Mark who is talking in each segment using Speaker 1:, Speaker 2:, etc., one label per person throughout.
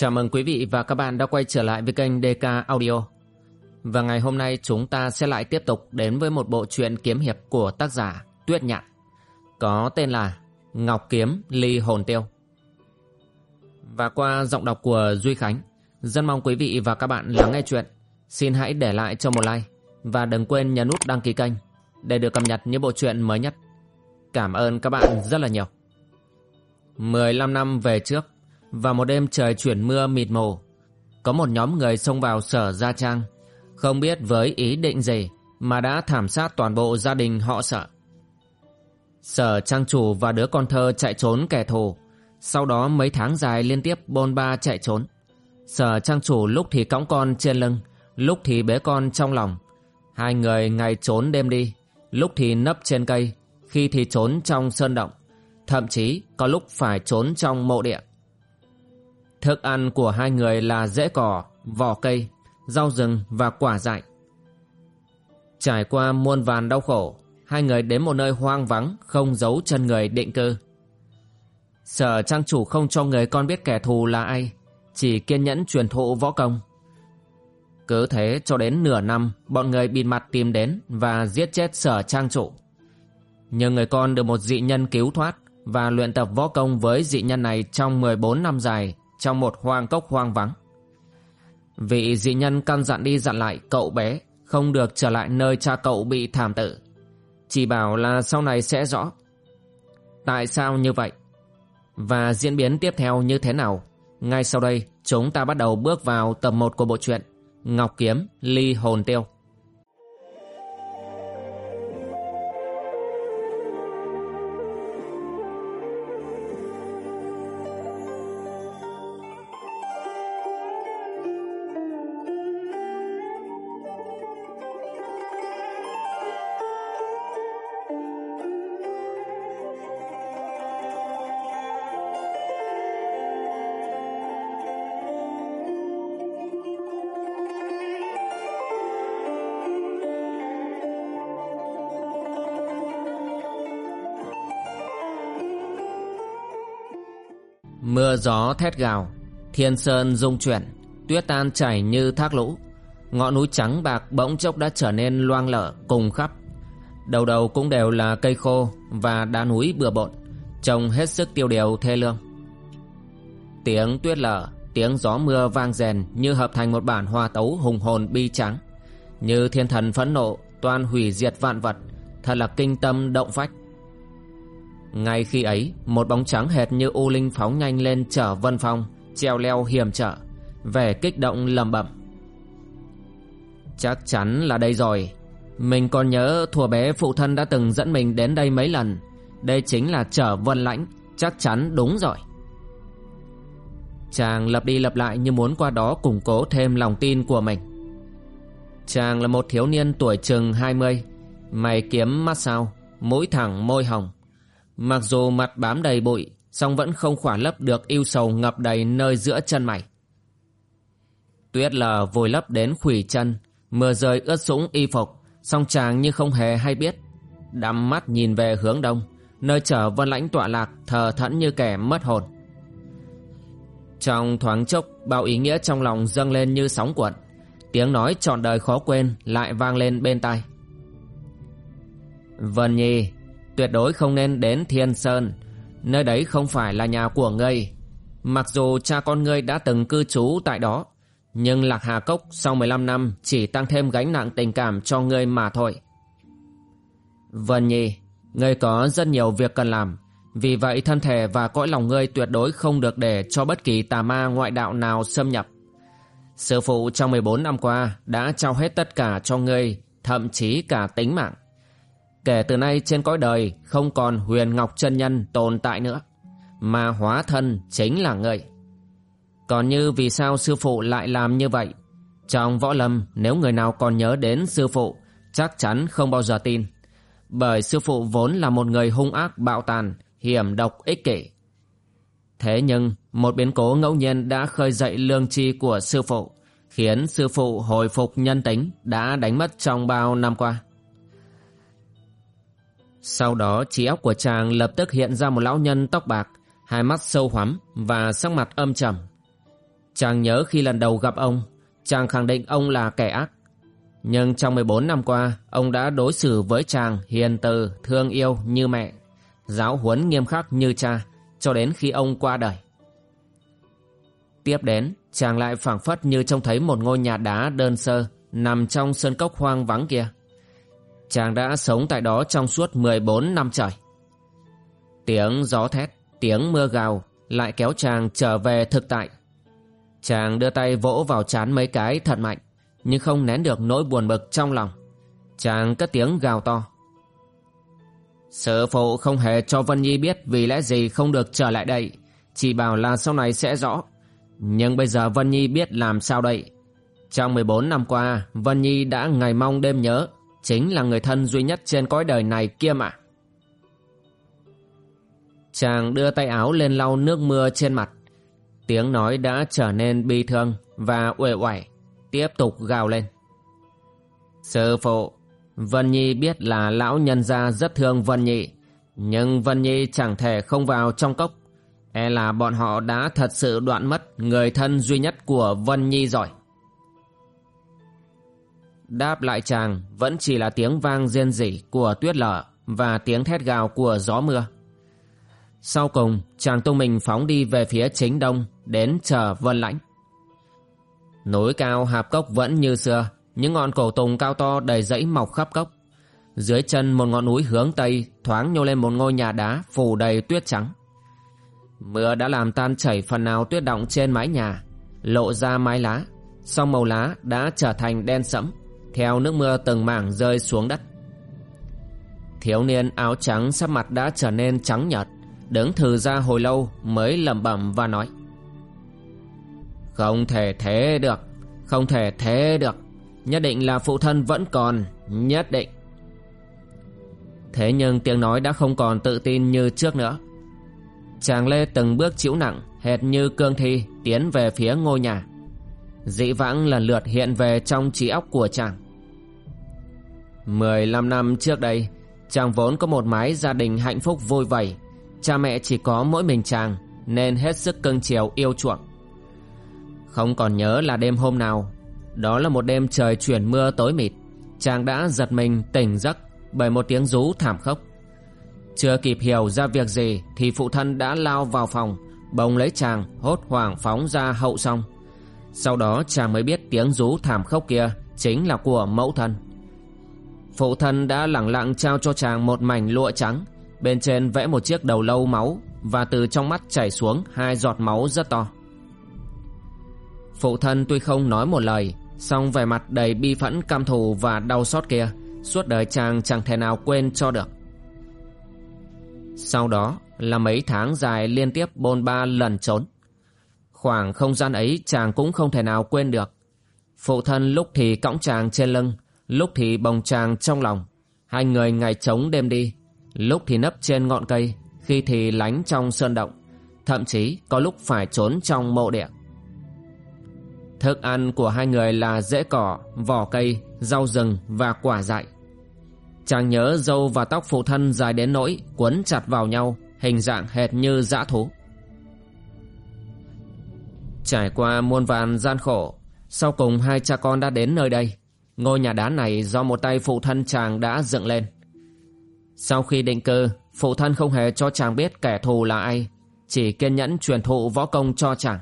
Speaker 1: Chào mừng quý vị và các bạn đã quay trở lại với kênh DK Audio. Và ngày hôm nay chúng ta sẽ lại tiếp tục đến với một bộ truyện kiếm hiệp của tác giả Tuyết Nhạn. Có tên là Ngọc Kiếm Ly Hồn Tiêu. Và qua giọng đọc của Duy Khánh, rất mong quý vị và các bạn lắng nghe chuyện. Xin hãy để lại cho một like và đừng quên nhấn nút đăng ký kênh để được cập nhật những bộ truyện mới nhất. Cảm ơn các bạn rất là nhiều. 15 năm về trước, và một đêm trời chuyển mưa mịt mù, có một nhóm người xông vào sở Gia Trang, không biết với ý định gì mà đã thảm sát toàn bộ gia đình họ sợ. Sở trang chủ và đứa con thơ chạy trốn kẻ thù, sau đó mấy tháng dài liên tiếp bôn ba chạy trốn. Sở trang chủ lúc thì cõng con trên lưng, lúc thì bế con trong lòng. Hai người ngày trốn đêm đi, lúc thì nấp trên cây, khi thì trốn trong sơn động, thậm chí có lúc phải trốn trong mộ địa. Thức ăn của hai người là rễ cỏ, vỏ cây, rau rừng và quả dại. Trải qua muôn vàn đau khổ, hai người đến một nơi hoang vắng không giấu chân người định cư. Sở trang chủ không cho người con biết kẻ thù là ai, chỉ kiên nhẫn truyền thụ võ công. Cứ thế cho đến nửa năm, bọn người bịt mặt tìm đến và giết chết sở trang chủ. Nhưng người con được một dị nhân cứu thoát và luyện tập võ công với dị nhân này trong 14 năm dài trong một hoang cốc hoang vắng. Vị dị nhân căn dặn đi dặn lại cậu bé không được trở lại nơi cha cậu bị thảm tử. Chỉ bảo là sau này sẽ rõ. Tại sao như vậy? Và diễn biến tiếp theo như thế nào? Ngay sau đây, chúng ta bắt đầu bước vào tập 1 của bộ truyện Ngọc Kiếm Ly Hồn Tiêu. Mưa gió thét gào, thiên sơn rung chuyển, tuyết tan chảy như thác lũ. Ngọn núi trắng bạc bỗng chốc đã trở nên loang lở cùng khắp. Đầu đầu cũng đều là cây khô và đá núi bừa bộn, trông hết sức tiêu điều thê lương. Tiếng tuyết lở, tiếng gió mưa vang rèn như hợp thành một bản hòa tấu hùng hồn bi trắng. Như thiên thần phẫn nộ, toan hủy diệt vạn vật, thật là kinh tâm động phách. Ngay khi ấy, một bóng trắng hệt như u linh phóng nhanh lên chở Vân Phong, treo leo hiểm trở, vẻ kích động lầm bẩm. Chắc chắn là đây rồi. Mình còn nhớ thùa bé phụ thân đã từng dẫn mình đến đây mấy lần. Đây chính là chở Vân Lãnh, chắc chắn đúng rồi. Chàng lập đi lập lại như muốn qua đó củng cố thêm lòng tin của mình. Chàng là một thiếu niên tuổi chừng 20, mày kiếm mắt sao, mũi thẳng môi hồng Mặc dù mặt bám đầy bụi, song vẫn không khỏa lấp được yêu sầu ngập đầy nơi giữa chân mày. Tuyết lờ vùi lấp đến khủy chân, mưa rơi ướt sũng y phục, song chàng như không hề hay biết. Đắm mắt nhìn về hướng đông, nơi chở vân lãnh tọa lạc thờ thẫn như kẻ mất hồn. Trong thoáng chốc, bao ý nghĩa trong lòng dâng lên như sóng cuộn. Tiếng nói trọn đời khó quên lại vang lên bên tai. Vân Nhi, tuyệt đối không nên đến Thiên Sơn. Nơi đấy không phải là nhà của ngươi. Mặc dù cha con ngươi đã từng cư trú tại đó, nhưng Lạc Hà Cốc sau 15 năm chỉ tăng thêm gánh nặng tình cảm cho ngươi mà thôi. Vân Nhi, ngươi có rất nhiều việc cần làm, vì vậy thân thể và cõi lòng ngươi tuyệt đối không được để cho bất kỳ tà ma ngoại đạo nào xâm nhập. Sư phụ trong 14 năm qua đã trao hết tất cả cho ngươi, thậm chí cả tính mạng. Kể từ nay trên cõi đời không còn huyền ngọc chân nhân tồn tại nữa, mà hóa thân chính là ngươi. Còn như vì sao sư phụ lại làm như vậy? Trong võ lâm nếu người nào còn nhớ đến sư phụ chắc chắn không bao giờ tin. Bởi sư phụ vốn là một người hung ác bạo tàn, hiểm độc ích kỷ. Thế nhưng một biến cố ngẫu nhiên đã khơi dậy lương tri của sư phụ, khiến sư phụ hồi phục nhân tính đã đánh mất trong bao năm qua. Sau đó trí óc của chàng lập tức hiện ra một lão nhân tóc bạc, hai mắt sâu hoắm và sắc mặt âm trầm. Chàng nhớ khi lần đầu gặp ông, chàng khẳng định ông là kẻ ác. Nhưng trong 14 năm qua, ông đã đối xử với chàng hiền từ, thương yêu như mẹ, giáo huấn nghiêm khắc như cha, cho đến khi ông qua đời. Tiếp đến, chàng lại phảng phất như trông thấy một ngôi nhà đá đơn sơ nằm trong sơn cốc hoang vắng kia. Chàng đã sống tại đó trong suốt 14 năm trời. Tiếng gió thét, tiếng mưa gào lại kéo chàng trở về thực tại. Chàng đưa tay vỗ vào chán mấy cái thật mạnh, nhưng không nén được nỗi buồn bực trong lòng. Chàng cất tiếng gào to. Sư phụ không hề cho Vân Nhi biết vì lẽ gì không được trở lại đây, chỉ bảo là sau này sẽ rõ. Nhưng bây giờ Vân Nhi biết làm sao đây? Trong 14 năm qua, Vân Nhi đã ngày mong đêm nhớ, chính là người thân duy nhất trên cõi đời này kia mà. Chàng đưa tay áo lên lau nước mưa trên mặt. Tiếng nói đã trở nên bi thương và uể oải, tiếp tục gào lên. Sư phụ, Vân Nhi biết là lão nhân gia rất thương Vân Nhi, nhưng Vân Nhi chẳng thể không vào trong cốc. E là bọn họ đã thật sự đoạn mất người thân duy nhất của Vân Nhi rồi. Đáp lại chàng vẫn chỉ là tiếng vang riêng rỉ của tuyết lở và tiếng thét gào của gió mưa. Sau cùng, chàng tung mình phóng đi về phía chính đông, đến chờ Vân Lãnh. Núi cao hạp cốc vẫn như xưa, những ngọn cổ tùng cao to đầy dãy mọc khắp cốc. Dưới chân một ngọn núi hướng tây thoáng nhô lên một ngôi nhà đá phủ đầy tuyết trắng. Mưa đã làm tan chảy phần nào tuyết động trên mái nhà, lộ ra mái lá, song màu lá đã trở thành đen sẫm, theo nước mưa từng mảng rơi xuống đất. Thiếu niên áo trắng sắc mặt đã trở nên trắng nhợt, đứng thừ ra hồi lâu mới lẩm bẩm và nói. Không thể thế được, không thể thế được, nhất định là phụ thân vẫn còn, nhất định. Thế nhưng tiếng nói đã không còn tự tin như trước nữa. Chàng Lê từng bước chịu nặng, hệt như cương thi, tiến về phía ngôi nhà. Dĩ vãng lần lượt hiện về trong trí óc của chàng. 15 năm trước đây, chàng vốn có một mái gia đình hạnh phúc vui vầy. Cha mẹ chỉ có mỗi mình chàng, nên hết sức cưng chiều yêu chuộng. Không còn nhớ là đêm hôm nào, đó là một đêm trời chuyển mưa tối mịt. Chàng đã giật mình tỉnh giấc bởi một tiếng rú thảm khốc. Chưa kịp hiểu ra việc gì thì phụ thân đã lao vào phòng, bồng lấy chàng hốt hoảng phóng ra hậu xong. Sau đó chàng mới biết tiếng rú thảm khốc kia chính là của mẫu thân. Phụ thân đã lẳng lặng trao cho chàng một mảnh lụa trắng, bên trên vẽ một chiếc đầu lâu máu và từ trong mắt chảy xuống hai giọt máu rất to. Phụ thân tuy không nói một lời, song vẻ mặt đầy bi phẫn cam thù và đau xót kia, suốt đời chàng chẳng thể nào quên cho được. Sau đó là mấy tháng dài liên tiếp bôn ba lần trốn. Khoảng không gian ấy chàng cũng không thể nào quên được. Phụ thân lúc thì cõng chàng trên lưng, lúc thì bồng chàng trong lòng. Hai người ngày trống đêm đi, lúc thì nấp trên ngọn cây, khi thì lánh trong sơn động, thậm chí có lúc phải trốn trong mộ địa. Thức ăn của hai người là rễ cỏ, vỏ cây, rau rừng và quả dại. Chàng nhớ dâu và tóc phụ thân dài đến nỗi quấn chặt vào nhau, hình dạng hệt như dã thú. Trải qua muôn vàn gian khổ, sau cùng hai cha con đã đến nơi đây. Ngôi nhà đá này do một tay phụ thân chàng đã dựng lên. Sau khi định cư, phụ thân không hề cho chàng biết kẻ thù là ai, chỉ kiên nhẫn truyền thụ võ công cho chàng.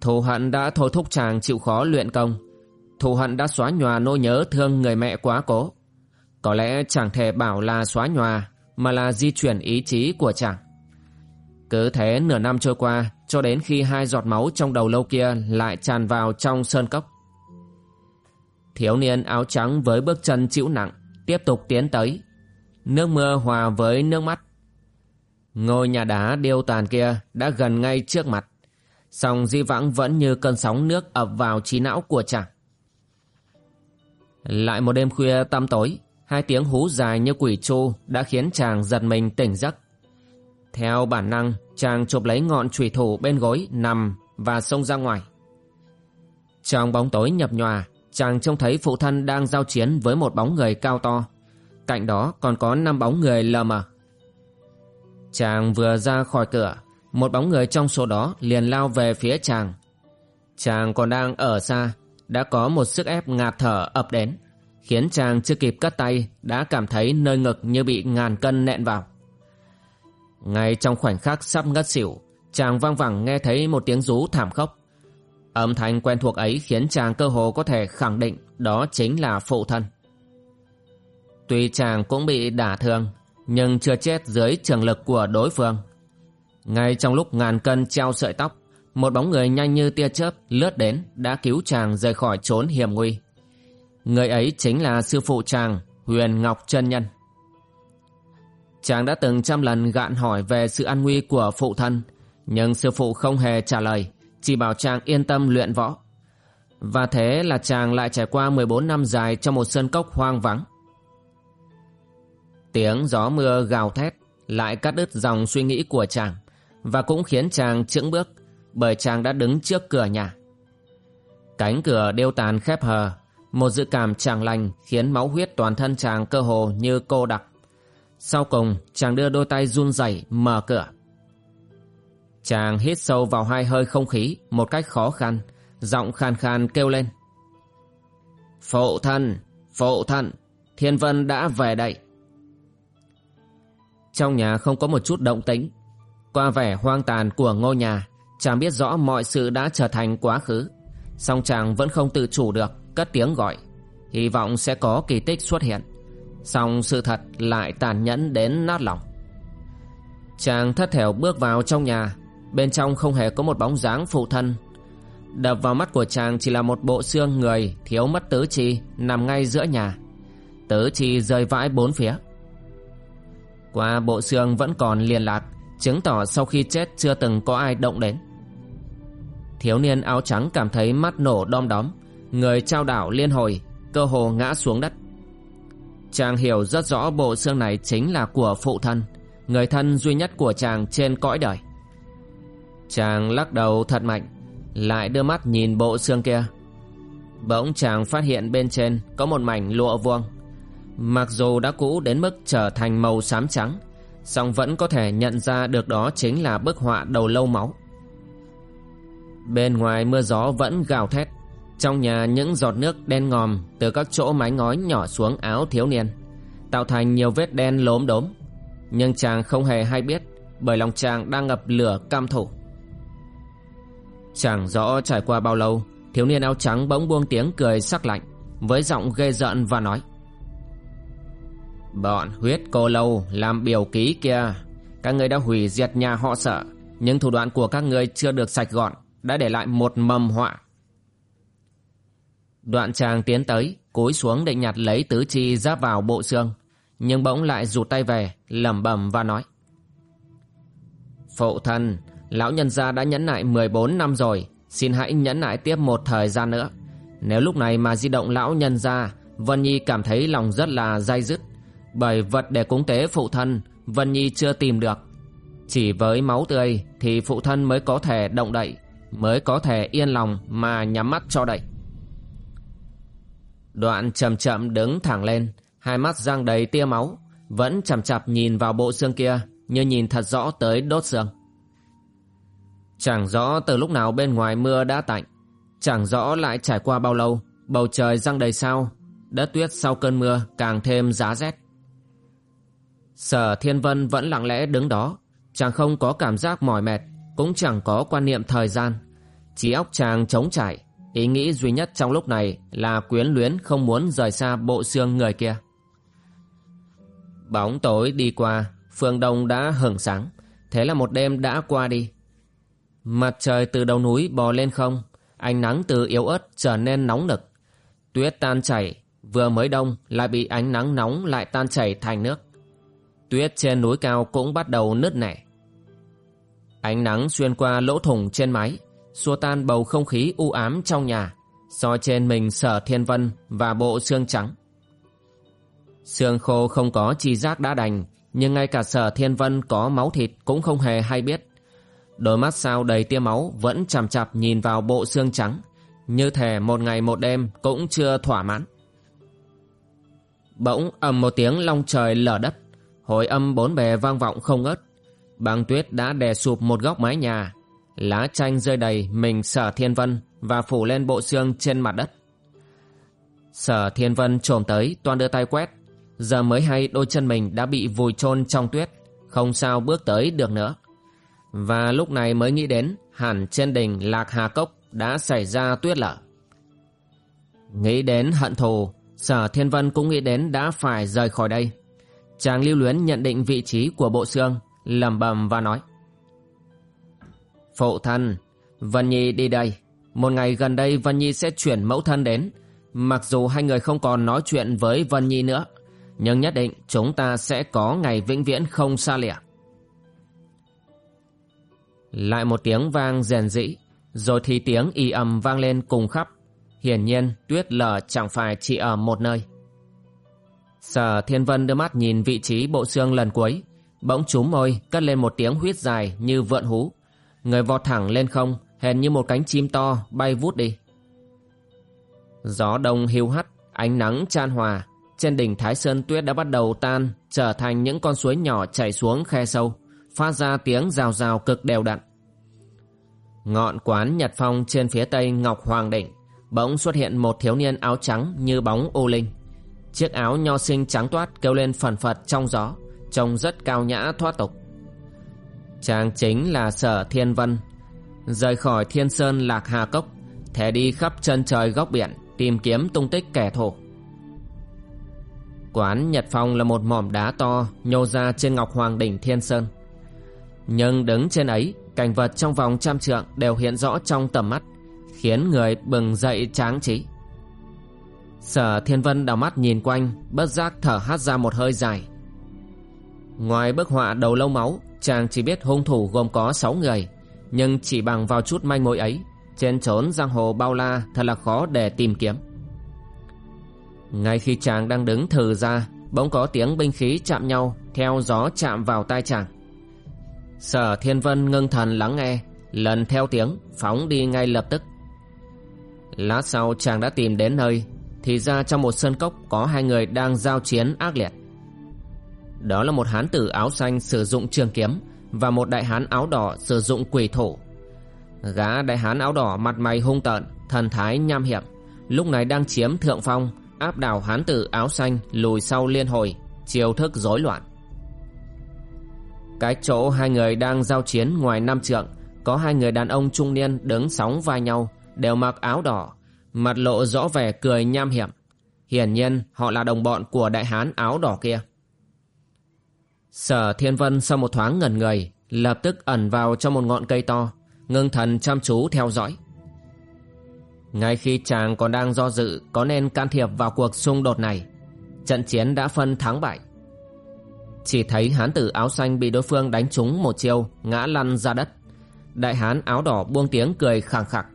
Speaker 1: Thù hận đã thôi thúc chàng chịu khó luyện công. Thù hận đã xóa nhòa nỗi nhớ thương người mẹ quá cố. Có lẽ chẳng thể bảo là xóa nhòa, mà là di chuyển ý chí của chàng. Cứ thế nửa năm trôi qua, cho đến khi hai giọt máu trong đầu lâu kia lại tràn vào trong sơn cốc. Thiếu niên áo trắng với bước chân chịu nặng, tiếp tục tiến tới. Nước mưa hòa với nước mắt. Ngôi nhà đá điêu tàn kia đã gần ngay trước mặt. Song di vãng vẫn như cơn sóng nước ập vào trí não của chàng. Lại một đêm khuya tăm tối, hai tiếng hú dài như quỷ tru đã khiến chàng giật mình tỉnh giấc. Theo bản năng, chàng chụp lấy ngọn trùy thủ bên gối nằm và xông ra ngoài. Trong bóng tối nhập nhòa, chàng trông thấy phụ thân đang giao chiến với một bóng người cao to. Cạnh đó còn có năm bóng người lờ mờ. Chàng vừa ra khỏi cửa, một bóng người trong số đó liền lao về phía chàng. Chàng còn đang ở xa, đã có một sức ép ngạt thở ập đến, khiến chàng chưa kịp cất tay đã cảm thấy nơi ngực như bị ngàn cân nẹn vào. Ngay trong khoảnh khắc sắp ngất xỉu, chàng vang vẳng nghe thấy một tiếng rú thảm khốc. Âm thanh quen thuộc ấy khiến chàng cơ hồ có thể khẳng định đó chính là phụ thân. Tuy chàng cũng bị đả thương, nhưng chưa chết dưới trường lực của đối phương. Ngay trong lúc ngàn cân treo sợi tóc, một bóng người nhanh như tia chớp lướt đến đã cứu chàng rời khỏi trốn hiểm nguy. Người ấy chính là sư phụ chàng, Huyền Ngọc Trân Nhân. Chàng đã từng trăm lần gạn hỏi về sự an nguy của phụ thân, nhưng sư phụ không hề trả lời, chỉ bảo chàng yên tâm luyện võ. Và thế là chàng lại trải qua 14 năm dài trong một sơn cốc hoang vắng. Tiếng gió mưa gào thét lại cắt đứt dòng suy nghĩ của chàng và cũng khiến chàng chững bước bởi chàng đã đứng trước cửa nhà. Cánh cửa đeo tàn khép hờ, một dự cảm chàng lành khiến máu huyết toàn thân chàng cơ hồ như cô đặc. Sau cùng, chàng đưa đôi tay run rẩy mở cửa. Chàng hít sâu vào hai hơi không khí một cách khó khăn, giọng khan khan kêu lên. Phụ thân, phụ thân, thiên vân đã về đây. Trong nhà không có một chút động tĩnh. Qua vẻ hoang tàn của ngôi nhà, chàng biết rõ mọi sự đã trở thành quá khứ. Song chàng vẫn không tự chủ được, cất tiếng gọi. Hy vọng sẽ có kỳ tích xuất hiện. Song sự thật lại tàn nhẫn đến nát lòng. Chàng thất thểu bước vào trong nhà, bên trong không hề có một bóng dáng phụ thân. Đập vào mắt của chàng chỉ là một bộ xương người thiếu mất tứ chi nằm ngay giữa nhà. Tứ chi rơi vãi bốn phía. Qua bộ xương vẫn còn liên lạc Chứng tỏ sau khi chết chưa từng có ai động đến Thiếu niên áo trắng cảm thấy mắt nổ đom đóm Người trao đảo liên hồi Cơ hồ ngã xuống đất Chàng hiểu rất rõ bộ xương này chính là của phụ thân, Người thân duy nhất của chàng trên cõi đời. Chàng lắc đầu thật mạnh, Lại đưa mắt nhìn bộ xương kia. Bỗng chàng phát hiện bên trên Có một mảnh lụa vuông. Mặc dù đã cũ đến mức trở thành màu xám trắng, song vẫn có thể nhận ra được đó chính là bức họa đầu lâu máu. Bên ngoài mưa gió vẫn gào thét trong nhà những giọt nước đen ngòm Từ các chỗ mái ngói nhỏ xuống áo thiếu niên, Tạo thành nhiều vết đen lốm đốm. Nhưng chàng không hề hay biết, Bởi lòng chàng đang ngập lửa cam thủ. Chẳng rõ trải qua bao lâu, Thiếu niên áo trắng bỗng buông tiếng cười sắc lạnh, Với giọng ghê giận và nói, Bọn huyết cô lâu làm biểu ký kia, Các người đã hủy diệt nhà họ sợ, Nhưng thủ đoạn của các người chưa được sạch gọn, Đã để lại một mầm họa. Đoạn chàng tiến tới, Cúi xuống định nhặt lấy tứ chi giáp vào bộ xương, Nhưng bỗng lại rụt tay về, lẩm bẩm và nói. Phụ thân, Lão nhân gia đã nhẫn nại 14 năm rồi, Xin hãy nhẫn nại tiếp một thời gian nữa. Nếu lúc này mà di động lão nhân gia, Vân Nhi cảm thấy lòng rất là dai dứt, bởi vật để cúng tế phụ thân, Vân Nhi chưa tìm được. Chỉ với máu tươi Thì phụ thân mới có thể động đậy, Mới có thể yên lòng mà nhắm mắt cho đậy. Đoạn chậm chậm đứng thẳng lên Hai mắt răng đầy tia máu Vẫn chằm chạp nhìn vào bộ xương kia Như nhìn thật rõ tới đốt xương Chẳng rõ từ lúc nào bên ngoài mưa đã tạnh Chẳng rõ lại trải qua bao lâu Bầu trời răng đầy sao Đất tuyết sau cơn mưa càng thêm giá rét Sở Thiên Vân vẫn lặng lẽ đứng đó, chàng không có cảm giác mỏi mệt, cũng chẳng có quan niệm thời gian. Chỉ óc chàng trống trải, ý nghĩ duy nhất trong lúc này là quyến luyến không muốn rời xa bộ xương người kia. Bóng tối đi qua, phương đông đã hửng sáng, thế là một đêm đã qua đi. Mặt trời từ đầu núi bò lên không, ánh nắng từ yếu ớt trở nên nóng nực. Tuyết tan chảy, vừa mới đông lại bị ánh nắng nóng lại tan chảy thành nước. Tuyết trên núi cao cũng bắt đầu nứt nẻ. Ánh nắng xuyên qua lỗ thủng trên mái, xua tan bầu không khí u ám trong nhà, soi trên mình sở thiên vân và bộ xương trắng. Xương khô không có chi giác đã đành, nhưng ngay cả sở thiên vân có máu thịt cũng không hề hay biết. Đôi mắt sao đầy tia máu vẫn chằm chặp nhìn vào bộ xương trắng, như thể một ngày một đêm cũng chưa thỏa mãn. Bỗng ầm một tiếng long trời lở đất. Hồi âm bốn bề vang vọng không ngớt Băng tuyết đã đè sụp một góc mái nhà Lá chanh rơi đầy mình sở thiên vân Và phủ lên bộ xương trên mặt đất. Sở thiên vân trồm tới toàn đưa tay quét. Giờ mới hay đôi chân mình đã bị vùi chôn trong tuyết, Không sao bước tới được nữa. Và lúc này mới nghĩ đến, Hẳn trên đỉnh Lạc Hà Cốc Đã xảy ra tuyết lở. Nghĩ đến hận thù, Sở Thiên Vân cũng nghĩ đến đã phải rời khỏi đây. Chàng lưu luyến nhận định vị trí của bộ xương, lẩm bẩm và nói Phụ thân, Vân Nhi đi đây. Một ngày gần đây, Vân Nhi sẽ chuyển mẫu thân đến. Mặc dù hai người không còn nói chuyện với Vân Nhi nữa, Nhưng nhất định chúng ta sẽ có ngày vĩnh viễn không xa lìa. Lại một tiếng vang rèn rĩ, Rồi thì tiếng y ầm vang lên cùng khắp. Hiển nhiên, tuyết lở chẳng phải chỉ ở một nơi. Sở Thiên Vân đưa mắt nhìn vị trí bộ xương lần cuối. Bỗng trúng môi, cất lên một tiếng huyết dài như vượn hú. Người vọt thẳng lên không? Hèn như một cánh chim to, bay vút đi. Gió đông hiu hắt, Ánh nắng chan hòa. Trên đỉnh Thái Sơn tuyết đã bắt đầu tan, Trở thành những con suối nhỏ chảy xuống khe sâu, Phát ra tiếng rào rào cực đều đặn. Ngọn quán Nhật Phong trên phía tây Ngọc Hoàng Đỉnh, Bỗng xuất hiện một thiếu niên áo trắng như bóng ô linh. Chiếc áo nho sinh trắng toát kêu lên phần phật trong gió, Trông rất cao nhã thoát tục. Chàng chính là Sở Thiên Vân. Rời khỏi Thiên Sơn Lạc Hà Cốc, Thẻ đi khắp chân trời góc biển, Tìm kiếm tung tích kẻ thù. Quán Nhật Phong là một mỏm đá to, Nhô ra trên Ngọc Hoàng Đỉnh Thiên Sơn. Nhưng đứng trên ấy, Cảnh vật trong vòng trăm trượng Đều hiện rõ trong tầm mắt, Khiến người bừng dậy tráng trí. Sở Thiên Vân đào mắt nhìn quanh, Bất giác thở hắt ra một hơi dài. Ngoài bức họa đầu lâu máu Chàng chỉ biết hung thủ gồm có 6 người, Nhưng chỉ bằng vào chút manh mối ấy, Trên trốn giang hồ bao la Thật là khó để tìm kiếm. Ngay khi chàng đang đứng thử ra, Bỗng có tiếng binh khí chạm nhau, Theo gió chạm vào tai chàng. Sở Thiên Vân ngưng thần lắng nghe, Lần theo tiếng, Phóng đi ngay lập tức. Lát sau chàng đã tìm đến nơi, Thì ra trong một sân cốc Có hai người đang giao chiến ác liệt đó là một hán tử áo xanh sử dụng trường kiếm Và một đại hán áo đỏ sử dụng quỷ thủ Gã đại hán áo đỏ mặt mày hung tợn, Thần thái nham hiểm, Lúc này đang chiếm thượng phong, Áp đảo hán tử áo xanh lùi sau liên hồi, Chiêu thức rối loạn. Cái chỗ hai người đang giao chiến ngoài năm trượng, Có hai người đàn ông trung niên đứng sóng vai nhau, Đều mặc áo đỏ, Mặt lộ rõ vẻ cười nham hiểm. Hiển nhiên, họ là đồng bọn của đại hán áo đỏ kia. Sở Thiên Vân sau một thoáng ngẩn người, lập tức ẩn vào trong một ngọn cây to, ngưng thần chăm chú theo dõi. Ngay khi chàng còn đang do dự có nên can thiệp vào cuộc xung đột này, trận chiến đã phân thắng bại. Chỉ thấy hán tử áo xanh bị đối phương đánh trúng một chiêu, ngã lăn ra đất. Đại hán áo đỏ buông tiếng cười khẳng khặc.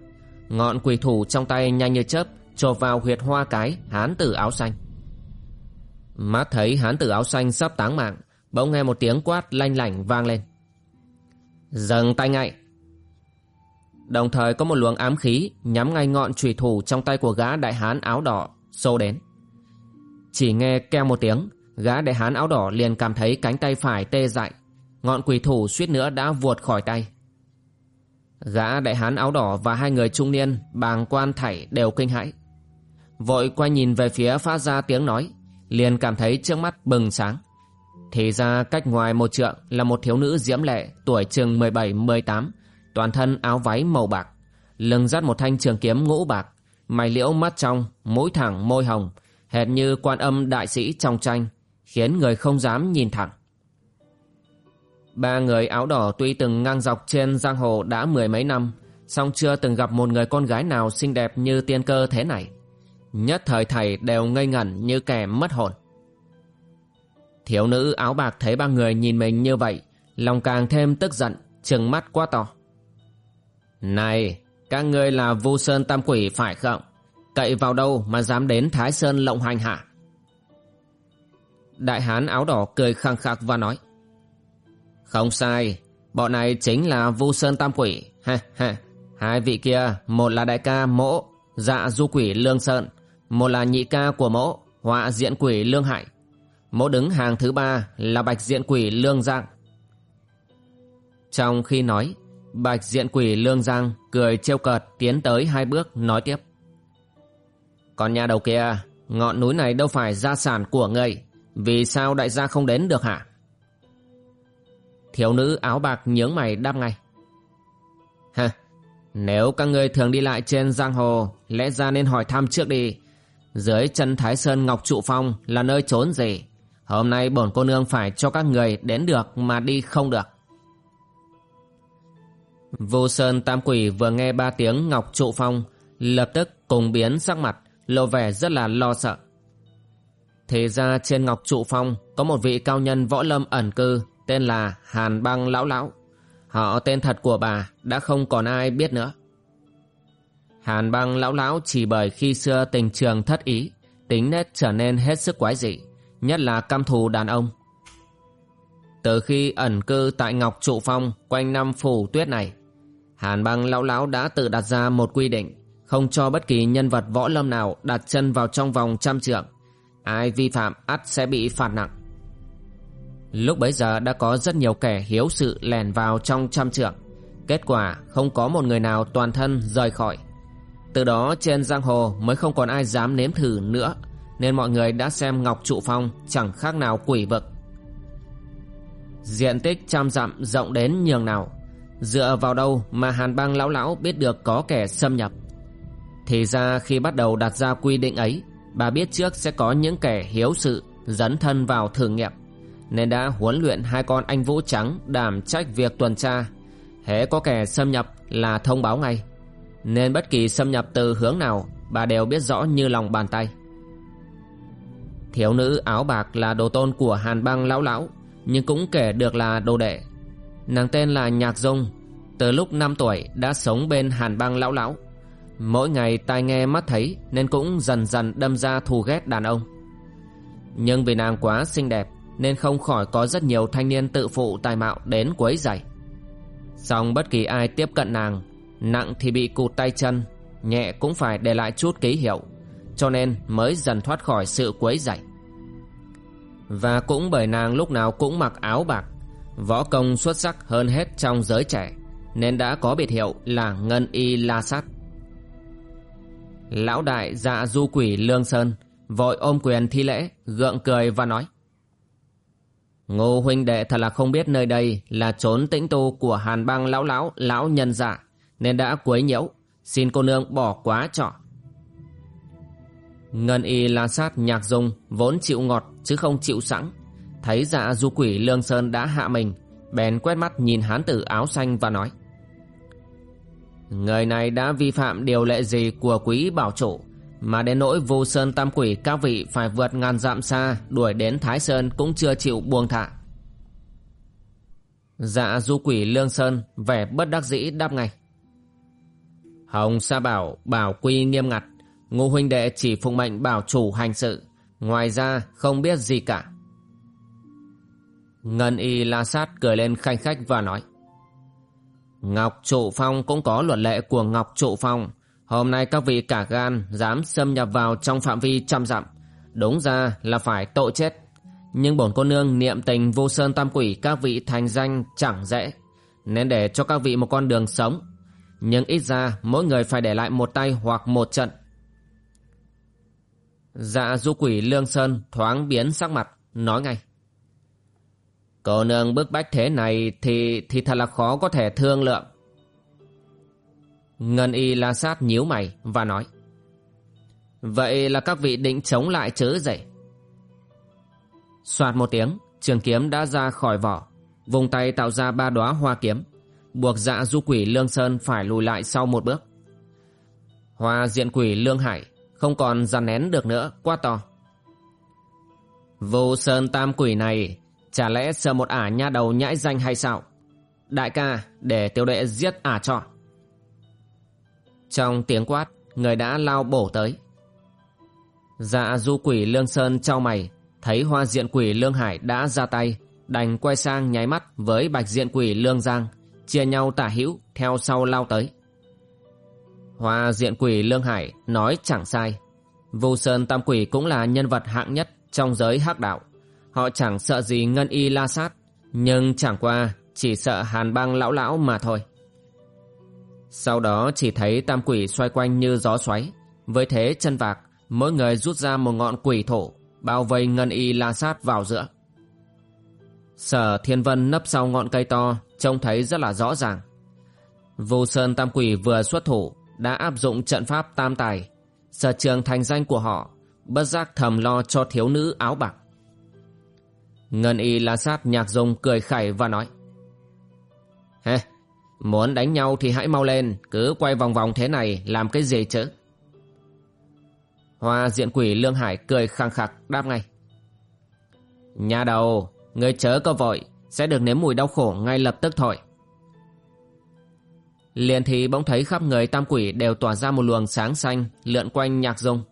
Speaker 1: Ngọn quỷ thủ trong tay nhanh như chớp, chộp vào huyệt hoa cái hán tử áo xanh. Mắt thấy hán tử áo xanh sắp táng mạng, Bỗng nghe một tiếng quát lanh lảnh vang lên. Dừng tay ngay. Đồng thời có một luồng ám khí Nhắm ngay ngọn trùy thủ trong tay của gã đại hán áo đỏ Xô đến. Chỉ nghe keo một tiếng, Gã đại hán áo đỏ liền cảm thấy cánh tay phải tê dại, Ngọn quỷ thủ suýt nữa đã vuột khỏi tay. Gã đại hán áo đỏ và hai người trung niên Bàng quan thảy đều kinh hãi. Vội quay nhìn về phía phát ra tiếng nói, Liền cảm thấy trước mắt bừng sáng thì ra cách ngoài một trượng là một thiếu nữ diễm lệ tuổi chừng 17-18, toàn thân áo váy màu bạc, lưng dắt một thanh trường kiếm ngũ bạc, mày liễu mắt trong, mũi thẳng môi hồng, hệt như quan âm đại sĩ trong tranh, khiến người không dám nhìn thẳng. Ba người áo đỏ tuy từng ngang dọc trên giang hồ đã mười mấy năm, song chưa từng gặp một người con gái nào xinh đẹp như tiên cơ thế này. Nhất thời thầy đều ngây ngẩn như kẻ mất hồn. Thiếu nữ áo bạc thấy ba người nhìn mình như vậy, lòng càng thêm tức giận, trừng mắt quá to. Này, các ngươi là Vu Sơn Tam Quỷ phải không? Cậy vào đâu mà dám đến Thái Sơn lộng hành hạ? Đại hán áo đỏ cười khăng khắc và nói. Không sai, bọn này chính là Vu Sơn Tam Quỷ. Ha ha, hai vị kia, một là đại ca mỗ, dạ du quỷ Lương Sơn, một là nhị ca của mỗ, họa diện quỷ Lương Hải. Mẫu đứng hàng thứ ba là bạch diện quỷ lương giang. Trong khi nói, bạch diện quỷ Lương Giang cười trêu cợt tiến tới hai bước nói tiếp. Còn nhà đầu kia, ngọn núi này đâu phải gia sản của ngươi, vì sao đại gia không đến được hả? Thiếu nữ áo bạc nhướng mày đáp ngay. Ha, nếu các ngươi thường đi lại trên giang hồ, lẽ ra nên hỏi thăm trước đi. Dưới chân Thái Sơn Ngọc Trụ Phong là nơi trốn gì? Hôm nay bổn cô nương phải cho các người đến được mà đi không được. Vô Sơn Tam Quỷ vừa nghe ba tiếng Ngọc Trụ Phong, lập tức cùng biến sắc mặt, lộ vẻ rất là lo sợ. Thì ra trên Ngọc Trụ Phong có một vị cao nhân võ lâm ẩn cư tên là Hàn Băng Lão Lão. Họ tên thật của bà đã không còn ai biết nữa. Hàn Băng Lão Lão chỉ bởi khi xưa tình trường thất ý, tính nết trở nên hết sức quái dị, nhất là căm thù đàn ông. Từ khi ẩn cư tại Ngọc Trụ Phong quanh năm phủ tuyết này, Hàn Băng Lão Lão đã tự đặt ra một quy định không cho bất kỳ nhân vật võ lâm nào đặt chân vào trong vòng trăm trượng. Ai vi phạm ắt sẽ bị phạt nặng. Lúc bấy giờ đã có rất nhiều kẻ hiếu sự lèn vào trong trăm trượng. Kết quả không có một người nào toàn thân rời khỏi. Từ đó trên giang hồ mới không còn ai dám nếm thử nữa nên mọi người đã xem Ngọc Trụ Phong chẳng khác nào quỷ vực. Diện tích trăm dặm rộng đến nhường nào, Dựa vào đâu mà hàn bang lão lão biết được có kẻ xâm nhập. Thì ra khi bắt đầu đặt ra quy định ấy, Bà biết trước sẽ có những kẻ hiếu sự Dấn thân vào thử nghiệm, Nên đã huấn luyện hai con anh vũ trắng Đảm trách việc tuần tra. Hễ có kẻ xâm nhập là thông báo ngay, Nên bất kỳ xâm nhập từ hướng nào, Bà đều biết rõ như lòng bàn tay. Thiếu nữ áo bạc là đồ tôn của hàn băng lão lão, Nhưng cũng kể được là đồ đệ. Nàng tên là Nhạc Dung, Từ lúc 5 tuổi đã sống bên hàn băng lão lão. Mỗi ngày tai nghe mắt thấy Nên cũng dần dần đâm ra thù ghét đàn ông. Nhưng vì nàng quá xinh đẹp Nên không khỏi có rất nhiều thanh niên tự phụ tài mạo đến quấy rầy. Xong bất kỳ ai tiếp cận nàng, Nặng thì bị cụt tay chân, Nhẹ cũng phải để lại chút ký hiệu. Cho nên mới dần thoát khỏi sự quấy rầy. Và cũng bởi nàng lúc nào cũng mặc áo bạc, Võ công xuất sắc hơn hết trong giới trẻ, Nên đã có biệt hiệu là Ngân Y La Sát. Lão đại dạ du quỷ Lương Sơn Vội ôm quyền thi lễ, Gượng cười và nói, Ngô huynh đệ thật là không biết nơi đây Là trốn tĩnh tu của hàn bang lão lão Lão nhân dạ Nên đã quấy nhiễu, Xin cô nương bỏ quá trọ. Ngân y la sát nhạc dung Vốn chịu ngọt chứ không chịu sẵn. Thấy dạ du quỷ Lương Sơn đã hạ mình, Bèn quét mắt nhìn hán tử áo xanh và nói, Người này đã vi phạm điều lệ gì của quý bảo chủ, Mà đến nỗi vô sơn tam quỷ các vị phải vượt ngàn dặm xa Đuổi đến Thái Sơn cũng chưa chịu buông thả Dạ du quỷ Lương Sơn vẻ bất đắc dĩ đáp ngay, Hồng Sa Bảo bảo quy nghiêm ngặt Ngô huynh đệ chỉ phụng mệnh bảo chủ hành sự. Ngoài ra, không biết gì cả. Ngân y la sát cười lên khanh khách và nói, Ngọc Trụ Phong cũng có luật lệ của Ngọc Trụ Phong. Hôm nay các vị cả gan dám xâm nhập vào trong phạm vi trăm dặm. Đúng ra là phải tội chết. Nhưng bổn cô nương niệm tình vô sơn tam quỷ các vị thành danh chẳng dễ. Nên để cho các vị một con đường sống. Nhưng ít ra mỗi người phải để lại một tay hoặc một trận. Dạ du quỷ Lương Sơn thoáng biến sắc mặt Nói ngay Cô nương bức bách thế này thì thì thật là khó có thể thương lượng. Ngân y la sát nhíu mày và nói. Vậy là các vị định chống lại chứ dậy. Xoạt một tiếng, trường kiếm đã ra khỏi vỏ, vùng tay tạo ra ba đóa hoa kiếm, buộc dạ du quỷ Lương Sơn phải lùi lại sau một bước. Hoa diện quỷ Lương Hải không còn dằn nén được nữa, quá to. Vô Sơn Tam quỷ này Chả lẽ sợ một ả nha đầu nhãi danh hay sao? Đại ca để tiểu đệ giết ả cho. Trong tiếng quát Người đã lao bổ tới. Dạ du quỷ Lương Sơn trao mày Thấy hoa diện quỷ Lương Hải đã ra tay Đành quay sang nháy mắt với bạch diện quỷ Lương Giang Chia nhau tả hữu theo sau lao tới. Hoa diện quỷ Lương Hải nói chẳng sai Vô Sơn Tam Quỷ cũng là nhân vật hạng nhất trong giới hắc đạo Họ chẳng sợ gì ngân y la sát Nhưng chẳng qua chỉ sợ hàn băng lão lão mà thôi. Sau đó chỉ thấy tam quỷ xoay quanh như gió xoáy, với thế chân vạc, mỗi người rút ra một ngọn quỷ thổ, bao vây ngân y la sát vào giữa. Sở thiên vân nấp sau ngọn cây to, trông thấy rất là rõ ràng. Vô Sơn Tam Quỷ vừa xuất thủ, đã áp dụng trận pháp tam tài. Sở trường thành danh của họ, bất giác thầm lo cho thiếu nữ áo bạc. Ngân y la sát nhạc dung cười khẩy và nói. Hê, muốn đánh nhau thì hãy mau lên, cứ quay vòng vòng thế này làm cái gì chứ? Hoa diện quỷ Lương Hải cười khăng khặc đáp ngay. Nhà đầu, người chớ có vội, sẽ được nếm mùi đau khổ ngay lập tức thôi. Liền thì bỗng thấy khắp người tam quỷ đều tỏa ra một luồng sáng xanh lượn quanh nhạc dung.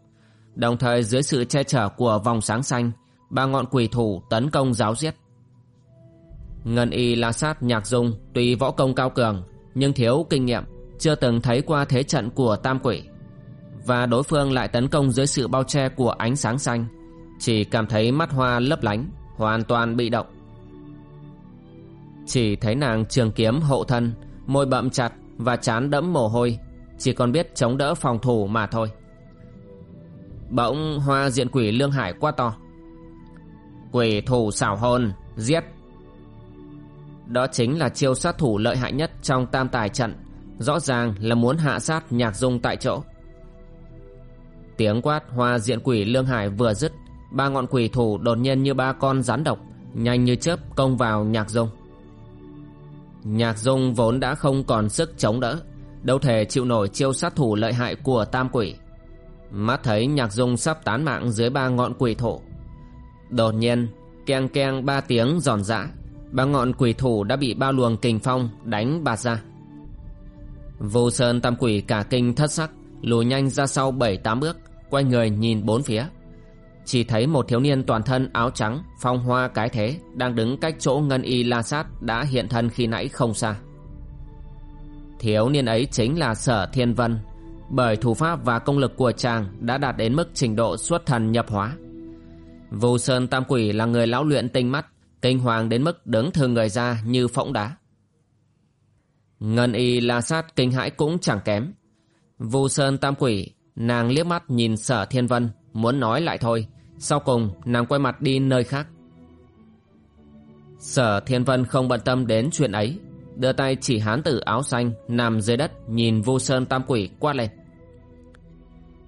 Speaker 1: Đồng thời dưới sự che chở của vòng sáng xanh, ba ngọn quỷ thủ tấn công giáo giết. Ngân y la sát nhạc dung tuy võ công cao cường nhưng thiếu kinh nghiệm, chưa từng thấy qua thế trận của tam quỷ. Và đối phương lại tấn công dưới sự bao che của ánh sáng xanh, chỉ cảm thấy mắt hoa lấp lánh, hoàn toàn bị động. Chỉ thấy nàng trường kiếm hộ thân, môi bậm chặt và chán đẫm mồ hôi, chỉ còn biết chống đỡ phòng thủ mà thôi. Bỗng hoa diện quỷ lương hải quá to. Quỷ thủ xảo hồn, giết. Đó chính là chiêu sát thủ lợi hại nhất trong tam tài trận, rõ ràng là muốn hạ sát nhạc dung tại chỗ. Tiếng quát hoa diện quỷ lương hải vừa dứt, ba ngọn quỷ thủ đột nhiên như ba con rắn độc, nhanh như chớp công vào nhạc dung. Nhạc dung vốn đã không còn sức chống đỡ, Đâu thể chịu nổi chiêu sát thủ lợi hại của tam quỷ. Mắt thấy nhạc dung sắp tán mạng dưới ba ngọn quỷ thổ Đột nhiên, Keng keng ba tiếng giòn giã, Ba ngọn quỷ thủ đã bị ba luồng kình phong đánh bạt ra. Vô sơn tam quỷ cả kinh thất sắc, Lùi nhanh ra sau bảy tám bước, Quay người nhìn bốn phía chỉ thấy một thiếu niên toàn thân áo trắng, phong hoa cái thế, đang đứng cách chỗ ngân y la sát đã hiện thân khi nãy không xa. Thiếu niên ấy chính là sở thiên vân. Bởi thủ pháp và công lực của chàng đã đạt đến mức trình độ xuất thần nhập hóa. Vu sơn tam quỷ là người lão luyện tinh mắt, kinh hoàng đến mức đứng thường người ra như phỗng đá. Ngân y la sát kinh hãi cũng chẳng kém. Vu sơn tam quỷ, nàng liếc mắt nhìn sở thiên vân, muốn nói lại thôi sau cùng, nàng quay mặt đi nơi khác. Sở Thiên Vân không bận tâm đến chuyện ấy, Đưa tay chỉ hán tử áo xanh Nằm dưới đất nhìn Vu Sơn Tam Quỷ quát lên.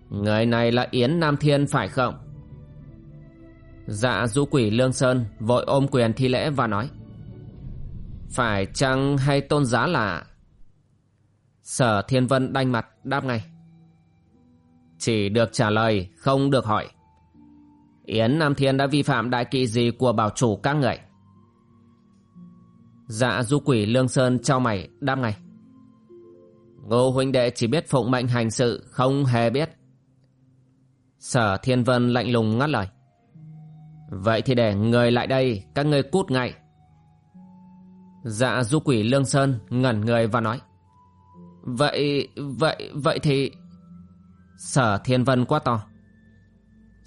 Speaker 1: Người này là Yến Nam Thiên phải không? Dạ du quỷ Lương Sơn Vội ôm quyền thi lễ và nói. Phải chăng hay tôn giá là? Sở Thiên Vân đanh mặt đáp ngay. Chỉ được trả lời, Không được hỏi. Yến Nam Thiên đã vi phạm đại kỵ gì của bảo chủ các người? Dạ du quỷ Lương Sơn trao mày đáp ngay. Ngô huynh đệ chỉ biết phụng mệnh hành sự, không hề biết. Sở Thiên Vân lạnh lùng ngắt lời. Vậy thì để người lại đây, các ngươi cút ngay. Dạ du quỷ Lương Sơn ngẩn người và nói. Vậy, vậy, vậy thì... Sở Thiên Vân quá to.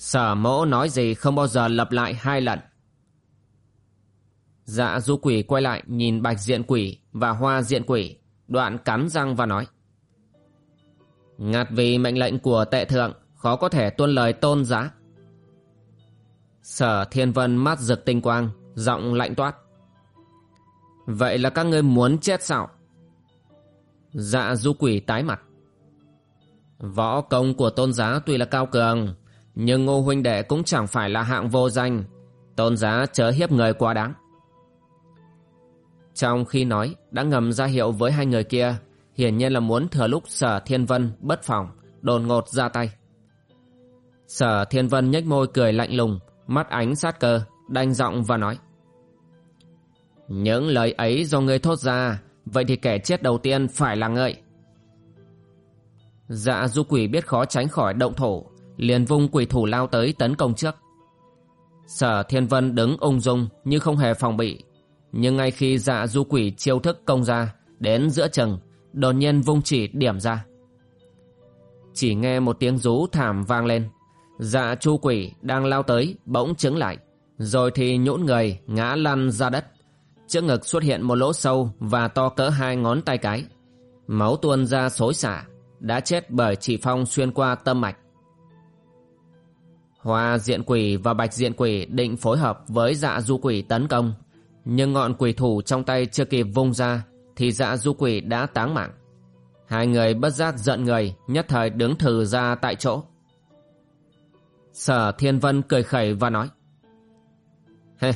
Speaker 1: Sở mẫu nói gì không bao giờ lặp lại hai lần. Dạ du quỷ quay lại nhìn bạch diện quỷ và hoa diện quỷ, đoạn cắn răng và nói. Ngặt vì mệnh lệnh của tệ thượng, khó có thể tuân lời tôn giá. Sở thiên vân mắt rực tinh quang, giọng lạnh toát. Vậy là các ngươi muốn chết sao? Dạ du quỷ tái mặt. Võ công của tôn giá tuy là cao cường, nhưng ngô huynh đệ cũng chẳng phải là hạng vô danh. Tôn giá chớ hiếp người quá đáng. Trong khi nói, Đã ngầm ra hiệu với hai người kia, Hiển nhiên là muốn thừa lúc sở thiên vân Bất phòng Đồn ngột ra tay. Sở thiên vân nhếch môi cười lạnh lùng, Mắt ánh sát cơ, Đanh giọng và nói, Những lời ấy do ngươi thốt ra, Vậy thì kẻ chết đầu tiên phải là ngợi. Dạ du quỷ biết khó tránh khỏi động thổ liền vung quỷ thủ lao tới tấn công trước. Sở Thiên Vân đứng ung dung như không hề phòng bị, nhưng ngay khi dạ du quỷ chiêu thức công ra, đến giữa chừng, đột nhiên vung chỉ điểm ra. Chỉ nghe một tiếng rú thảm vang lên, dạ chu quỷ đang lao tới bỗng chứng lại, rồi thì nhũn người ngã lăn ra đất, trước ngực xuất hiện một lỗ sâu và to cỡ hai ngón tay cái. Máu tuôn ra xối xả, đã chết bởi chỉ phong xuyên qua tâm mạch. Hoa diện quỷ và bạch diện quỷ định phối hợp với dạ du quỷ tấn công, nhưng ngọn quỷ thủ trong tay chưa kịp vung ra thì dạ du quỷ đã táng mạng. Hai người bất giác giận người, nhất thời đứng thừ ra tại chỗ. Sở Thiên Vân cười khẩy và nói. Hê,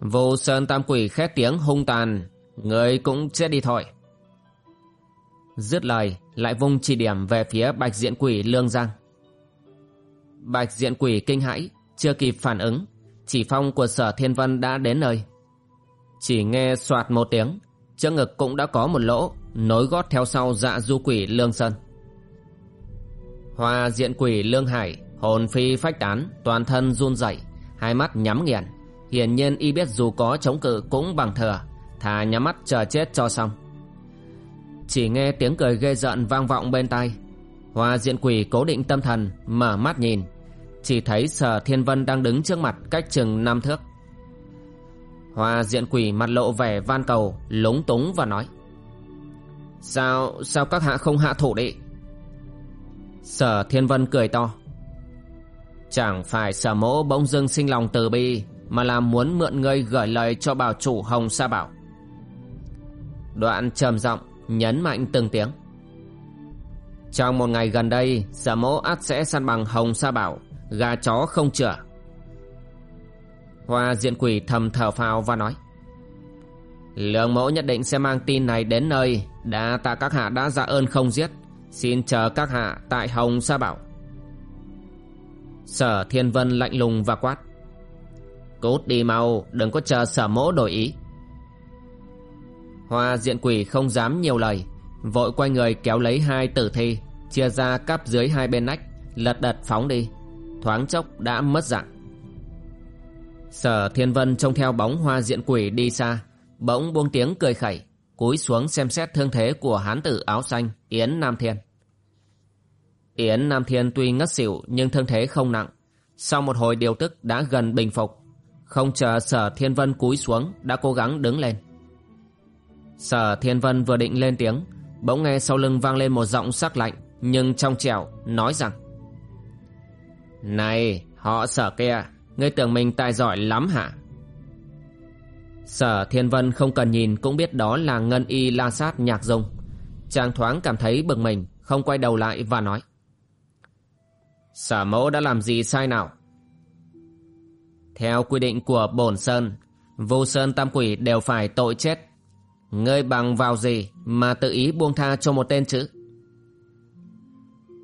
Speaker 1: vô sơn tam quỷ khét tiếng hung tàn, người cũng chết đi thôi. Dứt lời, lại vung chỉ điểm về phía bạch diện quỷ lương giang. Bạch diện quỷ kinh hãi, chưa kịp phản ứng, chỉ phong của sở thiên vân đã đến nơi. Chỉ nghe soạt một tiếng, trước ngực cũng đã có một lỗ, nối gót theo sau dạ du quỷ lương sơn. Hoa diện quỷ lương hải, hồn phi phách tán, toàn thân run rẩy, hai mắt nhắm nghiền. Hiển nhiên y biết dù có chống cự cũng bằng thừa, thà nhắm mắt chờ chết cho xong. Chỉ nghe tiếng cười ghê rợn vang vọng bên tai Hoa diện quỷ cố định tâm thần, Mở mắt nhìn. Chỉ thấy sở thiên vân đang đứng trước mặt Cách chừng năm thước. Hoa diện quỷ mặt lộ vẻ van cầu, Lúng túng và nói, Sao sao các hạ không hạ thủ đi? Sở thiên vân cười to, Chẳng phải sở mỗ bỗng dưng sinh lòng từ bi, Mà là muốn mượn ngươi gửi lời cho bảo chủ Hồng Sa Bảo. Đoạn trầm giọng nhấn mạnh từng tiếng trong một ngày gần đây, sở mẫu át sẽ săn bằng hồng sa bảo, gà chó không chữa hoa diện quỷ thầm thở phào và nói, lương mẫu nhất định sẽ mang tin này đến nơi. Đã tạ các hạ đã ra ơn không giết. Xin chờ các hạ tại hồng sa bảo. Sở thiên vân lạnh lùng và quát, cút đi mau, đừng có chờ sở mẫu đổi ý. Hoa diện quỷ không dám nhiều lời. Vội quay người kéo lấy hai tử thi, Chia ra cắp dưới hai bên nách, Lật đật phóng đi. Thoáng chốc đã mất dạng. Sở thiên vân trông theo bóng hoa diện quỷ đi xa, Bỗng buông tiếng cười khẩy, Cúi xuống xem xét thương thế của hán tử áo xanh, Yến Nam Thiên. Yến Nam Thiên tuy ngất xỉu Nhưng thương thế không nặng. Sau một hồi điều tức đã gần bình phục. Không chờ sở thiên vân cúi xuống, Đã cố gắng đứng lên. Sở Thiên Vân vừa định lên tiếng Bỗng nghe sau lưng vang lên một giọng sắc lạnh, Nhưng trong trẻo nói rằng, Này, họ sở kia, Ngươi tưởng mình tài giỏi lắm hả? Sở Thiên Vân không cần nhìn Cũng biết đó là Ngân Y La Sát Nhạc Dung. Chàng thoáng cảm thấy bực mình, Không quay đầu lại và nói, Sở mẫu đã làm gì sai nào? Theo quy định của bổn sơn, Vô sơn tam quỷ đều phải tội chết Ngươi bằng vào gì mà tự ý buông tha cho một tên chữ?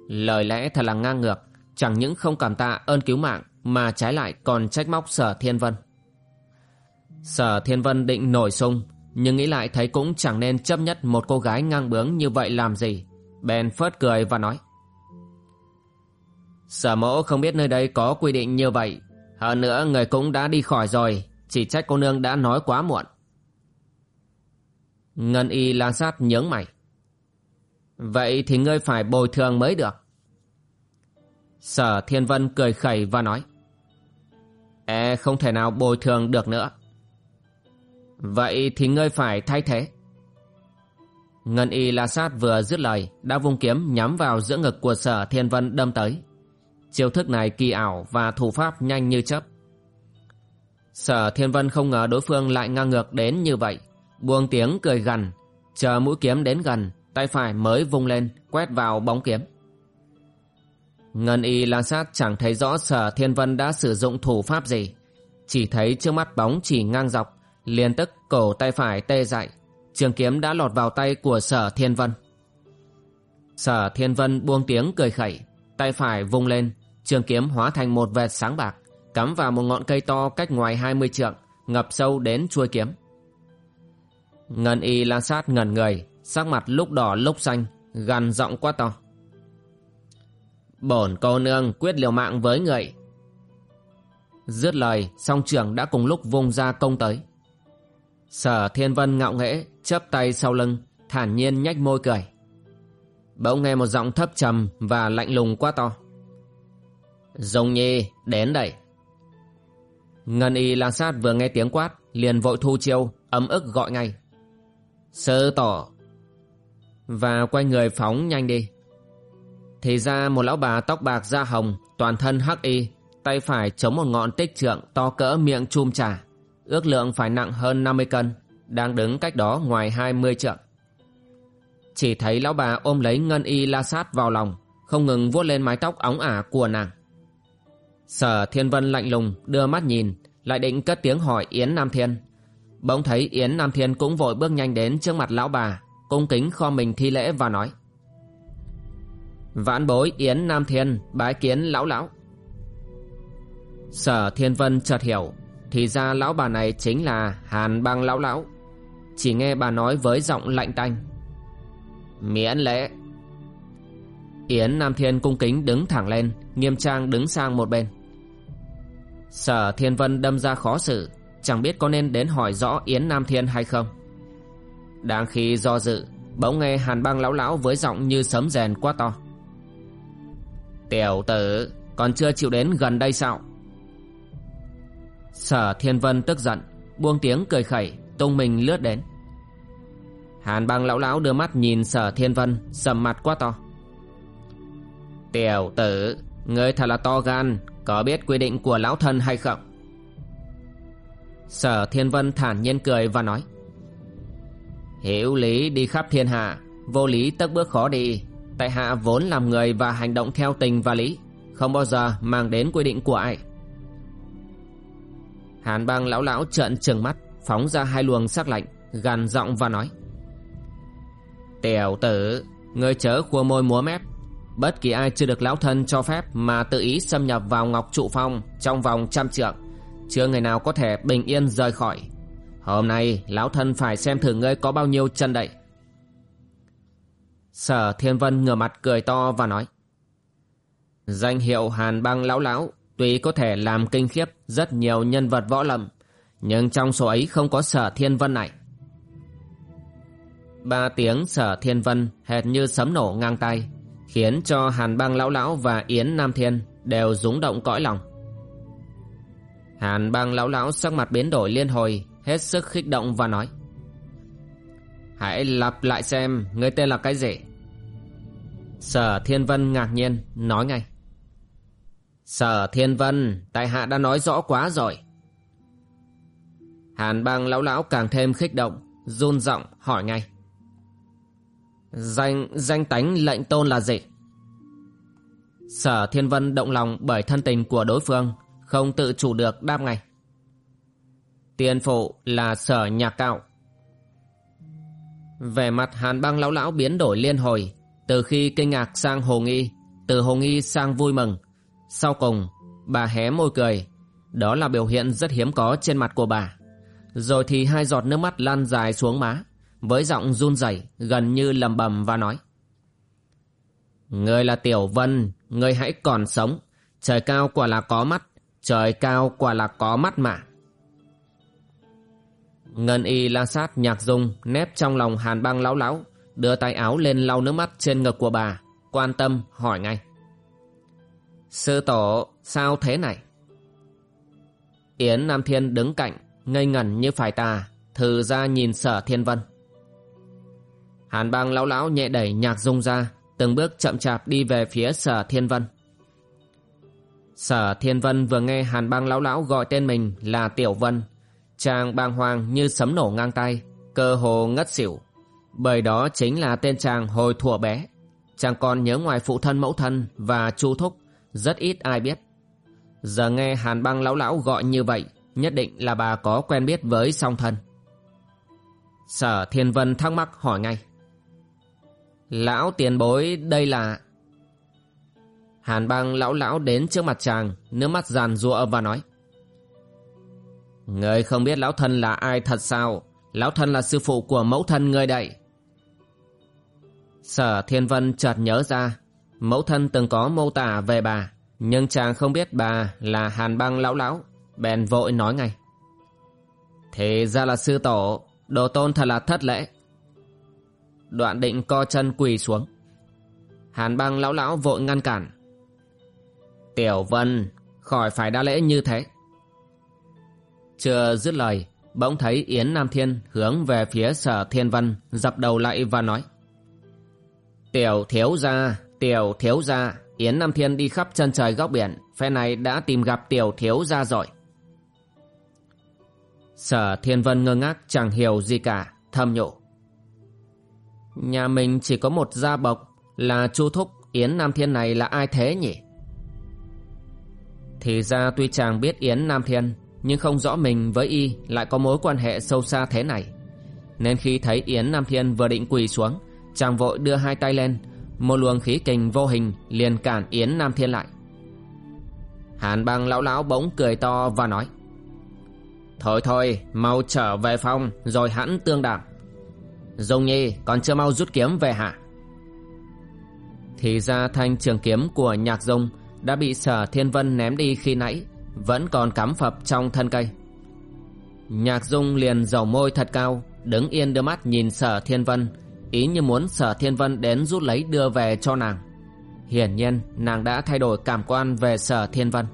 Speaker 1: Lời lẽ thật là ngang ngược, chẳng những không cảm tạ ơn cứu mạng mà trái lại còn trách móc Sở Thiên Vân. Sở Thiên Vân định nổi sung, nhưng nghĩ lại thấy cũng chẳng nên chấp nhất một cô gái ngang bướng như vậy làm gì. Bèn phớt cười và nói. Sở mẫu không biết nơi đây có quy định như vậy. Hơn nữa người cũng đã đi khỏi rồi, chỉ trách cô nương đã nói quá muộn. Ngân y la sát nhướng mày. Vậy thì ngươi phải bồi thường mới được. Sở Thiên Vân cười khẩy và nói. E không thể nào bồi thường được nữa. Vậy thì ngươi phải thay thế. Ngân y la sát vừa dứt lời, đã vung kiếm nhắm vào giữa ngực của sở Thiên Vân đâm tới. Chiêu thức này kỳ ảo và thủ pháp nhanh như chớp. Sở Thiên Vân không ngờ đối phương lại ngang ngược đến như vậy buông tiếng cười gằn chờ mũi kiếm đến gần, tay phải mới vung lên, quét vào bóng kiếm. Ngân y La sát chẳng thấy rõ sở thiên vân đã sử dụng thủ pháp gì, chỉ thấy trước mắt bóng chỉ ngang dọc, liền tức cổ tay phải tê dại, trường kiếm đã lọt vào tay của sở thiên vân. Sở thiên vân buông tiếng cười khẩy, tay phải vung lên, trường kiếm hóa thành một vệt sáng bạc, cắm vào một ngọn cây to cách ngoài hai mươi trượng, ngập sâu đến chuôi kiếm. Ngân y La sát ngẩn người, Sắc mặt lúc đỏ lúc xanh, Gằn giọng quá to. Bổn cô nương quyết liều mạng với người. Dứt lời, Song trưởng đã cùng lúc vung ra công tới. Sở thiên vân ngạo nghễ, chớp tay sau lưng, Thản nhiên nhách môi cười. Bỗng nghe một giọng thấp trầm Và lạnh lùng quá to. Dung nhi, đến đây. Ngân y La sát vừa nghe tiếng quát, Liền vội thu chiêu, ấm ức gọi ngay sơ tỏ Và quay người phóng nhanh đi. Thì ra một lão bà tóc bạc da hồng, toàn thân hắc y, tay phải chống một ngọn tích trượng to cỡ miệng chum trà, ước lượng phải nặng hơn 50 cân, đang đứng cách đó ngoài 20 trượng. Chỉ thấy lão bà ôm lấy ngân y la sát vào lòng, không ngừng vuốt lên mái tóc óng ả của nàng. Sở Thiên Vân lạnh lùng đưa mắt nhìn, lại định cất tiếng hỏi Yến Nam Thiên. Bỗng thấy Yến Nam Thiên cũng vội bước nhanh đến trước mặt lão bà, cung kính kho mình thi lễ và nói. Vãn bối Yến Nam Thiên bái kiến lão lão. Sở Thiên Vân chợt hiểu, thì ra lão bà này chính là Hàn băng lão lão. Chỉ nghe bà nói với giọng lạnh tanh. Miễn lễ. Yến Nam Thiên cung kính đứng thẳng lên, nghiêm trang đứng sang một bên. Sở Thiên Vân đâm ra khó xử, chẳng biết có nên đến hỏi rõ Yến Nam Thiên hay không. Đang khi do dự, bỗng nghe Hàn băng lão lão với giọng như sấm rèn quá to. Tiểu tử, còn chưa chịu đến gần đây sao? Sở Thiên Vân tức giận, buông tiếng cười khẩy, tung mình lướt đến. Hàn băng lão lão đưa mắt nhìn sở Thiên Vân, sầm mặt quá to. Tiểu tử, ngươi thật là to gan, có biết quy định của lão thân hay không? Sở Thiên Vân thản nhiên cười và nói. Hiểu lý đi khắp thiên hạ, vô lý tất bước khó đi. Tại hạ vốn làm người và hành động theo tình và lý, không bao giờ mang đến quy định của ai. Hàn băng lão lão trợn trừng mắt, phóng ra hai luồng sắc lạnh, gằn giọng và nói. Tiểu tử, ngươi chớ khua môi múa mép. Bất kỳ ai chưa được lão thân cho phép mà tự ý xâm nhập vào Ngọc Trụ Phong trong vòng trăm trượng, chưa người nào có thể bình yên rời khỏi. Hôm nay lão thân phải xem thử ngươi có bao nhiêu chân đậy. Sở Thiên Vân ngửa mặt cười to và nói. Danh hiệu Hàn băng lão lão tuy có thể làm kinh khiếp rất nhiều nhân vật võ lâm, nhưng trong số ấy không có sở Thiên Vân này. Ba tiếng sở thiên vân hệt như sấm nổ ngang tay, khiến cho Hàn băng lão lão và Yến Nam Thiên đều rúng động cõi lòng. Hàn băng lão lão sắc mặt biến đổi liên hồi, hết sức khích động và nói. Hãy lặp lại xem người tên là cái gì? Sở Thiên Vân ngạc nhiên, nói ngay. Sở Thiên Vân, tại hạ đã nói rõ quá rồi. Hàn băng lão lão càng thêm khích động, run giọng hỏi ngay. Danh danh tánh lệnh tôn là gì? Sở Thiên Vân động lòng bởi thân tình của đối phương, không tự chủ được đáp ngay. Tiền phụ là sở nhạc cạo. Về mặt hàn băng lão lão biến đổi liên hồi, từ khi kinh ngạc sang hồ nghi, từ hồ nghi sang vui mừng. Sau cùng, bà hé môi cười, đó là biểu hiện rất hiếm có trên mặt của bà. Rồi thì hai giọt nước mắt lan dài xuống má với giọng run rẩy gần như lầm bầm và nói Người là Tiểu Vân, người hãy còn sống, trời cao quả là có mắt, trời cao quả là có mắt mà. Ngân y la sát nhạc dung nép trong lòng hàn băng lão lão, đưa tay áo lên lau nước mắt trên ngực của bà, quan tâm hỏi ngay. Sư tổ, sao thế này? Yến Nam Thiên đứng cạnh, ngây ngẩn như phải tà, thử ra nhìn sở thiên vân. Hàn băng lão lão nhẹ đẩy nhạc dung ra, từng bước chậm chạp đi về phía sở thiên vân. Sở thiên vân vừa nghe hàn bang lão lão gọi tên mình là Tiểu Vân. Chàng bàng hoàng như sấm nổ ngang tay, cơ hồ ngất xỉu. Bởi đó chính là tên chàng hồi thuở bé. Chàng còn nhớ ngoài phụ thân mẫu thân và chu thúc, rất ít ai biết. Giờ nghe hàn băng lão lão gọi như vậy, nhất định là bà có quen biết với song thân. Sở Thiên Vân thắc mắc hỏi ngay. Lão tiền bối đây là... Hàn băng lão lão đến trước mặt chàng, nước mắt giàn giụa và nói. Người không biết lão thân là ai thật sao? Lão thân là sư phụ của mẫu thân người đây. Sở Thiên Vân chợt nhớ ra, mẫu thân từng có mô tả về bà, nhưng chàng không biết bà là hàn băng lão lão, bèn vội nói ngay. Thế ra là sư tổ, đồ tôn thật là thất lễ. Đoạn định co chân quỳ xuống Hàn băng lão lão vội ngăn cản Tiểu Vân Khỏi phải đa lễ như thế Chưa dứt lời bỗng thấy Yến Nam Thiên hướng về phía sở thiên vân, dập đầu lại và nói. Tiểu thiếu gia, tiểu thiếu gia, Yến Nam Thiên đi khắp chân trời góc biển, phe này đã tìm gặp tiểu thiếu gia rồi. Sở thiên vân ngơ ngác chẳng hiểu gì cả, thầm nhộ. Nhà mình chỉ có một gia bộc là Chu Thúc Yến Nam Thiên này là ai thế nhỉ? Thì ra tuy chàng biết Yến Nam Thiên nhưng không rõ mình với y lại có mối quan hệ sâu xa thế này. Nên khi thấy Yến Nam Thiên vừa định quỳ xuống, chàng vội đưa hai tay lên, một luồng khí kình vô hình liền cản Yến Nam Thiên lại. Hàn băng lão lão bỗng cười to và nói Thôi thôi, mau trở về phòng rồi hãn tương đạm. Dung Nhi còn chưa mau rút kiếm về hả? Thì ra thanh trường kiếm của nhạc dung đã bị sở thiên vân ném đi khi nãy, vẫn còn cắm phập trong thân cây. Nhạc dung liền dầu môi thật cao, đứng yên đưa mắt nhìn sở thiên vân, ý như muốn sở thiên vân đến rút lấy đưa về cho nàng. Hiển nhiên, nàng đã thay đổi cảm quan về sở thiên vân.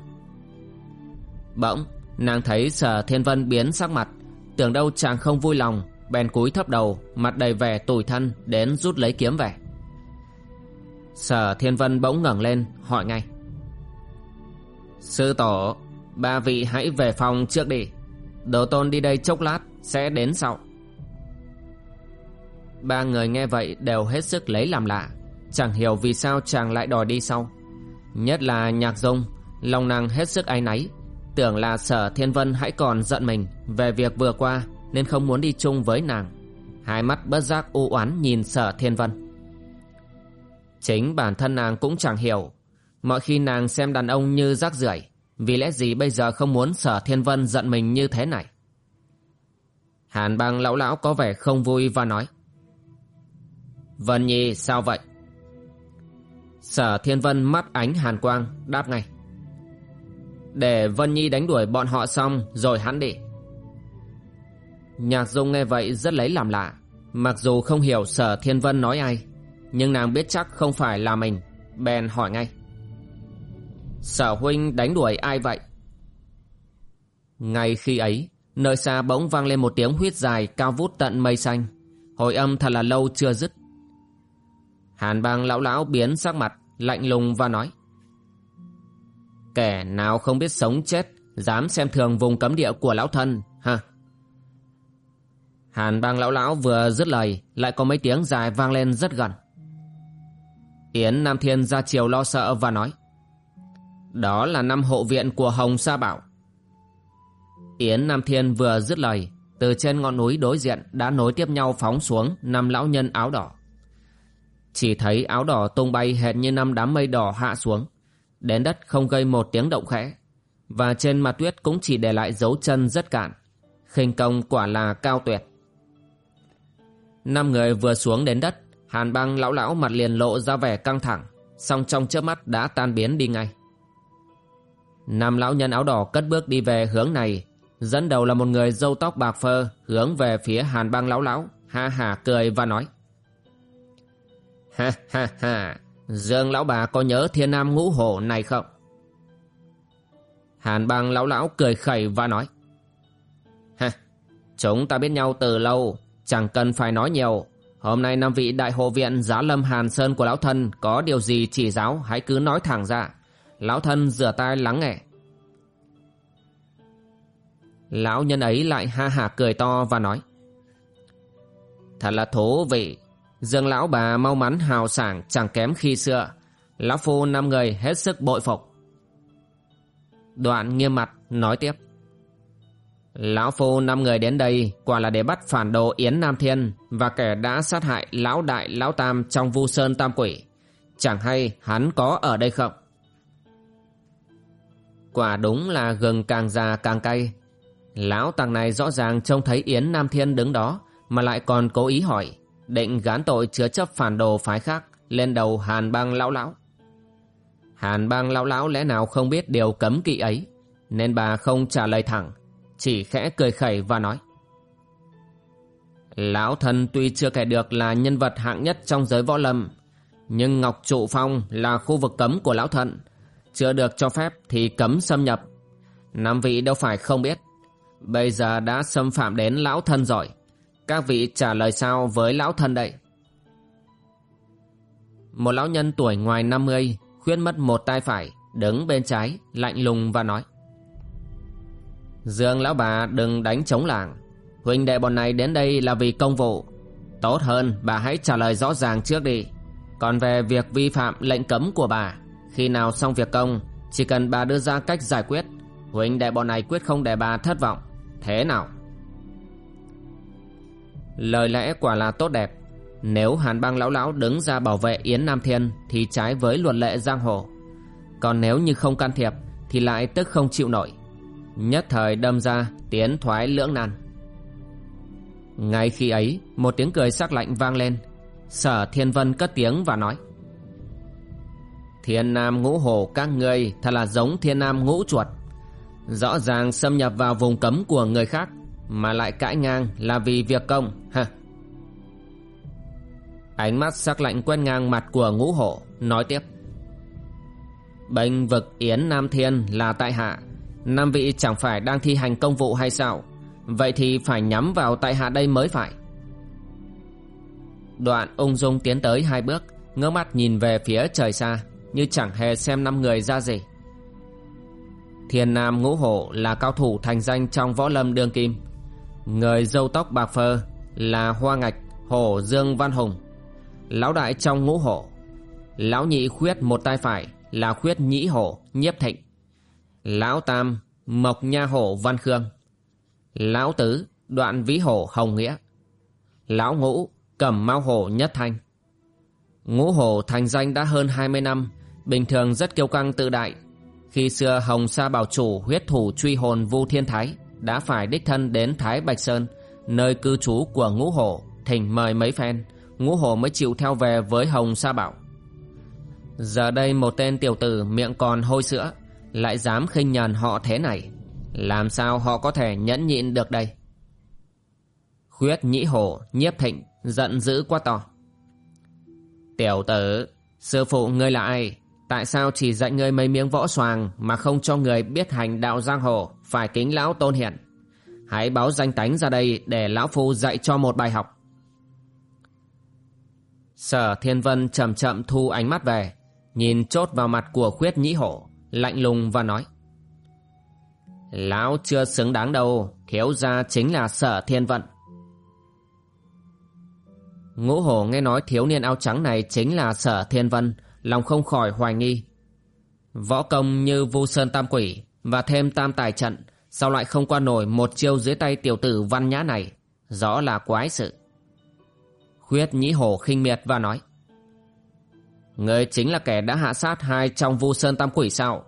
Speaker 1: Bỗng, nàng thấy sở thiên vân biến sắc mặt, tưởng đâu chàng không vui lòng, bèn cúi thấp đầu, mặt đầy vẻ tủi thân đến rút lấy kiếm về. Sở thiên vân bỗng ngẩng lên, hỏi ngay sư tổ, Ba vị hãy về phòng trước đi. Đồ tôn đi đây chốc lát, Sẽ đến sau. Ba người nghe vậy đều hết sức lấy làm lạ. Chẳng hiểu vì sao chàng lại đòi đi sau. Nhất là nhạc dung, Lòng nàng hết sức áy náy. Tưởng là sở thiên vân hãy còn giận mình Về việc vừa qua, Nên không muốn đi chung với nàng. Hai mắt bất giác u oán nhìn sở thiên vân. Chính bản thân nàng cũng chẳng hiểu Mọi khi nàng xem đàn ông như rác rưởi, vì lẽ gì bây giờ không muốn sở thiên vân giận mình như thế này? Hàn băng lão lão có vẻ không vui và nói, Vân Nhi, sao vậy? Sở thiên vân mắt ánh hàn quang, đáp ngay, Để Vân Nhi đánh đuổi bọn họ xong rồi hắn đi. Nhạc dung nghe vậy rất lấy làm lạ, Mặc dù không hiểu sở thiên vân nói ai, Nhưng nàng biết chắc không phải là mình, Bèn hỏi ngay Sở huynh đánh đuổi ai vậy? Ngay khi ấy, nơi xa bỗng vang lên một tiếng huyết dài cao vút tận mây xanh. Hồi âm thật là lâu chưa dứt. Hàn bang lão lão biến sắc mặt, lạnh lùng và nói. Kẻ nào không biết sống chết, dám xem thường vùng cấm địa của lão thân, ha? Hàn bang lão lão vừa dứt lời, lại có mấy tiếng dài vang lên rất gần. Yến Nam Thiên ra chiều lo sợ và nói. Đó là năm hộ viện của Hồng Sa Bảo. Yến Nam Thiên vừa dứt lời, từ trên ngọn núi đối diện đã nối tiếp nhau phóng xuống năm lão nhân áo đỏ. Chỉ thấy áo đỏ tung bay hệt như năm đám mây đỏ hạ xuống, đến đất không gây một tiếng động khẽ, và trên mặt tuyết cũng chỉ để lại dấu chân rất cạn. khinh công quả là cao tuyệt. Năm người vừa xuống đến đất, hàn băng lão lão mặt liền lộ ra vẻ căng thẳng, song trong chớp mắt đã tan biến đi ngay. Nam lão nhân áo đỏ cất bước đi về hướng này. Dẫn đầu là một người râu tóc bạc phơ, Hướng về phía hàn băng lão lão, Ha ha cười và nói. Ha ha ha, Dương lão bà có nhớ thiên nam ngũ hổ này không? Hàn băng lão lão cười khẩy và nói. Ha, Chúng ta biết nhau từ lâu, Chẳng cần phải nói nhiều. Hôm nay năm vị đại hộ viện giá lâm Hàn Sơn của lão thân Có điều gì chỉ giáo, hãy cứ nói thẳng ra. Lão thân rửa tay lắng nghe Lão nhân ấy lại ha hả cười to và nói, Thật là thú vị Dương lão bà mau mắn hào sảng chẳng kém khi xưa Lão phu năm người hết sức bội phục Đoạn nghiêm mặt nói tiếp, Lão phu năm người đến đây quả là để bắt phản đồ Yến Nam Thiên và kẻ đã sát hại lão đại lão tam trong vu sơn tam quỷ. Chẳng hay hắn có ở đây không? Quả đúng là gừng càng già càng cay. Lão tàng này rõ ràng trông thấy Yến Nam Thiên đứng đó mà lại còn cố ý hỏi, định gán tội chứa chấp phản đồ phái khác lên đầu Hàn bang lão lão. Hàn bang lão lão lẽ nào không biết điều cấm kỵ ấy, nên bà không trả lời thẳng, chỉ khẽ cười khẩy và nói. Lão thần tuy chưa kể được là nhân vật hạng nhất trong giới võ lâm, nhưng Ngọc Trụ Phong là khu vực cấm của lão thần chưa được cho phép thì cấm xâm nhập. Năm vị đâu phải không biết. Bây giờ đã xâm phạm đến lão thân rồi. Các vị trả lời sao với lão thân đây? Một lão nhân tuổi ngoài 50 khuyên mất một tay phải, Đứng bên trái, lạnh lùng và nói. Dương lão bà đừng đánh chống làng. Huynh đệ bọn này đến đây là vì công vụ. Tốt hơn, bà hãy trả lời rõ ràng trước đi. Còn về việc vi phạm lệnh cấm của bà khi nào xong việc công, Chỉ cần bà đưa ra cách giải quyết. Huynh đệ bọn này quyết không để bà thất vọng. Thế nào? Lời lẽ quả là tốt đẹp. Nếu hàn bang lão lão đứng ra bảo vệ Yến Nam Thiên Thì trái với luật lệ giang hồ. Còn nếu như không can thiệp Thì lại tức không chịu nổi. Nhất thời đâm ra tiến thoái lưỡng nan. Ngay khi ấy, Một tiếng cười sắc lạnh vang lên. Sở Thiên Vân cất tiếng và nói Thiên Nam ngũ hổ các ngươi Thật là giống Thiên Nam ngũ chuột. Rõ ràng xâm nhập vào vùng cấm của người khác, Mà lại cãi ngang là vì việc công, ha. Ánh mắt sắc lạnh quen ngang mặt của ngũ hổ Nói tiếp. Bênh vực Yến Nam Thiên là tại hạ nam vị chẳng phải đang thi hành công vụ hay sao? Vậy thì phải nhắm vào tại hạ đây mới phải. Đoạn ung dung tiến tới hai bước Ngơ mắt nhìn về phía trời xa. Như chẳng hề xem năm người ra gì. Thiên Nam Ngũ Hổ là cao thủ thành danh trong võ lâm đương kim. Người dâu tóc bạc phơ là Hoa Ngạch Hổ Dương Văn Hùng. Lão đại trong ngũ hổ Lão nhị khuyết một tay phải là khuyết nhĩ hổ nhiếp thịnh. Lão tam mộc nha hổ Văn Khương. Lão tứ đoạn vĩ hổ Hồng Nghĩa. Lão ngũ cẩm mau hổ Nhất Thanh. Ngũ hổ thành danh đã hơn 20 năm Bình thường rất kiêu căng tự đại. Khi xưa Hồng Sa Bảo Chủ huyết thủ truy hồn Vu Thiên Thái Đã phải đích thân đến Thái Bạch Sơn, Nơi cư trú của ngũ hổ, Thỉnh mời mấy phen, Ngũ hổ mới chịu theo về với Hồng Sa Bảo. Giờ đây một tên tiểu tử miệng còn hôi sữa, Lại dám khinh nhờn họ thế này, làm sao họ có thể nhẫn nhịn được đây? Khuyết nhĩ hổ, nhiếp thịnh Giận dữ quá to. Tiểu tử, Sư phụ ngươi là ai? Tại sao chỉ dạy ngươi mấy miếng võ xoàng Mà không cho người biết hành đạo giang hồ, Phải kính lão tôn hiển? Hãy báo danh tánh ra đây Để lão phu dạy cho một bài học. Sở Thiên Vân chậm chậm thu ánh mắt về, Nhìn chốt vào mặt của khuyết nhĩ hổ, Lạnh lùng và nói, Lão chưa xứng đáng đâu, Thiếu gia chính là sở thiên vận Ngũ hổ nghe nói thiếu niên áo trắng này chính là sở thiên vân Lòng không khỏi hoài nghi. Võ công như vu sơn tam quỷ Và thêm tam tài trận, Sao lại không qua nổi một chiêu dưới tay tiểu tử văn nhã này? Rõ là quái sự. Khuyết nhĩ hổ khinh miệt và nói, Người chính là kẻ đã hạ sát hai trong vu sơn tam quỷ sao?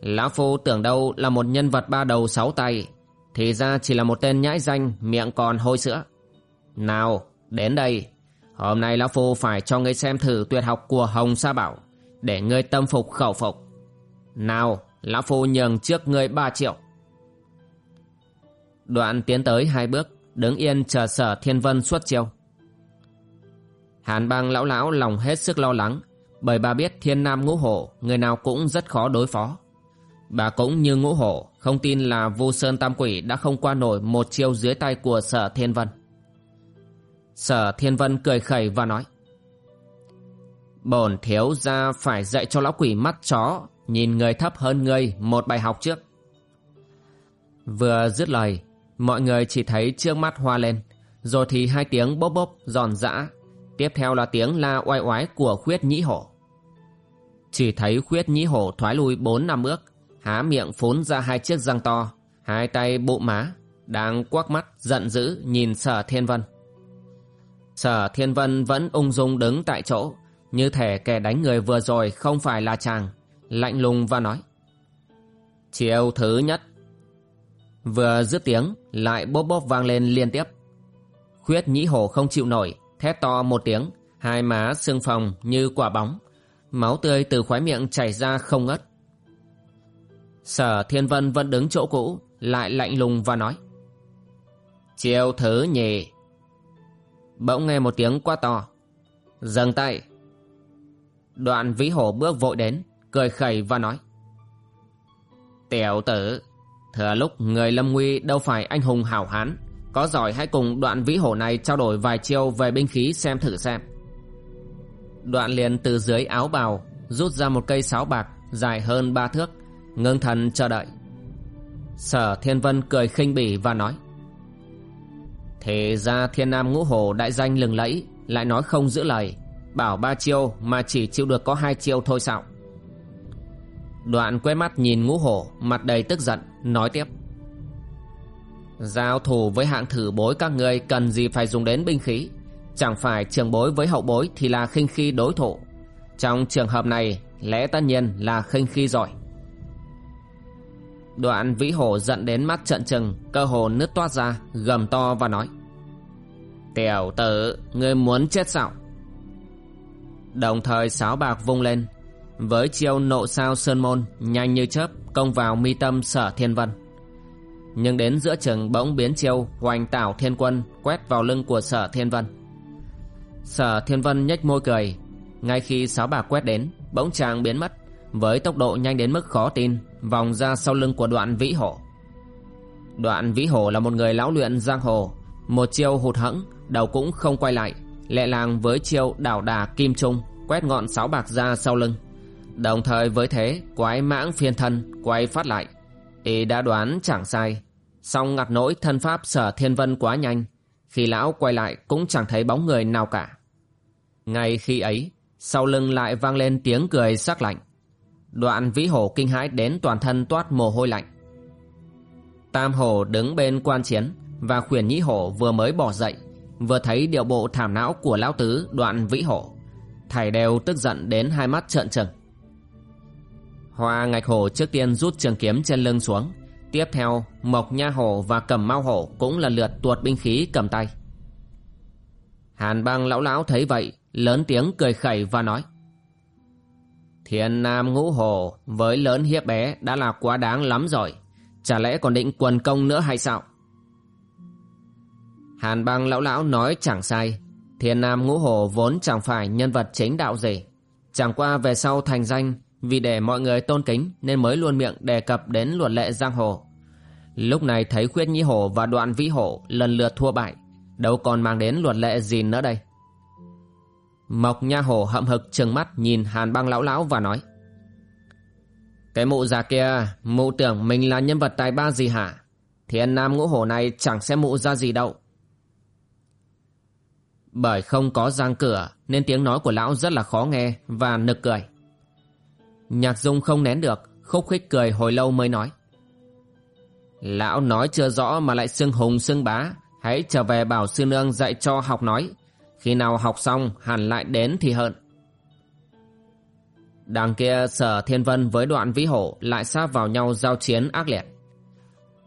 Speaker 1: Lão Phu tưởng đâu là một nhân vật ba đầu sáu tay, Thì ra chỉ là một tên nhãi danh, miệng còn hôi sữa. Nào, đến đây. Hôm nay Lão Phu phải cho ngươi xem thử tuyệt học của Hồng Sa Bảo, Để ngươi tâm phục khẩu phục. Nào, Lão Phu nhường trước ngươi ba triệu. Đoạn tiến tới hai bước, Đứng yên chờ sở thiên vân xuất chiêu Hàn bang lão lão lòng hết sức lo lắng, Bởi bà biết thiên nam ngũ hổ, Người nào cũng rất khó đối phó. Bà cũng như ngũ hổ, Không tin là vô sơn tam quỷ Đã không qua nổi một chiêu dưới tay của sở thiên vân. Sở thiên vân cười khẩy và nói Bổn thiếu ra phải dạy cho lão quỷ mắt chó Nhìn người thấp hơn người một bài học trước. Vừa dứt lời Mọi người chỉ thấy trước mắt hoa lên Rồi thì hai tiếng bốp bốp giòn giã. Tiếp theo là tiếng la oai oái của khuyết nhĩ hổ. Chỉ thấy khuyết nhĩ hổ thoái lui bốn năm bước há miệng phốn ra hai chiếc răng to, hai tay bộ má, đang quắc mắt giận dữ nhìn sở thiên vân. Sở thiên vân vẫn ung dung đứng tại chỗ, như thể kẻ đánh người vừa rồi không phải là chàng, lạnh lùng và nói. Chiều thứ nhất. Vừa dứt tiếng, lại bốp bốp vang lên liên tiếp. Khuyết nhĩ hổ không chịu nổi, thét to một tiếng, hai má xương phồng như quả bóng. Máu tươi từ khóe miệng chảy ra không ngất. Sở Thiên Vân vẫn đứng chỗ cũ, lại lạnh lùng và nói. Chiêu thứ nhì. Bỗng nghe một tiếng quá to. Dừng tay. Đoạn vĩ hổ bước vội đến, cười khẩy và nói. Tiểu tử, Thừa lúc người lâm nguy đâu phải anh hùng hảo hán Có giỏi hãy cùng đoạn vĩ hổ này trao đổi vài chiêu về binh khí xem thử xem Đoạn liền từ dưới áo bào Rút ra một cây sáo bạc dài hơn ba thước Ngưng thần chờ đợi Sở Thiên Vân cười khinh bỉ và nói Thế ra thiên nam ngũ hồ đại danh lừng lẫy, Lại nói không giữ lời. Bảo ba chiêu mà chỉ chịu được có hai chiêu thôi sao? Đoạn quét mắt nhìn ngũ hổ Mặt đầy tức giận, Nói tiếp. Giao thủ với hạng thử bối các ngươi Cần gì phải dùng đến binh khí? Chẳng phải trường bối với hậu bối Thì là khinh khi đối thủ. Trong trường hợp này, Lẽ tất nhiên là khinh khi giỏi Đoạn vĩ hổ giận đến mắt trận trừng, Cơ hồ nứt toát ra, Gầm to và nói, Tiểu tử, Ngươi muốn chết sao? Đồng thời sáo bạc vung lên, Với chiêu nộ sao sơn môn, Nhanh như chớp, Công vào mi tâm sở thiên vân. Nhưng đến giữa chừng bỗng biến chiêu, Hoành tảo thiên quân Quét vào lưng của sở thiên vân. Sở thiên vân nhếch môi cười, Ngay khi sáo bạc quét đến, Bỗng chàng biến mất. Với tốc độ nhanh đến mức khó tin, Vòng ra sau lưng của đoạn vĩ hổ Đoạn vĩ hổ là một người lão luyện giang hồ, Một chiêu hụt hẫng, Đầu cũng không quay lại, Lẹ làng với chiêu đảo đà kim trung, Quét ngọn sáo bạc ra sau lưng. Đồng thời với thế, Quái mãng phiên thân Quay phát lại. Y đã đoán chẳng sai. Song ngặt nỗi thân pháp sở thiên vân quá nhanh, Khi lão quay lại cũng chẳng thấy bóng người nào cả. Ngay khi ấy, Sau lưng lại vang lên tiếng cười sắc lạnh. Đoạn vĩ hổ kinh hãi đến toàn thân toát mồ hôi lạnh. Tam hổ đứng bên quan chiến Và khuyển nhĩ hổ vừa mới bỏ dậy, Vừa thấy điệu bộ thảm não của lão tứ đoạn vĩ hổ Thầy đều tức giận đến hai mắt trợn trừng. Hoa ngạch hổ trước tiên rút trường kiếm trên lưng xuống, Tiếp theo Mộc Nha Hổ và Cầm mau Hổ cũng lần lượt tuột binh khí cầm tay. Hàn băng lão lão thấy vậy, Lớn tiếng cười khẩy và nói Thiên Nam Ngũ Hồ với lớn hiếp bé đã là quá đáng lắm rồi. Chả lẽ còn định quần công nữa hay sao? Hàn băng lão lão nói chẳng sai. Thiên Nam Ngũ Hồ vốn chẳng phải nhân vật chính đạo gì. Chẳng qua về sau thành danh, vì để mọi người tôn kính nên mới luôn miệng đề cập đến luật lệ giang hồ. Lúc này thấy khuyết nhĩ hổ và đoạn vĩ hổ lần lượt thua bại. Đâu còn mang đến luật lệ gì nữa đây. Mộc Nha Hổ hậm hực trừng mắt nhìn Hàn băng lão lão và nói Cái mụ già kia, mụ tưởng mình là nhân vật tài ba gì hả? Thiên Nam Ngũ Hổ này chẳng xem mụ ra gì đâu. Bởi không có giang cửa nên tiếng nói của lão rất là khó nghe và nực cười. Nhạc Dung không nén được, khúc khích cười hồi lâu mới nói. Lão nói chưa rõ mà lại xưng hùng xưng bá, hãy trở về bảo sư nương dạy cho học nói, khi nào học xong hẳn lại đến thì hận. Đằng kia sở thiên vân với đoạn vĩ hổ lại sát vào nhau giao chiến ác liệt.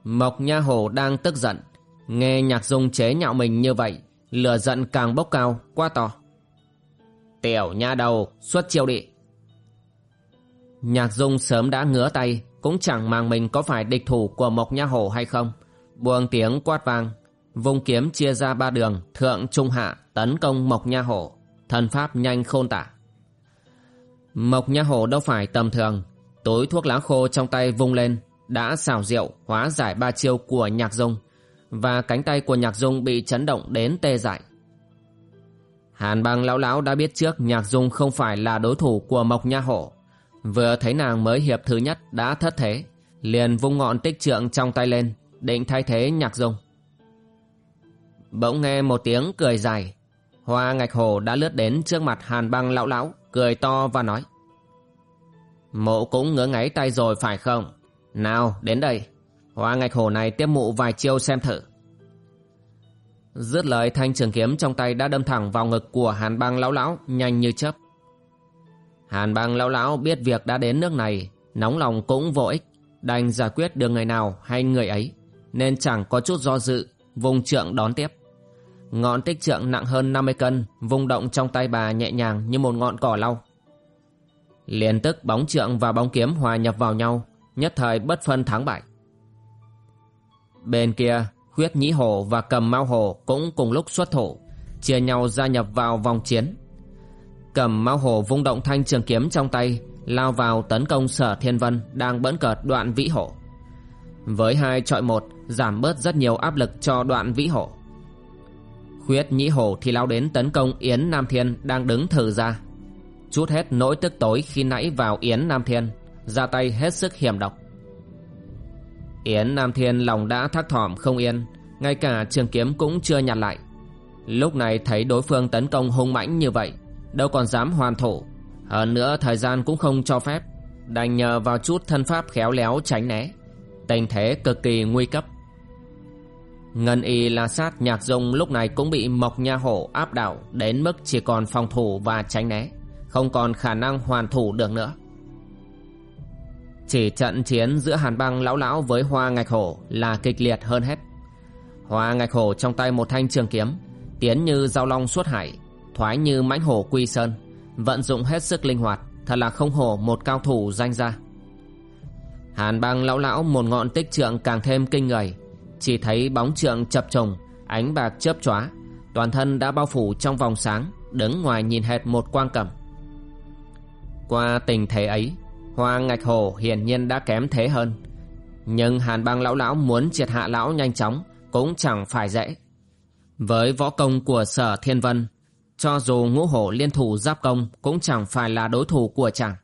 Speaker 1: Mộc nha hổ đang tức giận, nghe nhạc dung chế nhạo mình như vậy, lửa giận càng bốc cao, quá to. Tiểu nha đầu, xuất chiêu đi. Nhạc dung sớm đã ngứa tay, cũng chẳng mang mình có phải địch thủ của mộc nha hổ hay không. Buông tiếng quát vang, Vung kiếm chia ra ba đường Thượng trung hạ tấn công Mộc Nha Hổ. Thần pháp nhanh khôn tả. Mộc Nha Hổ đâu phải tầm thường. Tối thuốc lá khô trong tay vung lên, Đã xảo rượu, hóa giải ba chiêu của Nhạc Dung, Và cánh tay của Nhạc Dung bị chấn động đến tê dại. Hàn băng lão lão đã biết trước Nhạc Dung không phải là đối thủ của Mộc Nha Hổ. Vừa thấy nàng mới hiệp thứ nhất đã thất thế, Liền vung ngọn tích trượng trong tay lên, Định thay thế Nhạc Dung. Bỗng nghe một tiếng cười dài Hoa ngạch hồ đã lướt đến trước mặt hàn băng lão lão, Cười to và nói. Mộ cũng ngỡ ngáy tay rồi phải không? Nào, đến đây. Hoa ngạch hồ này tiếp mụ vài chiêu xem thử. Dứt lời, thanh trường kiếm trong tay đã đâm thẳng vào ngực của hàn băng lão lão, Nhanh như chớp. Hàn băng lão lão biết việc đã đến nước này, Nóng lòng cũng vô ích. Đành giải quyết được người nào hay người ấy, Nên chẳng có chút do dự, Vùng trượng đón tiếp. Ngọn tích trượng nặng hơn 50 cân vung động trong tay bà nhẹ nhàng như một ngọn cỏ lau. Liền tức bóng trượng và bóng kiếm hòa nhập vào nhau, nhất thời bất phân thắng bại. Bên kia, huyết nhĩ hồ và cầm mau hồ cũng cùng lúc xuất thủ, chia nhau gia nhập vào vòng chiến. Cầm mau hồ vung động thanh trường kiếm trong tay, lao vào tấn công sở thiên vân đang bẫn cợt đoạn vĩ hổ. Với hai trọi một giảm bớt rất nhiều áp lực cho đoạn vĩ hổ Khuyết nhĩ hổ thì lao đến tấn công Yến Nam Thiên đang đứng thử ra. Chút hết nỗi tức tối khi nãy vào Yến Nam Thiên, Ra tay hết sức hiểm độc. Yến Nam Thiên lòng đã thắc thỏm không yên, Ngay cả trường kiếm cũng chưa nhặt lại. Lúc này thấy đối phương tấn công hung mãnh như vậy, Đâu còn dám hoàn thủ Hơn nữa thời gian cũng không cho phép, Đành nhờ vào chút thân pháp khéo léo tránh né. Tình thế cực kỳ nguy cấp. Ngân y la sát nhạc dung lúc này cũng bị mộc nha hổ áp đảo Đến mức chỉ còn phòng thủ và tránh né, Không còn khả năng hoàn thủ được nữa. Chỉ trận chiến giữa hàn băng lão lão với hoa ngạch hổ là kịch liệt hơn hết. Hoa ngạch hổ trong tay một thanh trường kiếm, Tiến như giao long suốt hải, Thoái như mãnh hổ quy sơn, Vận dụng hết sức linh hoạt, Thật là không hổ một cao thủ danh gia. Hàn băng lão lão một ngọn tích trượng càng thêm kinh người chỉ thấy bóng trượng chập trùng, Ánh bạc chớp chóa. Toàn thân đã bao phủ trong vòng sáng, Đứng ngoài nhìn hệt một quang cẩm. Qua tình thế ấy, Hoa ngạch hồ hiển nhiên đã kém thế hơn. Nhưng hàn băng lão lão muốn triệt hạ lão nhanh chóng Cũng chẳng phải dễ. Với võ công của sở thiên vân, Cho dù ngũ hổ liên thủ giáp công Cũng chẳng phải là đối thủ của chàng.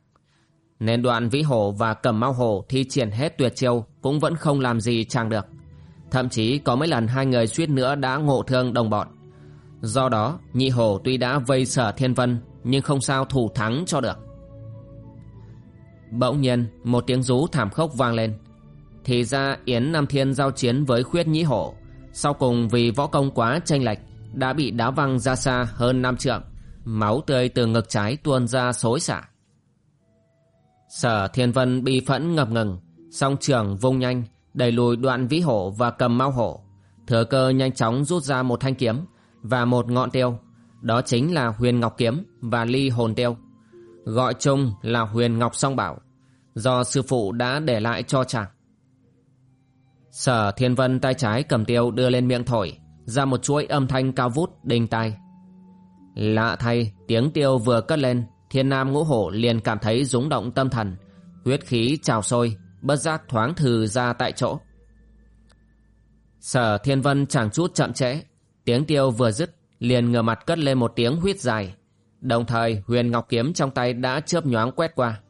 Speaker 1: Nên đoạn vĩ hổ và cầm mau hổ thi triển hết tuyệt chiêu Cũng vẫn không làm gì chàng được. Thậm chí có mấy lần hai người suýt nữa đã ngộ thương đồng bọn. Do đó nhị hổ tuy đã vây sở thiên vân Nhưng không sao thủ thắng cho được. Bỗng nhiên một tiếng rú thảm khốc vang lên. Thì ra Yến Nam Thiên giao chiến với khuyết nhĩ hổ Sau cùng vì võ công quá tranh lệch Đã bị đá văng ra xa hơn năm trượng Máu tươi từ ngực trái tuôn ra xối xả. Sở Thiên Vân bi phẫn ngập ngừng, song trường vung nhanh, đẩy lùi đoạn vĩ hổ và cầm mau hổ. Thừa cơ nhanh chóng rút ra một thanh kiếm và một ngọn tiêu. Đó chính là huyền ngọc kiếm và ly hồn tiêu. Gọi chung là huyền ngọc song bảo, do sư phụ đã để lại cho chàng. Sở Thiên Vân tay trái cầm tiêu đưa lên miệng thổi, ra một chuỗi âm thanh cao vút đinh tai. Lạ thay, tiếng tiêu vừa cất lên Thiên Nam Ngũ Hổ liền cảm thấy rúng động tâm thần, huyết khí trào sôi, bất giác thoáng thừ ra tại chỗ. Sở Thiên Vân chẳng chút chậm trễ, tiếng tiêu vừa dứt, liền ngửa mặt cất lên một tiếng huýt dài, đồng thời huyền ngọc kiếm trong tay đã chớp nhoáng quét qua.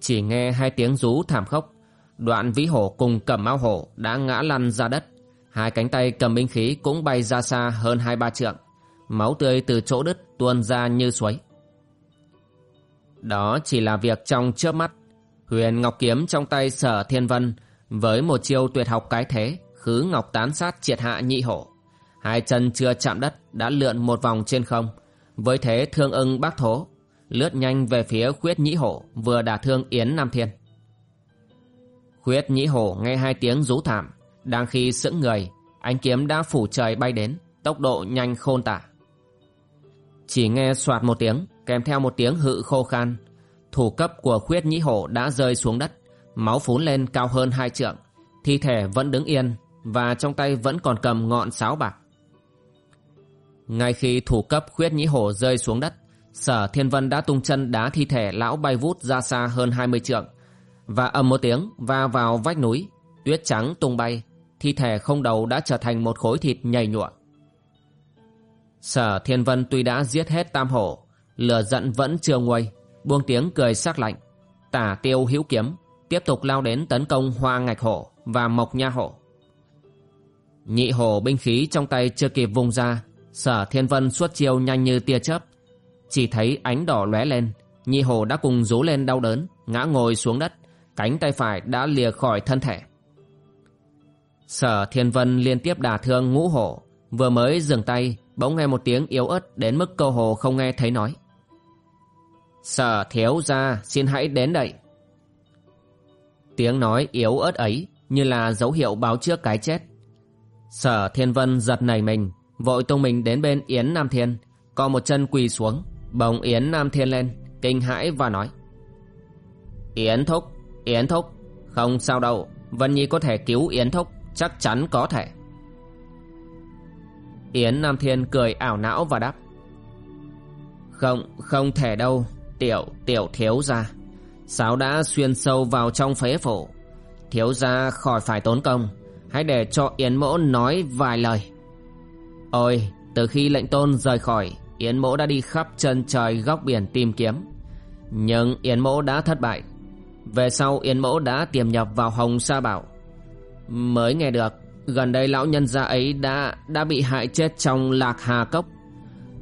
Speaker 1: Chỉ nghe hai tiếng rú thảm khốc, đoạn vĩ hổ cùng cầm ao hổ đã ngã lăn ra đất, hai cánh tay cầm binh khí cũng bay ra xa hơn hai ba trượng, máu tươi từ chỗ đứt tuôn ra như suối. Đó chỉ là việc trong chớp mắt. Huyền Ngọc Kiếm trong tay sở thiên vân với một chiêu tuyệt học cái thế, khứ ngọc tán sát triệt hạ nhị hổ. Hai chân chưa chạm đất đã lượn một vòng trên không. Với thế thương ưng bác thố, lướt nhanh về phía khuyết nhĩ hổ, vừa đả thương Yến Nam Thiên. Khuyết nhĩ hổ nghe hai tiếng rú thảm, đang khi sững người, ánh kiếm đã phủ trời bay đến, tốc độ nhanh khôn tả. Chỉ nghe soạt một tiếng, kèm theo một tiếng hự khô khan thủ cấp của khuyết nhĩ hổ đã rơi xuống đất, máu phún lên cao hơn hai trượng, thi thể vẫn đứng yên và trong tay vẫn còn cầm ngọn sáo bạc. Ngay khi thủ cấp khuyết nhĩ hổ rơi xuống đất, sở thiên vân đã tung chân đá thi thể lão bay vút ra xa hơn hai mươi trượng và ầm một tiếng va vào vách núi, tuyết trắng tung bay, thi thể không đầu đã trở thành một khối thịt nhầy nhụa. Sở thiên vân tuy đã giết hết tam hổ lửa giận vẫn chưa nguôi buông tiếng cười sắc lạnh. Tả tiêu hữu kiếm tiếp tục lao đến tấn công hoa ngạch hổ và mộc nha hổ. Nhị hổ binh khí trong tay chưa kịp vùng ra, sở thiên vân xuất chiêu nhanh như tia chớp. Chỉ thấy ánh đỏ lóe lên, nhị hổ đã cùng rú lên đau đớn, ngã ngồi xuống đất, cánh tay phải đã lìa khỏi thân thể. Sở thiên vân liên tiếp đả thương ngũ hổ, vừa mới dừng tay, bỗng nghe một tiếng yếu ớt đến mức cơ hồ không nghe thấy nói. Sở thiếu gia xin hãy đến đây. Tiếng nói yếu ớt ấy như là dấu hiệu báo trước cái chết. Sở thiên vân giật nảy mình, vội tung mình đến bên Yến Nam Thiên, co một chân quỳ xuống, bồng Yến Nam Thiên lên, kinh hãi và nói. Yến Thúc, Yến Thúc, không sao đâu, Vân Nhi có thể cứu Yến Thúc, chắc chắn có thể. Yến Nam Thiên cười ảo não và đáp. Không, không thể đâu, Tiểu, tiểu thiếu gia. Sáo đã xuyên sâu vào trong phế phủ. Thiếu gia khỏi phải tốn công. Hãy để cho Yến Mỗ nói vài lời. Ôi Từ khi lệnh tôn rời khỏi Yến Mỗ đã đi khắp chân trời góc biển tìm kiếm. Nhưng Yến Mỗ đã thất bại. Về sau Yến Mỗ đã tiềm nhập vào Hồng Sa Bảo. Mới nghe được Gần đây lão nhân gia ấy đã đã bị hại chết trong lạc hà cốc.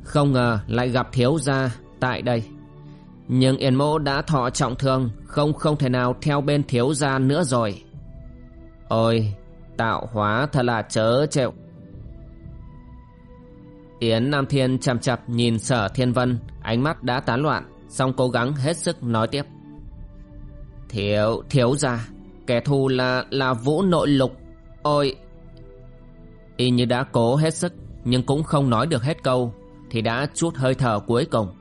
Speaker 1: Không ngờ lại gặp thiếu gia tại đây. Nhưng Yên Mô đã thọ trọng thương Không không thể nào theo bên thiếu gia nữa rồi. Ôi Tạo hóa thật là chớ trêu Yến Nam Thiên chằm chặp nhìn sở thiên vân Ánh mắt đã tán loạn song cố gắng hết sức nói tiếp. Thiếu, thiếu gia Kẻ thù là, là vũ nội lục. Ôi Y như đã cố hết sức Nhưng cũng không nói được hết câu Thì đã chút hơi thở cuối cùng.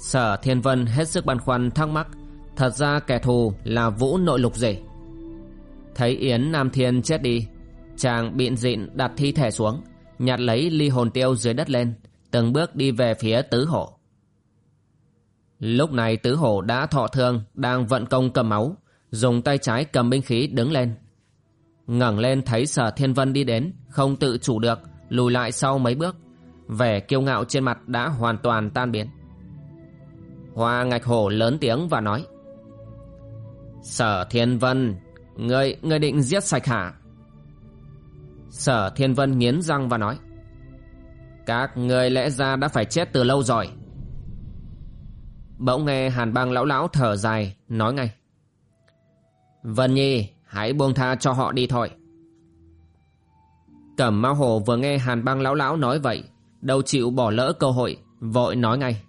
Speaker 1: Sở thiên vân hết sức băn khoăn, thắc mắc, Thật ra kẻ thù là vũ nội lục gì? Thấy Yến Nam Thiên chết đi, Chàng biện dịn đặt thi thể xuống, Nhặt lấy ly hồn tiêu dưới đất lên, Từng bước đi về phía tứ hổ. Lúc này tứ hổ đã thọ thương, Đang vận công cầm máu, Dùng tay trái cầm binh khí đứng lên. Ngẩng lên thấy sở thiên vân đi đến, Không tự chủ được, Lùi lại sau mấy bước. Vẻ kiêu ngạo trên mặt đã hoàn toàn tan biến. Hoa ngạch hổ lớn tiếng và nói Sở thiên vân Ngươi, ngươi định giết sạch hả? Sở Thiên Vân nghiến răng và nói Các người lẽ ra đã phải chết từ lâu rồi Bỗng nghe Hàn bang lão lão thở dài Nói ngay Vân Nhi Hãy buông tha cho họ đi thôi Cẩm Mao Hồ vừa nghe Hàn bang lão lão nói vậy Đâu chịu bỏ lỡ cơ hội Vội nói ngay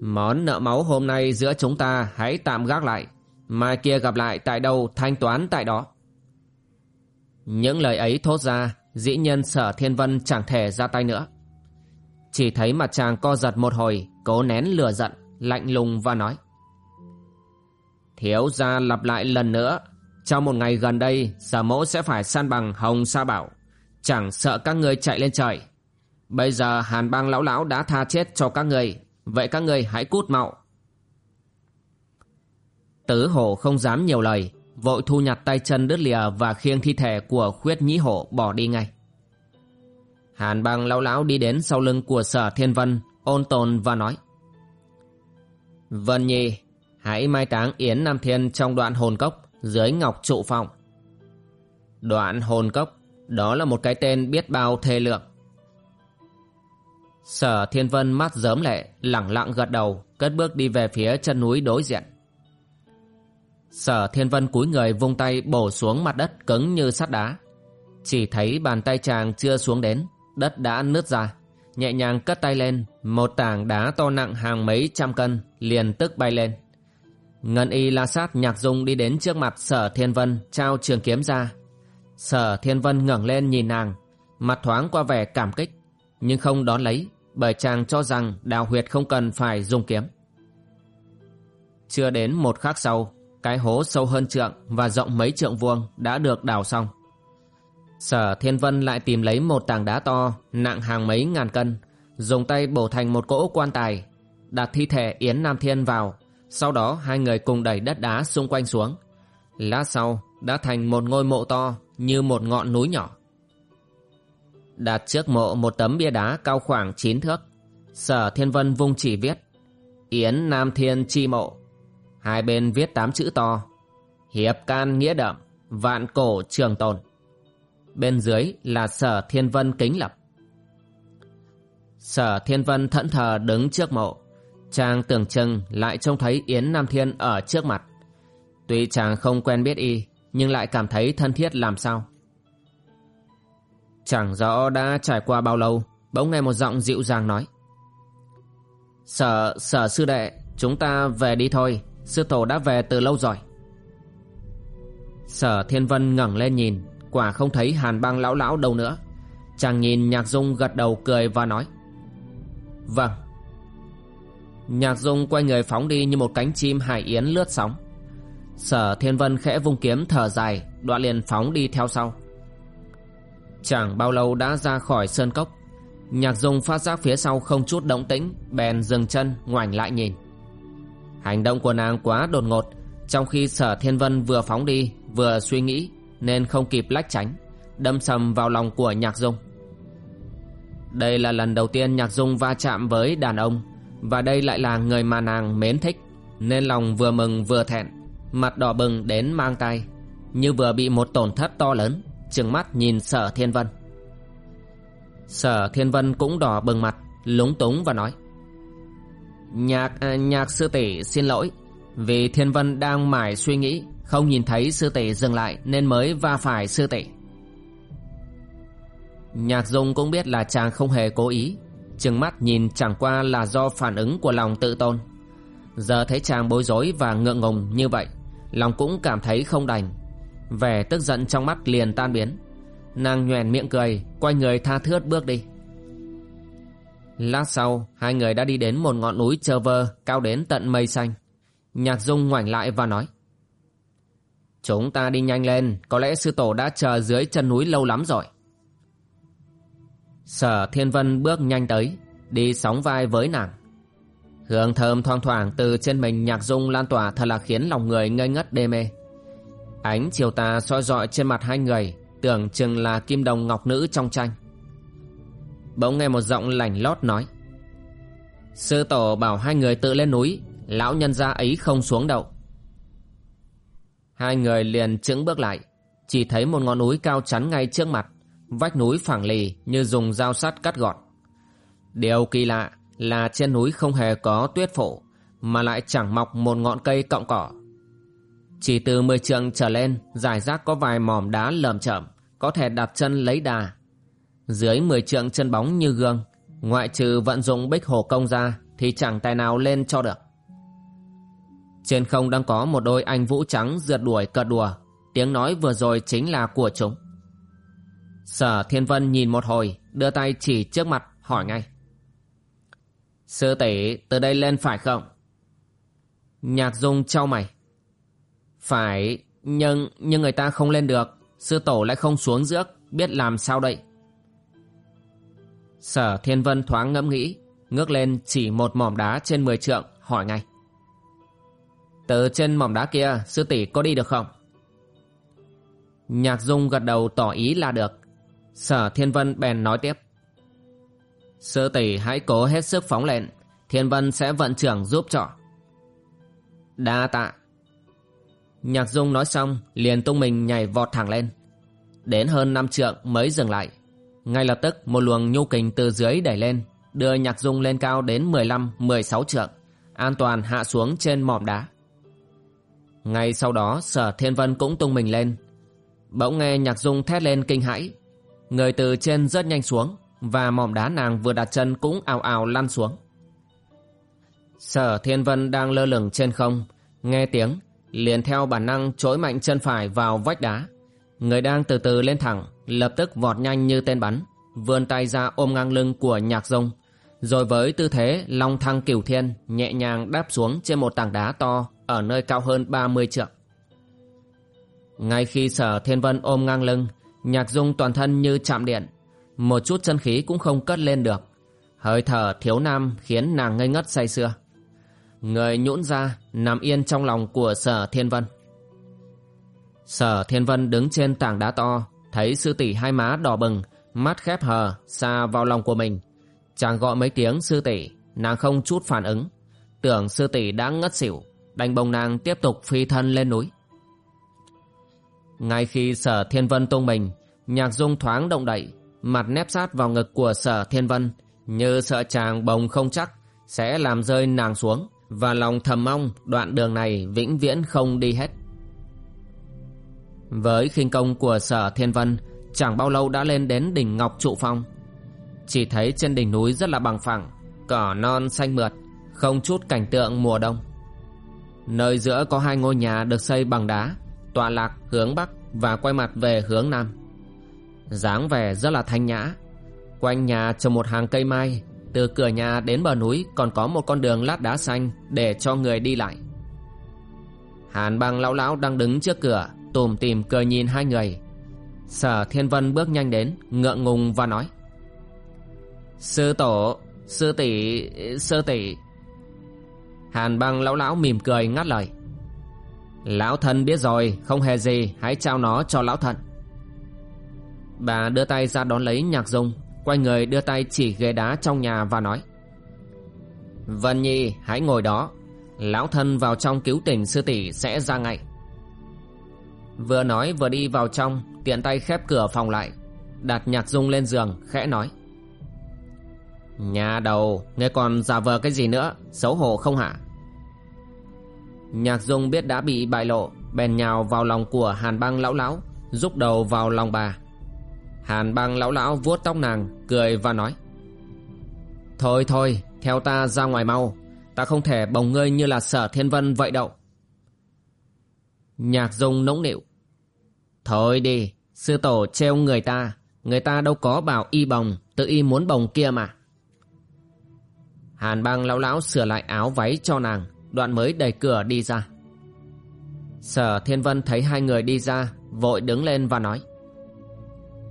Speaker 1: Món nợ máu hôm nay giữa chúng ta Hãy tạm gác lại. Mai kia gặp lại tại đâu thanh toán tại đó. Những lời ấy thốt ra, Dĩ nhân sở thiên vân chẳng thể ra tay nữa. Chỉ thấy mặt chàng co giật một hồi, Cố nén lửa giận, Lạnh lùng và nói, Thiếu gia lặp lại lần nữa, Trong một ngày gần đây, Sở mẫu sẽ phải san bằng hồng sa bảo. Chẳng sợ các ngươi chạy lên trời. Bây giờ hàn bang lão lão đã tha chết cho các ngươi Vậy các ngươi hãy cút mạo Tứ hổ không dám nhiều lời vội thu nhặt tay chân đứt lìa và khiêng thi thể của khuyết nhĩ hổ bỏ đi ngay. Hàn băng lão lão đi đến sau lưng của sở thiên vân, ôn tồn và nói. Vân Nhi, hãy mai táng Yến Nam Thiên trong đoạn hồn cốc dưới ngọc trụ phong. Đoạn hồn cốc, đó là một cái tên biết bao thê lượng. Sở Thiên Vân mắt dớm lệ, lẳng lặng gật đầu, cất bước đi về phía chân núi đối diện. Sở Thiên Vân cúi người vung tay bổ xuống mặt đất cứng như sắt đá. Chỉ thấy bàn tay chàng chưa xuống đến, đất đã nứt ra. Nhẹ nhàng cất tay lên, một tảng đá to nặng hàng mấy trăm cân liền tức bay lên. Ngân y la sát nhạc dung đi đến trước mặt sở thiên vân trao trường kiếm ra. Sở thiên vân ngẩng lên nhìn nàng, mặt thoáng qua vẻ cảm kích, nhưng không đón lấy bởi chàng cho rằng đào huyệt không cần phải dùng kiếm. Chưa đến một khắc sau, cái hố sâu hơn trượng và rộng mấy trượng vuông đã được đào xong. Sở Thiên Vân lại tìm lấy một tảng đá to, nặng hàng mấy ngàn cân, dùng tay bổ thành một cỗ quan tài, đặt thi thể Yến Nam Thiên vào, sau đó hai người cùng đẩy đất đá xung quanh xuống. Lát sau, đã thành một ngôi mộ to như một ngọn núi nhỏ. Đặt trước mộ một tấm bia đá cao khoảng 9 thước, Sở Thiên Vân vung chỉ viết Yến Nam Thiên chi mộ. Hai bên viết tám chữ to Hiệp can nghĩa đậm Vạn cổ trường tồn. Bên dưới là sở thiên vân kính lập. Sở thiên vân thẫn thờ đứng trước mộ. Chàng tưởng chừng lại trông thấy Yến Nam Thiên ở trước mặt. Tuy chàng không quen biết y Nhưng lại cảm thấy thân thiết làm sao. Chẳng rõ đã trải qua bao lâu Bỗng nghe một giọng dịu dàng nói. Sở, sở sư đệ Chúng ta về đi thôi Sư tổ đã về từ lâu rồi. Sở Thiên Vân ngẩng lên nhìn Quả không thấy hàn băng lão lão đâu nữa. Chàng nhìn Nhạc Dung gật đầu cười và nói. Vâng. Nhạc Dung quay người phóng đi như một cánh chim hải yến lướt sóng. Sở Thiên Vân khẽ vung kiếm thở dài Đoạn liền phóng đi theo sau. Chẳng bao lâu đã ra khỏi sơn cốc. Nhạc Dung phát giác phía sau không chút động tĩnh, Bèn dừng chân, ngoảnh lại nhìn. Hành động của nàng quá đột ngột, Trong khi sở thiên vân vừa phóng đi, Vừa suy nghĩ, Nên không kịp lách tránh, Đâm sầm vào lòng của nhạc dung. Đây là lần đầu tiên nhạc dung va chạm với đàn ông, Và đây lại là người mà nàng mến thích, Nên lòng vừa mừng vừa thẹn, Mặt đỏ bừng đến mang tay Như vừa bị một tổn thất to lớn. Trừng mắt nhìn sở thiên vân. Sở thiên vân cũng đỏ bừng mặt Lúng túng và nói Nhạc à, nhạc sư tỷ xin lỗi Vì thiên vân đang mải suy nghĩ Không nhìn thấy sư tỷ dừng lại Nên mới va phải sư tỷ. Nhạc dung cũng biết là chàng không hề cố ý Trừng mắt nhìn chẳng qua là do phản ứng của lòng tự tôn. Giờ thấy chàng bối rối và ngượng ngùng như vậy Lòng cũng cảm thấy không đành. Vẻ tức giận trong mắt liền tan biến. Nàng nhoèn miệng cười, Quay người tha thướt bước đi. Lát sau, Hai người đã đi đến một ngọn núi trơ vơ, Cao đến tận mây xanh. Nhạc dung ngoảnh lại và nói, Chúng ta đi nhanh lên, Có lẽ sư tổ đã chờ dưới chân núi lâu lắm rồi. Sở thiên vân bước nhanh tới, Đi sóng vai với nàng. Hương thơm thoang thoảng từ trên mình nhạc dung lan tỏa thật là khiến lòng người ngây ngất đê mê. Ánh chiều tà soi dọi trên mặt hai người, tưởng chừng là kim đồng ngọc nữ trong tranh. Bỗng nghe một giọng lảnh lót nói. Sư tổ bảo hai người tự lên núi, lão nhân gia ấy không xuống đâu. Hai người liền chững bước lại, chỉ thấy một ngọn núi cao chắn ngay trước mặt, vách núi phẳng lì như dùng dao sắt cắt gọt. Điều kỳ lạ là trên núi không hề có tuyết phủ mà lại chẳng mọc một ngọn cây cọng cỏ. Chỉ từ mười trượng trở lên, giải rác có vài mỏm đá lởm chởm, có thể đặt chân lấy đà. Dưới mười trượng chân bóng như gương, ngoại trừ vận dụng bích hổ công ra thì chẳng tài nào lên cho được. Trên không đang có một đôi anh vũ trắng rượt đuổi cợt đùa, tiếng nói vừa rồi chính là của chúng. Sở Thiên Vân nhìn một hồi, đưa tay chỉ trước mặt, hỏi ngay. Sư tỷ từ đây lên phải không? Nhạc dung trao mày. Phải, nhưng nhưng người ta không lên được. Sư tổ lại không xuống rước, biết làm sao đây? Sở Thiên Vân thoáng ngẫm nghĩ, ngước lên chỉ một mỏm đá trên 10 trượng, hỏi ngay. Từ trên mỏm đá kia, sư tỷ có đi được không? Nhạc Dung gật đầu tỏ ý là được. Sở Thiên Vân bèn nói tiếp. Sư tỷ hãy cố hết sức phóng lên Thiên Vân sẽ vận trưởng giúp cho Đa tạ Nhạc Dung nói xong liền tung mình nhảy vọt thẳng lên. Đến hơn năm trượng mới dừng lại. Ngay lập tức một luồng nhu kình từ dưới đẩy lên Đưa Nhạc Dung lên cao đến 15-16 trượng An toàn hạ xuống trên mỏm đá. Ngay sau đó sở thiên vân cũng tung mình lên. Bỗng nghe Nhạc Dung thét lên kinh hãi. Người từ trên rất nhanh xuống và mỏm đá nàng vừa đặt chân cũng ào ào lăn xuống. Sở Thiên Vân đang lơ lửng trên không, nghe tiếng, liền theo bản năng chối mạnh chân phải vào vách đá. Người đang từ từ lên thẳng, lập tức vọt nhanh như tên bắn, vươn tay ra ôm ngang lưng của nhạc rông, rồi với tư thế long thăng cửu thiên nhẹ nhàng đáp xuống trên một tảng đá to ở nơi cao hơn 30 trượng. Ngay khi sở thiên vân ôm ngang lưng, nhạc dung toàn thân như chạm điện, một chút chân khí cũng không cất lên được hơi thở thiếu nam khiến nàng ngây ngất say sưa người nhũn ra, nằm yên trong lòng của sở thiên vân. Sở thiên vân đứng trên tảng đá to, thấy sư tỷ hai má đỏ bừng, mắt khép hờ, xa vào lòng của mình. Chàng gọi mấy tiếng sư tỷ, nàng không chút phản ứng. Tưởng sư tỷ đã ngất xỉu, đành bồng nàng tiếp tục phi thân lên núi. Ngay khi sở thiên vân tung mình, nhạc dung thoáng động đậy, mặt nép sát vào ngực của sở thiên vân, như sợ chàng bồng không chắc, sẽ làm rơi nàng xuống và lòng thầm mong, đoạn đường này vĩnh viễn không đi hết. Với khinh công của sở thiên vân, chẳng bao lâu đã lên đến đỉnh ngọc trụ phong. Chỉ thấy trên đỉnh núi rất là bằng phẳng, cỏ non xanh mượt, không chút cảnh tượng mùa đông. Nơi giữa có hai ngôi nhà được xây bằng đá, tọa lạc hướng bắc và quay mặt về hướng nam. Dáng vẻ rất là thanh nhã, quanh nhà trồng một hàng cây mai từ cửa nhà đến bờ núi còn có một con đường lát đá xanh để cho người đi lại. Hàn băng lão lão đang đứng trước cửa, tùm tìm cười nhìn hai người. Sở thiên vân bước nhanh đến, ngượng ngùng và nói, sư tổ, sư tỷ sư tỷ. Hàn băng lão lão mỉm cười ngắt lời, Lão thân biết rồi, Không hề gì, hãy trao nó cho lão thân. Bà đưa tay ra đón lấy nhạc dung. Quay người đưa tay chỉ ghế đá trong nhà và nói, Vân Nhi, hãy ngồi đó. Lão thân vào trong cứu tỉnh sư tỷ sẽ ra ngay. Vừa nói vừa đi vào trong, Tiện tay khép cửa phòng lại. Đặt nhạc dung lên giường, khẽ nói, Nhà đầu Nghe còn giả vờ cái gì nữa? Xấu hổ không hả? Nhạc dung biết đã bị bại lộ, Bèn nhào vào lòng của hàn băng lão lão Rúc đầu vào lòng bà. Hàn băng lão lão vuốt tóc nàng, Cười và nói, Thôi thôi, theo ta ra ngoài mau. Ta không thể bồng ngươi như là sở thiên vân vậy đâu. Nhạc dung nỗng nịu, Thôi đi, Sư tổ treo người ta. Người ta đâu có bảo y bồng, Tự y muốn bồng kia mà. Hàn băng lão lão sửa lại áo váy cho nàng, Đoạn mới đẩy cửa đi ra. Sở Thiên Vân thấy hai người đi ra, Vội đứng lên và nói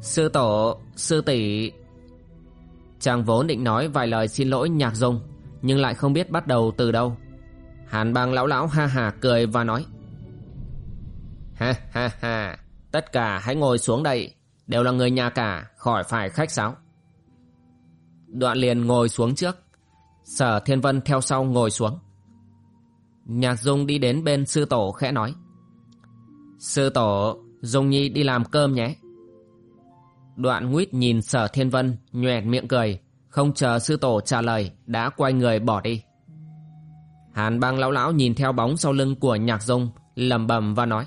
Speaker 1: Sư tổ, sư tỷ. Chàng vốn định nói vài lời xin lỗi nhạc dung Nhưng lại không biết bắt đầu từ đâu. Hàn băng lão lão ha hà cười và nói Ha ha ha Tất cả hãy ngồi xuống đây Đều là người nhà cả Khỏi phải khách sáo. Đoạn liền ngồi xuống trước. Sở Thiên Vân theo sau ngồi xuống. Nhạc Dung đi đến bên sư tổ khẽ nói Sư tổ Dung Nhi đi làm cơm nhé. Đoạn nguyết nhìn sở thiên vân nhoẹt miệng cười. Không chờ sư tổ trả lời, Đã quay người bỏ đi. Hàn băng lão lão nhìn theo bóng sau lưng của nhạc dung, lẩm bẩm và nói.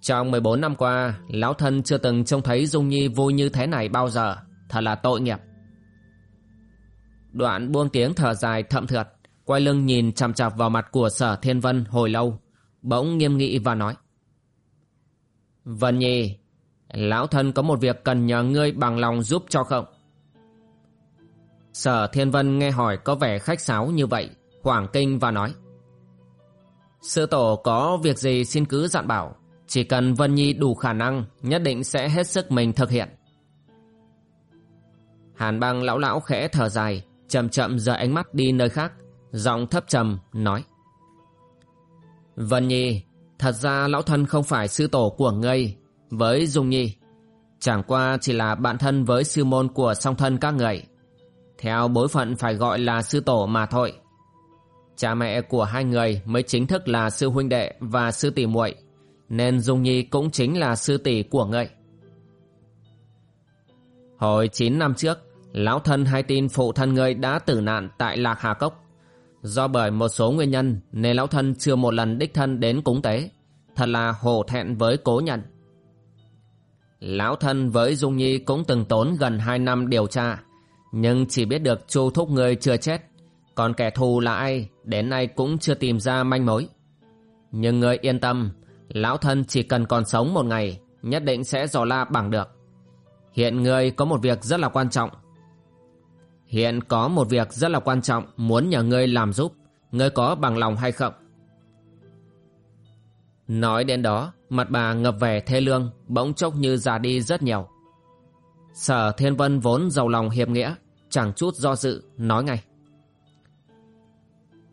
Speaker 1: Trong 14 năm qua, Lão thân chưa từng trông thấy Dung Nhi vui như thế này bao giờ. Thật là tội nghiệp. Đoạn buông tiếng thở dài thậm thượt, Quay lưng nhìn chằm chặp vào mặt của sở thiên vân hồi lâu, Bỗng nghiêm nghị và nói. Vân Nhi Lão thân có một việc cần nhờ ngươi bằng lòng giúp cho không? Sở Thiên Vân nghe hỏi có vẻ khách sáo như vậy, hoảng kinh và nói. Sư tổ có việc gì xin cứ dặn bảo, chỉ cần Vân Nhi đủ khả năng, nhất định sẽ hết sức mình thực hiện. Hàn băng lão lão khẽ thở dài, chậm chậm rời ánh mắt đi nơi khác, giọng thấp trầm, nói. Vân Nhi, thật ra lão thân không phải sư tổ của ngươi, với Dung Nhi. Chẳng qua chỉ là bạn thân với sư môn của song thân các người. Theo bối phận phải gọi là sư tổ mà thôi. Cha mẹ của hai người mới chính thức là sư huynh đệ và sư tỷ muội, nên Dung Nhi cũng chính là sư tỷ của ngươi. Hồi 9 năm trước, lão thân hay tin phụ thân ngươi đã tử nạn tại Lạc Hà Cốc. Do bởi một số nguyên nhân nên lão thân chưa một lần đích thân đến cúng tế. Thật là hổ thẹn với cố nhận. Lão thân với Dung Nhi cũng từng tốn gần 2 năm điều tra, nhưng chỉ biết được Chu Thúc người chưa chết, còn kẻ thù là ai, đến nay cũng chưa tìm ra manh mối. Nhưng người yên tâm, lão thân chỉ cần còn sống một ngày, nhất định sẽ dò la bằng được. Hiện người có một việc rất là quan trọng. Hiện có một việc rất là quan trọng muốn nhờ ngươi làm giúp, ngươi có bằng lòng hay không? Nói đến đó, mặt bà ngập vẻ thê lương, bỗng chốc như già đi rất nhiều. Sở Thiên Vân vốn giàu lòng hiệp nghĩa, chẳng chút do dự, nói ngay.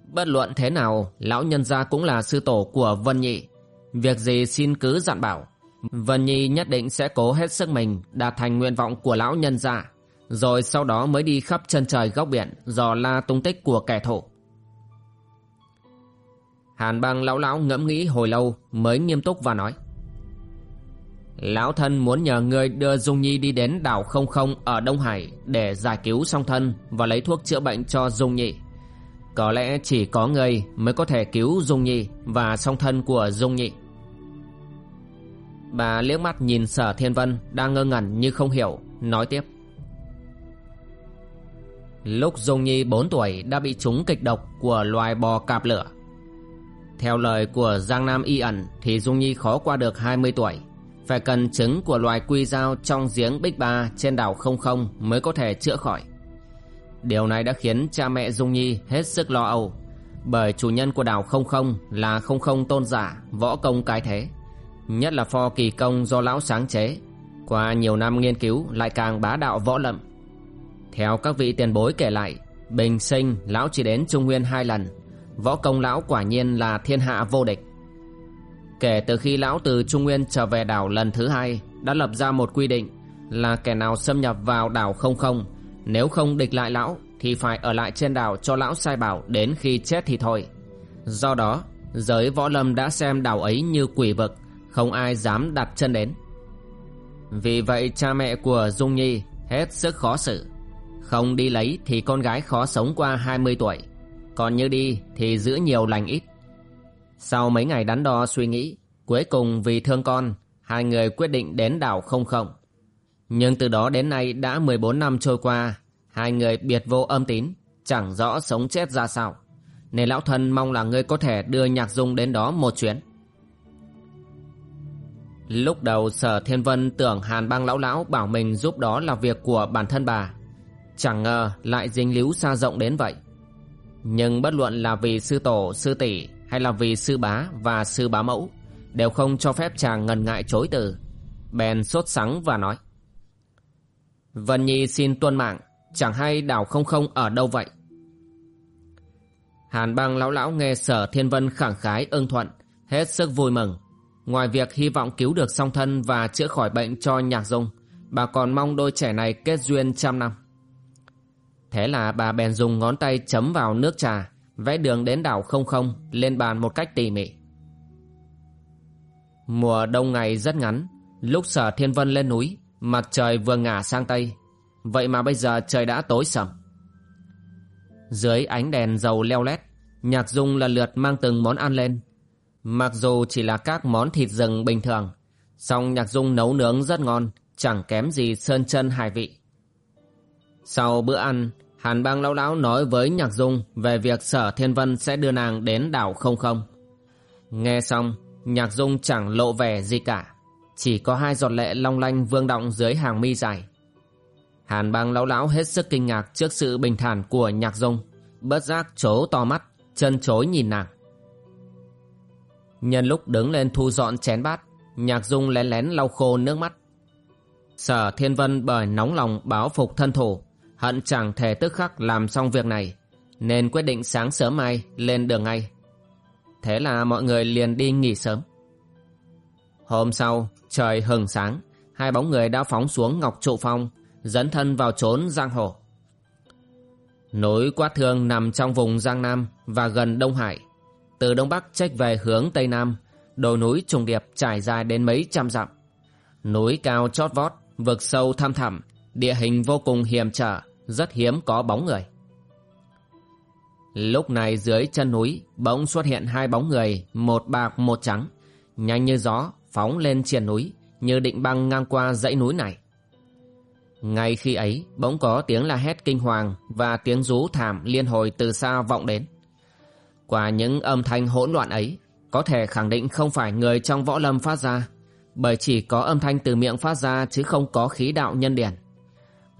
Speaker 1: Bất luận thế nào, lão nhân gia cũng là sư tổ của Vân Nhị. Việc gì xin cứ dặn bảo. Vân Nhi nhất định sẽ cố hết sức mình đạt thành nguyện vọng của lão nhân gia, rồi sau đó mới đi khắp chân trời góc biển dò la tung tích của kẻ thù. Hàn băng lão lão ngẫm nghĩ hồi lâu mới nghiêm túc và nói. Lão thân muốn nhờ ngươi đưa Dung Nhi đi đến đảo không không ở Đông Hải để giải cứu song thân và lấy thuốc chữa bệnh cho Dung Nhi. Có lẽ chỉ có ngươi mới có thể cứu Dung Nhi và song thân của Dung Nhi. Bà liếc mắt nhìn sở thiên vân đang ngơ ngẩn như không hiểu, nói tiếp. Lúc Dung Nhi 4 tuổi đã bị trúng kịch độc của loài bò cạp lửa. Theo lời của Giang Nam Y ẩn thì Dung Nhi khó qua được 20 tuổi. Phải cần trứng của loài quy dao trong giếng Bích Ba trên đảo không không mới có thể chữa khỏi. Điều này đã khiến cha mẹ Dung Nhi hết sức lo âu. Bởi chủ nhân của đảo không không là không không tôn giả, võ công cái thế. Nhất là pho kỳ công do lão sáng chế. Qua nhiều năm nghiên cứu lại càng bá đạo võ lậm. Theo các vị tiền bối kể lại, bình sinh lão chỉ đến Trung Nguyên hai lần Võ công lão quả nhiên là thiên hạ vô địch. Kể từ khi lão từ Trung Nguyên trở về đảo lần thứ hai, Đã lập ra một quy định Là kẻ nào xâm nhập vào đảo không không, Nếu không địch lại lão Thì phải ở lại trên đảo cho lão sai bảo Đến khi chết thì thôi. Do đó, giới võ lâm đã xem đảo ấy như quỷ vực, Không ai dám đặt chân đến. Vì vậy cha mẹ của Dung Nhi Hết sức khó xử. Không đi lấy thì con gái khó sống qua 20 tuổi. Còn như đi thì giữ nhiều lành ít. Sau mấy ngày đắn đo suy nghĩ, Cuối cùng vì thương con, Hai người quyết định đến đảo không không Nhưng từ đó đến nay đã 14 năm trôi qua, Hai người biệt vô âm tín, Chẳng rõ sống chết ra sao. Nên lão thân mong là ngươi có thể đưa nhạc dung đến đó một chuyến. Lúc đầu sở thiên vân tưởng hàn bang lão lão bảo mình giúp đó là việc của bản thân bà. Chẳng ngờ lại dính líu xa rộng đến vậy. Nhưng bất luận là vì sư tổ, sư tỷ hay là vì sư bá và sư bá mẫu Đều không cho phép chàng ngần ngại chối từ. Bèn sốt sắng và nói Vân Nhi xin tuân mạng Chẳng hay đảo không không ở đâu vậy? Hàn băng lão lão nghe sở thiên vân khẳng khái ưng thuận Hết sức vui mừng. Ngoài việc hy vọng cứu được song thân và chữa khỏi bệnh cho nhạc dung Bà còn mong đôi trẻ này kết duyên trăm năm. Thế là bà bèn dùng ngón tay chấm vào nước trà, Vẽ đường đến đảo không không, Lên bàn một cách tỉ mỉ. Mùa đông ngày rất ngắn, Lúc sở thiên vân lên núi, Mặt trời vừa ngả sang tây. Vậy mà bây giờ trời đã tối sầm. Dưới ánh đèn dầu leo lét, Nhạc dung lần lượt mang từng món ăn lên. Mặc dù chỉ là các món thịt rừng bình thường, song nhạc dung nấu nướng rất ngon, Chẳng kém gì sơn chân hải vị. Sau bữa ăn, Hàn bang lão lão nói với nhạc dung Về việc sở thiên vân sẽ đưa nàng đến đảo không không. Nghe xong, Nhạc dung chẳng lộ vẻ gì cả. Chỉ có hai giọt lệ long lanh vương động dưới hàng mi dài. Hàn bang lão lão hết sức kinh ngạc trước sự bình thản của nhạc dung, Bất giác chố to mắt, Chân chối nhìn nàng. Nhân lúc đứng lên thu dọn chén bát, Nhạc dung lén lén lau khô nước mắt. Sở thiên vân bởi nóng lòng báo phục thân thủ. Hận chẳng thể tức khắc làm xong việc này, Nên quyết định sáng sớm mai lên đường ngay. Thế là mọi người liền đi nghỉ sớm. Hôm sau, trời hừng sáng, Hai bóng người đã phóng xuống Ngọc Trụ Phong Dẫn thân vào trốn Giang Hồ. Núi Quát Thương nằm trong vùng Giang Nam Và gần Đông Hải. Từ đông bắc trách về hướng tây nam, đồi núi trùng điệp trải dài đến mấy trăm dặm. Núi cao chót vót, vực sâu thăm thẳm, địa hình vô cùng hiểm trở rất hiếm có bóng người. Lúc này dưới chân núi bỗng xuất hiện hai bóng người một bạc một trắng nhanh như gió phóng lên triền núi như định băng ngang qua dãy núi này. Ngay khi ấy bỗng có tiếng la hét kinh hoàng và tiếng rú thảm liên hồi từ xa vọng đến. Qua những âm thanh hỗn loạn ấy, có thể khẳng định không phải người trong võ lâm phát ra, bởi chỉ có âm thanh từ miệng phát ra chứ không có khí đạo nhân điển.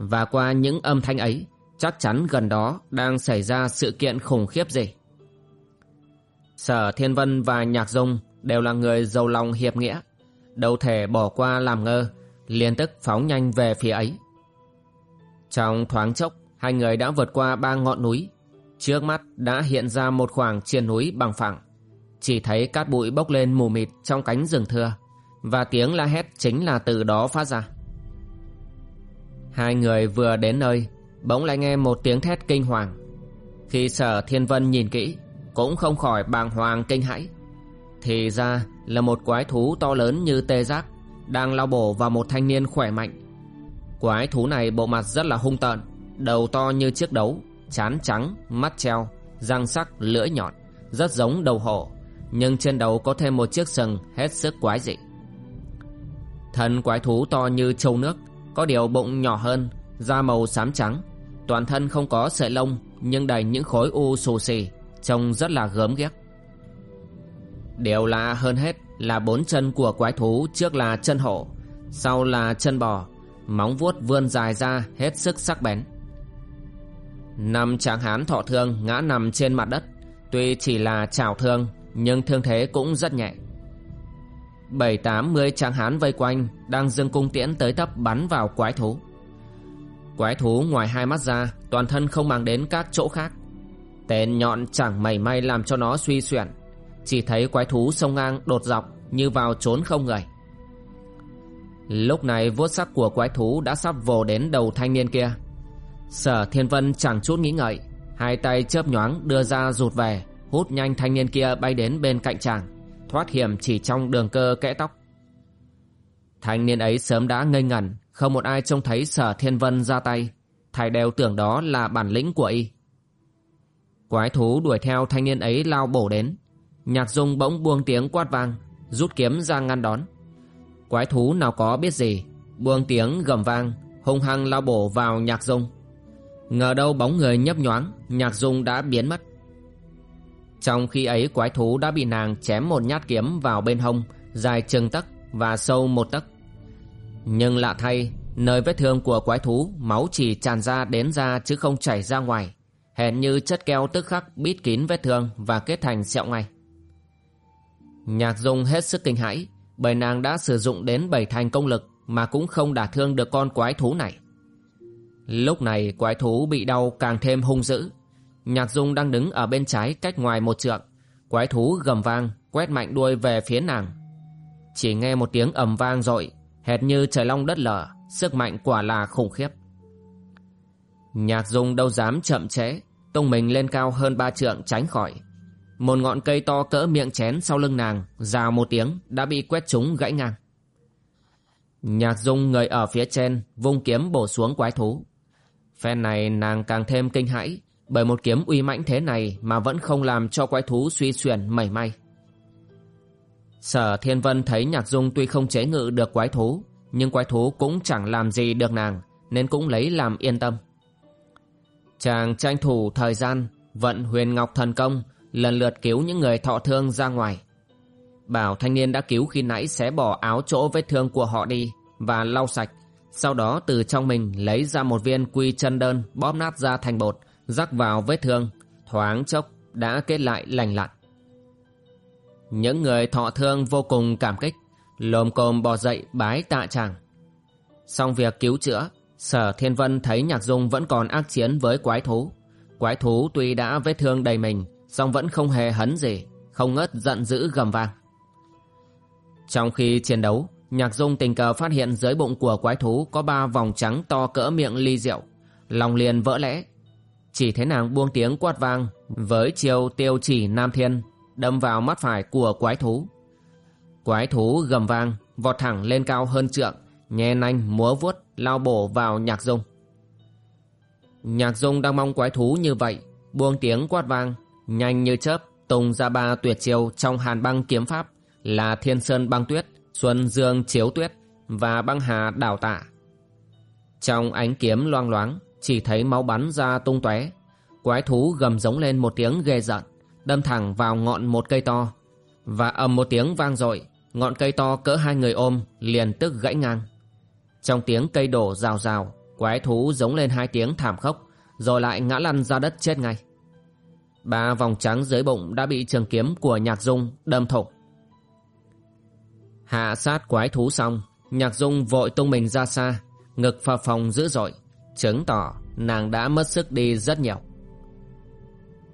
Speaker 1: Và qua những âm thanh ấy, chắc chắn gần đó đang xảy ra sự kiện khủng khiếp gì. Sở Thiên Vân và Nhạc Dung đều là người giàu lòng hiệp nghĩa, đâu thể bỏ qua làm ngơ, liền tức phóng nhanh về phía ấy. Trong thoáng chốc, hai người đã vượt qua ba ngọn núi, Trước mắt đã hiện ra một khoảng triền núi bằng phẳng. Chỉ thấy cát bụi bốc lên mù mịt trong cánh rừng thưa. Và tiếng la hét chính là từ đó phát ra. Hai người vừa đến nơi, bỗng lại nghe một tiếng thét kinh hoàng. Khi sở thiên vân nhìn kỹ, cũng không khỏi bàng hoàng kinh hãi. Thì ra là một quái thú to lớn như tê giác, đang lao bổ vào một thanh niên khỏe mạnh. Quái thú này bộ mặt rất là hung tợn, đầu to như chiếc đấu, chán trắng, mắt treo, răng sắc, lưỡi nhọn, rất giống đầu hổ, nhưng trên đầu có thêm một chiếc sừng hết sức quái dị. Thân quái thú to như trâu nước, có điều bụng nhỏ hơn, da màu xám trắng, toàn thân không có sợi lông nhưng đầy những khối u xù xì, trông rất là gớm ghiếc. Điều lạ hơn hết là bốn chân của quái thú trước là chân hổ, sau là chân bò, móng vuốt vươn dài ra hết sức sắc bén. Năm tráng hán thọ thương ngã nằm trên mặt đất Tuy chỉ là chảo thương Nhưng thương thế cũng rất nhẹ Bảy tám mươi tráng hán vây quanh, Đang dâng cung tiễn tới tấp bắn vào quái thú. Quái thú ngoài hai mắt ra, Toàn thân không mang đến các chỗ khác. Tên nhọn chẳng mảy may làm cho nó suy xuyển, Chỉ thấy quái thú sông ngang đột dọc Như vào trốn không người. Lúc này vuốt sắc của quái thú đã sắp vồ đến đầu thanh niên kia. Sở Thiên Vân chẳng chút nghĩ ngợi, Hai tay chớp nhoáng đưa ra rụt về, Hút nhanh thanh niên kia bay đến bên cạnh chàng. Thoát hiểm chỉ trong đường cơ kẽ tóc. Thanh niên ấy sớm đã ngây ngẩn, Không một ai trông thấy sở thiên vân ra tay. Thầy đều tưởng đó là bản lĩnh của y. Quái thú đuổi theo thanh niên ấy lao bổ đến. Nhạc dung bỗng buông tiếng quát vang, Rút kiếm ra ngăn đón. Quái thú nào có biết gì, Buông tiếng gầm vang, Hung hăng lao bổ vào nhạc dung. Ngờ đâu bóng người nhấp nhoáng, Nhạc dung đã biến mất. Trong khi ấy, quái thú đã bị nàng chém một nhát kiếm vào bên hông, Dài chừng tấc và sâu một tấc. Nhưng lạ thay, Nơi vết thương của quái thú Máu chỉ tràn ra đến da chứ không chảy ra ngoài. Hẹn như chất keo tức khắc bít kín vết thương Và kết thành sẹo ngay. Nhạc dung hết sức kinh hãi, Bởi nàng đã sử dụng đến bảy thành công lực Mà cũng không đả thương được con quái thú này. Lúc này, quái thú bị đau càng thêm hung dữ. Nhạc dung đang đứng ở bên trái cách ngoài một trượng. Quái thú gầm vang Quét mạnh đuôi về phía nàng. Chỉ nghe một tiếng ầm vang rội, Hệt như trời long đất lở Sức mạnh quả là khủng khiếp. Nhạc dung đâu dám chậm trễ Tung mình lên cao hơn ba trượng tránh khỏi. Một ngọn cây to cỡ miệng chén sau lưng nàng Rào một tiếng đã bị quét trúng gãy ngang. Nhạc dung người ở phía trên Vung kiếm bổ xuống quái thú. Phen này nàng càng thêm kinh hãi bởi một kiếm uy mãnh thế này Mà vẫn không làm cho quái thú suy xuyển mảy may. Sở Thiên Vân thấy Nhạc Dung tuy không chế ngự được quái thú, Nhưng quái thú cũng chẳng làm gì được nàng, Nên cũng lấy làm yên tâm. Chàng tranh thủ thời gian Vận huyền ngọc thần công, Lần lượt cứu những người thọ thương ra ngoài. Bảo thanh niên đã cứu khi nãy Xé bỏ áo chỗ vết thương của họ đi Và lau sạch, Sau đó từ trong mình lấy ra một viên quy chân đơn Bóp nát ra thành bột Rắc vào vết thương Thoáng chốc đã kết lại lành lặn Những người thọ thương vô cùng cảm kích Lồm cồm bò dậy bái tạ chàng Xong việc cứu chữa Sở Thiên Vân thấy Nhạc Dung vẫn còn ác chiến với quái thú. Quái thú tuy đã vết thương đầy mình, song vẫn không hề hấn gì, không ngớt giận dữ gầm vang. Trong khi chiến đấu, Nhạc Dung tình cờ phát hiện dưới bụng của quái thú có ba vòng trắng to cỡ miệng ly rượu, lòng liền vỡ lẽ. Chỉ thấy nàng buông tiếng quát vang với chiều tiêu chỉ nam thiên, đâm vào mắt phải của quái thú. Quái thú gầm vang, vọt thẳng lên cao hơn trượng, nhe nanh múa vuốt lao bổ vào nhạc dung nhạc dung đang mong quái thú như vậy buông tiếng quát vang nhanh như chớp tung ra ba tuyệt chiêu trong hàn băng kiếm pháp là thiên sơn băng tuyết xuân dương chiếu tuyết và băng hà đảo tạ trong ánh kiếm loang loáng chỉ thấy máu bắn ra tung tóe quái thú gầm giống lên một tiếng ghê giận đâm thẳng vào ngọn một cây to và ầm một tiếng vang dội ngọn cây to cỡ hai người ôm liền tức gãy ngang trong tiếng cây đổ rào rào, quái thú giống lên hai tiếng thảm khốc, rồi lại ngã lăn ra đất chết ngay. Ba vòng trắng dưới bụng đã bị trường kiếm của Nhạc Dung đâm thủng. Hạ sát quái thú xong, Nhạc Dung vội tung mình ra xa, ngực phập phòng dữ dội, chứng tỏ nàng đã mất sức đi rất nhiều.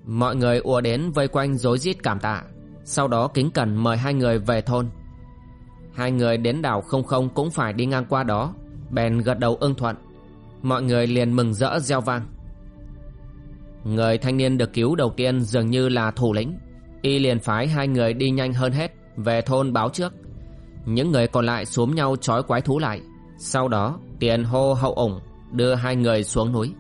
Speaker 1: Mọi người ùa đến vây quanh rối rít cảm tạ, sau đó kính cẩn mời hai người về thôn. Hai người đến đảo không không cũng phải đi ngang qua đó Bèn gật đầu ưng thuận Mọi người liền mừng rỡ gieo vang Người thanh niên được cứu đầu tiên dường như là thủ lĩnh Y liền phái hai người đi nhanh hơn hết Về thôn báo trước Những người còn lại xuống nhau trói quái thú lại Sau đó tiền hô hậu ủng Đưa hai người xuống núi.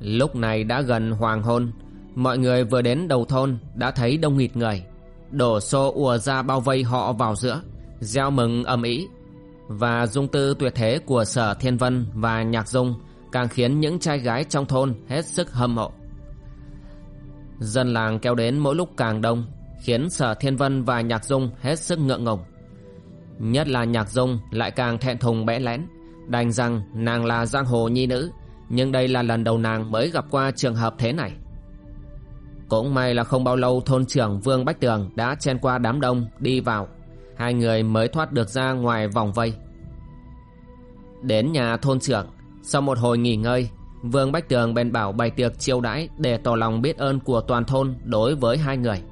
Speaker 1: Lúc này đã gần hoàng hôn, Mọi người vừa đến đầu thôn Đã thấy đông nghịt người, đổ xô ùa ra bao vây họ vào giữa, gieo mừng ầm ĩ. Và dung tư tuyệt thế của sở thiên vân và nhạc dung càng khiến những trai gái trong thôn hết sức hâm mộ. Dân làng kéo đến mỗi lúc càng đông, khiến sở thiên vân và nhạc dung hết sức ngượng ngùng. Nhất là nhạc dung lại càng thẹn thùng bẽ lẽn đành rằng nàng là giang hồ nhi nữ nhưng đây là lần đầu nàng mới gặp qua trường hợp thế này cũng may là không bao lâu thôn trưởng Vương Bách Tường đã chen qua đám đông đi vào. Hai người mới thoát được ra ngoài vòng vây. Đến nhà thôn trưởng, sau một hồi nghỉ ngơi, Vương Bách Tường bèn bảo bày tiệc chiêu đãi để tỏ lòng biết ơn của toàn thôn đối với hai người.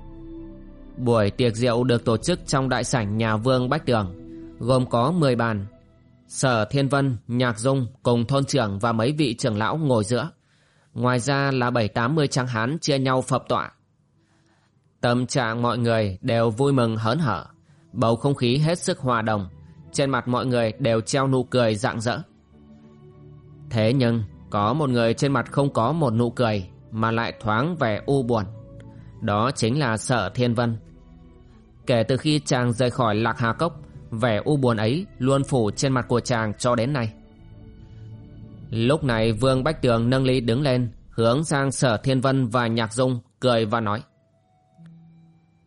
Speaker 1: Buổi tiệc rượu được tổ chức trong đại sảnh nhà Vương Bách Tường, gồm có 10 bàn. Sở Thiên Vân, Nhạc Dung cùng thôn trưởng và mấy vị trưởng lão ngồi giữa. Ngoài ra là bảy tám mươi tráng hán chia nhau phập tọa. Tâm trạng mọi người đều vui mừng hớn hở, bầu không khí hết sức hòa đồng, trên mặt mọi người đều treo nụ cười rạng rỡ. Thế nhưng, có một người trên mặt không có một nụ cười mà lại thoáng vẻ u buồn. Đó chính là Sở Thiên Vân. Kể từ khi chàng rời khỏi Lạc Hà Cốc, vẻ u buồn ấy luôn phủ trên mặt của chàng cho đến nay. Lúc này Vương Bách Tường nâng ly đứng lên, hướng sang Sở Thiên Vân và Nhạc Dung, cười và nói.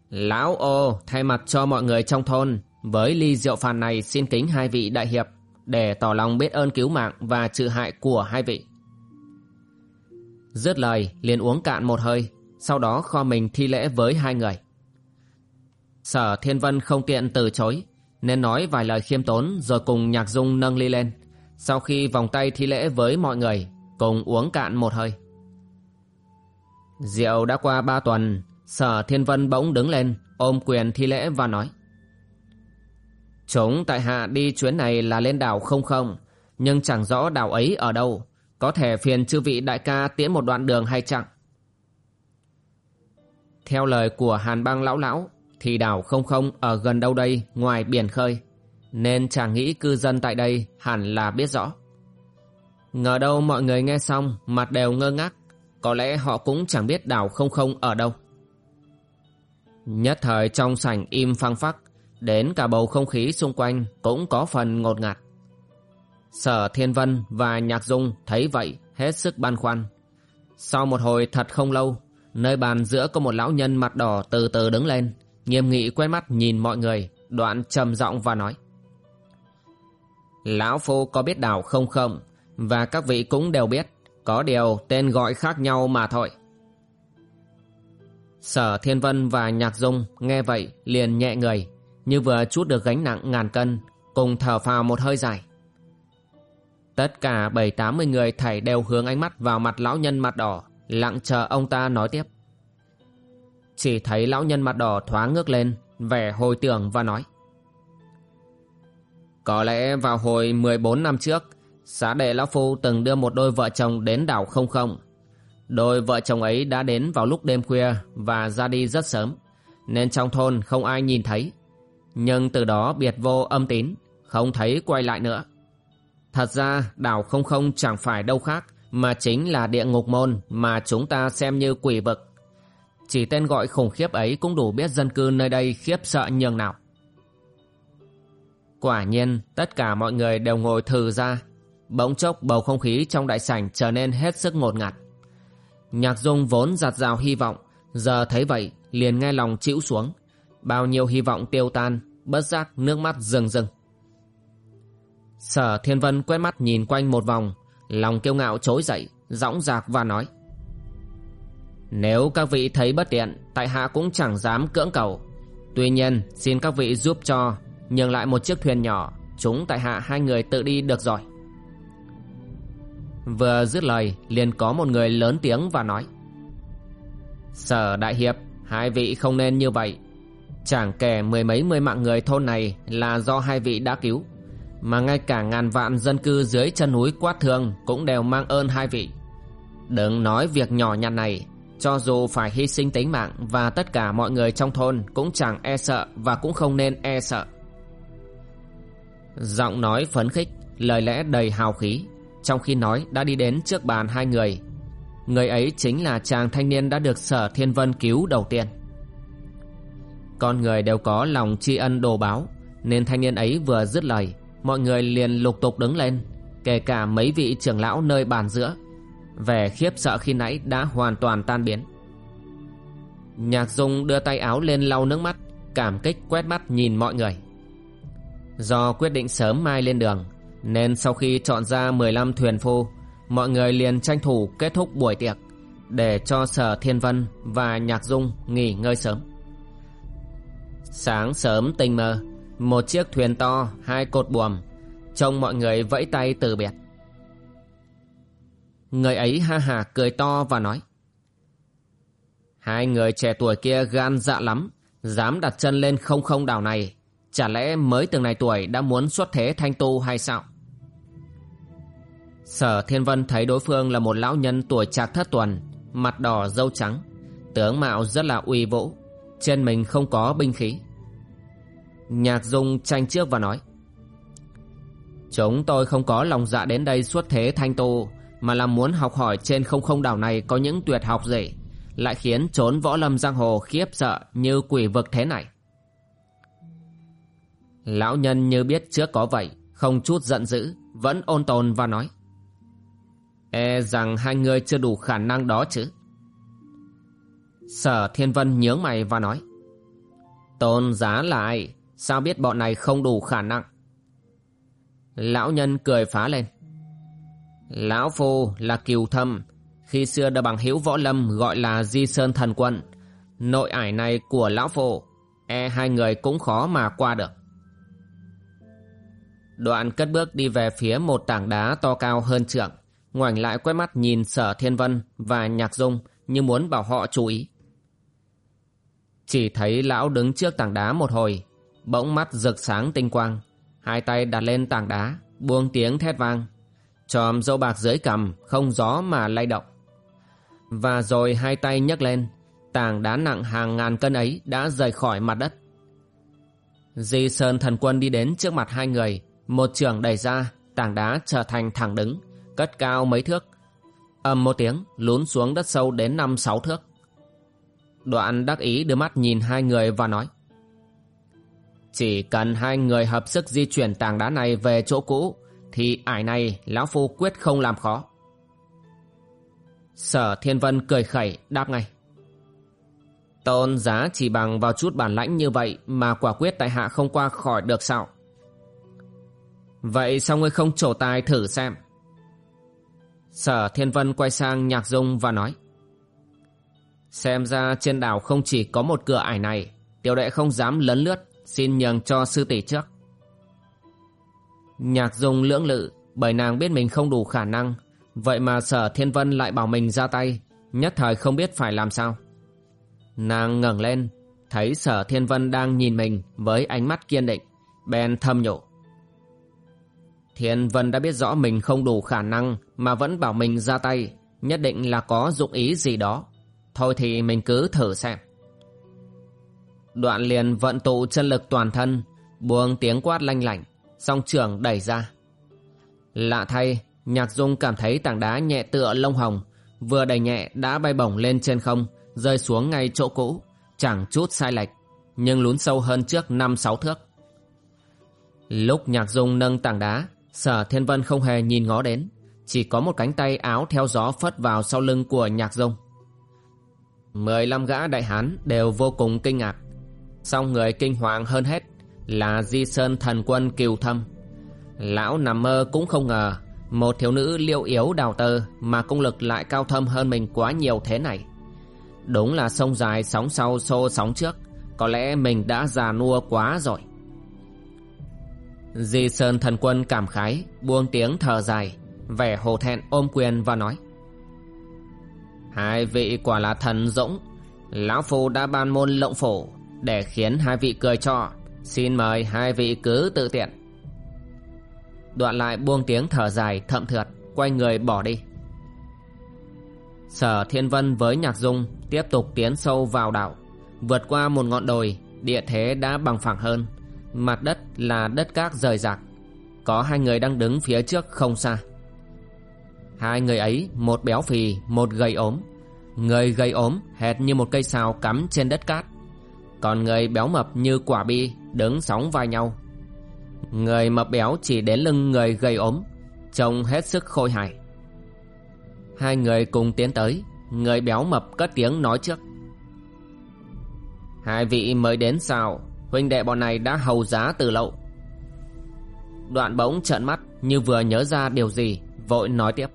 Speaker 1: Lão ô thay mặt cho mọi người trong thôn, với ly rượu phàn này xin kính hai vị đại hiệp để tỏ lòng biết ơn cứu mạng và trừ hại của hai vị. Dứt lời liền uống cạn một hơi, sau đó kho mình thi lễ với hai người. Sở Thiên Vân không tiện từ chối, nên nói vài lời khiêm tốn rồi cùng Nhạc Dung nâng ly lên. Sau khi vòng tay thi lễ với mọi người, cùng uống cạn một hơi. Rượu đã qua ba tuần, Sở Thiên Vân bỗng đứng lên, ôm quyền thi lễ và nói. Chúng tại hạ đi chuyến này là lên đảo không không, nhưng chẳng rõ đảo ấy ở đâu. Có thể phiền chư vị đại ca tiễn một đoạn đường hay chẳng? Theo lời của Hàn bang lão lão, thì đảo không không ở gần đâu đây ngoài biển khơi. Nên chàng nghĩ cư dân tại đây hẳn là biết rõ. Ngờ đâu mọi người nghe xong mặt đều ngơ ngác. Có lẽ họ cũng chẳng biết đảo không không ở đâu. Nhất thời trong sảnh im phăng phắc, đến cả bầu không khí xung quanh cũng có phần ngột ngạt. Sở Thiên Vân và Nhạc Dung thấy vậy hết sức băn khoăn. Sau một hồi thật không lâu, nơi bàn giữa có một lão nhân mặt đỏ từ từ đứng lên, nghiêm nghị quét mắt nhìn mọi người, đoạn trầm giọng và nói. Lão Phu có biết đảo không không, và các vị cũng đều biết, có điều tên gọi khác nhau mà thôi. Sở Thiên Vân và Nhạc Dung nghe vậy liền nhẹ người, như vừa chút được gánh nặng ngàn cân, cùng thở phào một hơi dài. Tất cả bảy tám mươi người thảy đều hướng ánh mắt vào mặt lão nhân mặt đỏ, lặng chờ ông ta nói tiếp. Chỉ thấy lão nhân mặt đỏ thoáng ngước lên, vẻ hồi tưởng và nói. Có lẽ vào hồi 14 năm trước, xã đệ Lão Phu từng đưa một đôi vợ chồng đến đảo không không. Đôi vợ chồng ấy đã đến vào lúc đêm khuya và ra đi rất sớm, nên trong thôn không ai nhìn thấy. Nhưng từ đó biệt vô âm tín, không thấy quay lại nữa. Thật ra đảo không không chẳng phải đâu khác mà chính là địa ngục môn mà chúng ta xem như quỷ vực. Chỉ tên gọi khủng khiếp ấy cũng đủ biết dân cư nơi đây khiếp sợ nhường nào. Quả nhiên tất cả mọi người đều ngồi thừ ra. Bỗng chốc bầu không khí trong đại sảnh trở nên hết sức ngột ngạt. Nhạc dung vốn giặt rào hy vọng, giờ thấy vậy liền nghe lòng chịu xuống. Bao nhiêu hy vọng tiêu tan, bất giác nước mắt rừng rừng. Sở Thiên Vân quét mắt nhìn quanh một vòng, lòng kiêu ngạo trỗi dậy, dõng dạc và nói. Nếu các vị thấy bất tiện, tại hạ cũng chẳng dám cưỡng cầu. Tuy nhiên, xin các vị giúp cho, nhường lại một chiếc thuyền nhỏ, chúng tại hạ hai người tự đi được rồi. Vừa dứt lời, liền có một người lớn tiếng và nói. Sở Đại Hiệp, hai vị không nên như vậy. Chẳng kể mười mấy mươi mạng người thôn này là do hai vị đã cứu mà ngay cả ngàn vạn dân cư dưới chân núi quát thương cũng đều mang ơn hai vị. Đừng nói việc nhỏ nhặt này, cho dù phải hy sinh tính mạng và tất cả mọi người trong thôn cũng chẳng e sợ và cũng không nên e sợ. Giọng nói phấn khích, lời lẽ đầy hào khí, trong khi nói đã đi đến trước bàn hai người. Người ấy chính là chàng thanh niên đã được sở thiên vân cứu đầu tiên. Con người đều có lòng tri ân đồ báo, nên thanh niên ấy vừa dứt lời Mọi người liền lục tục đứng lên Kể cả mấy vị trưởng lão nơi bàn giữa Vẻ khiếp sợ khi nãy đã hoàn toàn tan biến. Nhạc Dung đưa tay áo lên lau nước mắt Cảm kích quét mắt nhìn mọi người. Do quyết định sớm mai lên đường Nên sau khi chọn ra 15 thuyền phu Mọi người liền tranh thủ kết thúc buổi tiệc Để cho Sở Thiên Vân và Nhạc Dung nghỉ ngơi sớm. Sáng sớm tinh mơ một chiếc thuyền to, hai cột buồm Trông mọi người vẫy tay từ biệt. Người ấy ha hà cười to và nói, Hai người trẻ tuổi kia gan dạ lắm, Dám đặt chân lên không không đảo này, Chả lẽ mới từng này tuổi đã muốn xuất thế thanh tu hay sao? Sở Thiên Vân thấy đối phương là một lão nhân tuổi trạc thất tuần, Mặt đỏ dâu trắng, Tướng mạo rất là uy vũ, Trên mình không có binh khí. Nhạc Dung tranh trước và nói, Chúng tôi không có lòng dạ đến đây xuất thế thanh tu mà là muốn học hỏi trên không không đảo này có những tuyệt học gì, Lại khiến trốn võ lâm giang hồ khiếp sợ như quỷ vực thế này. Lão nhân như biết trước có vậy, Không chút giận dữ, Vẫn ôn tồn và nói E rằng hai người chưa đủ khả năng đó chứ? Sở Thiên Vân nhướng mày và nói, Tôn giá là ai? Sao biết bọn này không đủ khả năng? Lão nhân cười phá lên Lão Phu là kiều thâm, Khi xưa đã bằng hữu võ lâm gọi là Di Sơn Thần Quân. Nội ải này của Lão Phu E hai người cũng khó mà qua được. Đoạn cất bước đi về phía một tảng đá to cao hơn trượng, ngoảnh lại quét mắt nhìn sở thiên vân và nhạc dung như muốn bảo họ chú ý. Chỉ thấy lão đứng trước tảng đá một hồi, bỗng mắt rực sáng tinh quang, hai tay đặt lên tảng đá, buông tiếng thét vang tròm dâu bạc dưới cằm, không gió mà lay động. Và rồi hai tay nhấc lên, tảng đá nặng hàng ngàn cân ấy đã rời khỏi mặt đất. Di sơn thần quân đi đến trước mặt hai người, một trường đẩy ra, tảng đá trở thành thẳng đứng, cất cao mấy thước. Ầm một tiếng, lún xuống đất sâu đến năm sáu thước. Đoạn đắc ý đưa mắt nhìn hai người và nói, chỉ cần hai người hợp sức di chuyển tảng đá này về chỗ cũ thì ải này, lão phu quyết không làm khó. Sở thiên vân cười khẩy, đáp ngay. Tôn giá chỉ bằng vào chút bản lãnh như vậy mà quả quyết tại hạ không qua khỏi được sao? Vậy sao ngươi không trổ tài thử xem? Sở Thiên Vân quay sang Nhạc Dung và nói. Xem ra trên đảo không chỉ có một cửa ải này, Tiểu đệ không dám lấn lướt, Xin nhường cho sư tỷ trước. Nhạc Dung lưỡng lự Bởi nàng biết mình không đủ khả năng Vậy mà Sở Thiên Vân lại bảo mình ra tay Nhất thời không biết phải làm sao Nàng ngẩng lên Thấy Sở Thiên Vân đang nhìn mình Với ánh mắt kiên định Bèn thâm nhủ Thiên Vân đã biết rõ mình không đủ khả năng mà vẫn bảo mình ra tay, nhất định là có dụng ý gì đó. Thôi thì mình cứ thử xem. Đoạn liền vận tụ chân lực toàn thân, buông tiếng quát lanh lảnh, song trưởng đẩy ra. Lạ thay, Nhạc Dung cảm thấy tảng đá nhẹ tựa lông hồng, vừa đẩy nhẹ đã bay bổng lên trên không, rơi xuống ngay chỗ cũ, chẳng chút sai lệch, nhưng lún sâu hơn trước năm sáu thước. Lúc Nhạc Dung nâng tảng đá, Sở Thiên Vân không hề nhìn ngó đến Chỉ có một cánh tay áo theo gió phất vào sau lưng của nhạc dung Mười lăm gã đại hán đều vô cùng kinh ngạc Song người kinh hoàng hơn hết là Di Sơn thần quân Kiều Thâm. Lão nằm mơ cũng không ngờ Một thiếu nữ liêu yếu đào tơ Mà công lực lại cao thâm hơn mình quá nhiều thế này. Đúng là sông dài sóng sau xô sóng trước, Có lẽ mình đã già nua quá rồi. Di Sơn thần quân cảm khái, Buông tiếng thở dài, Vẻ hồ thẹn ôm quyền và nói, Hai vị quả là thần dũng. Lão Phu đã ban môn lộng phổ Để khiến hai vị cười cho. Xin mời hai vị cứ tự tiện. Đoạn lại buông tiếng thở dài, thậm thượt, Quay người bỏ đi. Sở Thiên Vân với Nhạc Dung Tiếp tục tiến sâu vào đảo Vượt qua một ngọn đồi, Địa thế đã bằng phẳng hơn. Mặt đất là đất cát rời rạc. Có hai người đang đứng phía trước không xa. Hai người ấy, Một béo phì, Một gầy ốm. Người gầy ốm hệt như một cây sào cắm trên đất cát. Còn người béo mập như quả bi Đứng sóng vai nhau. Người mập béo chỉ đến lưng người gầy ốm, Trông hết sức khôi hài. Hai người cùng tiến tới, Người béo mập cất tiếng nói trước. Hai vị mới đến sao? Huynh đệ bọn này đã hầu giá từ lâu. Đoạn bỗng trợn mắt Như vừa nhớ ra điều gì, Vội nói tiếp.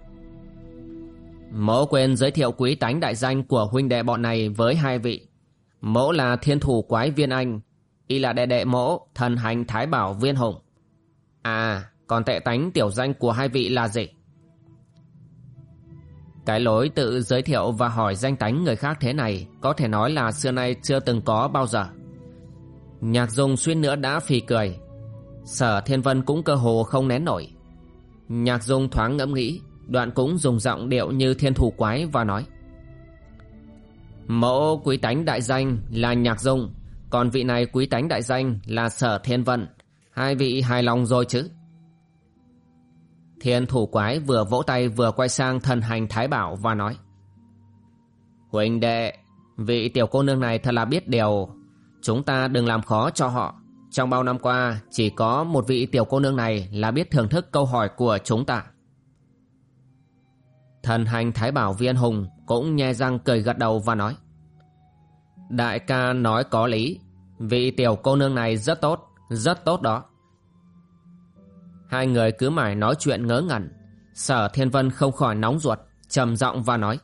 Speaker 1: Mỗ quên giới thiệu quý tánh đại danh Của huynh đệ bọn này với hai vị mẫu là thiên thủ quái viên anh Y là đệ đệ mẫu Thần hành thái bảo viên hùng À còn tệ tánh tiểu danh của hai vị là gì Cái lối tự giới thiệu và hỏi danh tánh người khác thế này có thể nói là xưa nay chưa từng có bao giờ. Nhạc dung suýt nữa đã phì cười. Sở Thiên Vân cũng cơ hồ không nén nổi. Nhạc dung thoáng ngẫm nghĩ, đoạn cũng dùng giọng điệu như thiên thủ quái và nói. Mẫu quý tánh đại danh là Nhạc Dung, còn vị này quý tánh đại danh là Sở Thiên vận. Hai vị hài lòng rồi chứ? Thiên thủ quái vừa vỗ tay vừa quay sang thần hành Thái Bảo và nói. Huỳnh đệ, vị tiểu cô nương này thật là biết điều. Chúng ta đừng làm khó cho họ. Trong bao năm qua, chỉ có một vị tiểu cô nương này là biết thưởng thức câu hỏi của chúng ta. Thần hành Thái Bảo Viên Hùng cũng nhe răng cười gật đầu và nói. Đại ca nói có lý, vị tiểu cô nương này rất tốt, rất tốt đó. Hai người cứ mãi nói chuyện ngớ ngẩn. Sở Thiên Vân không khỏi nóng ruột, trầm giọng và nói.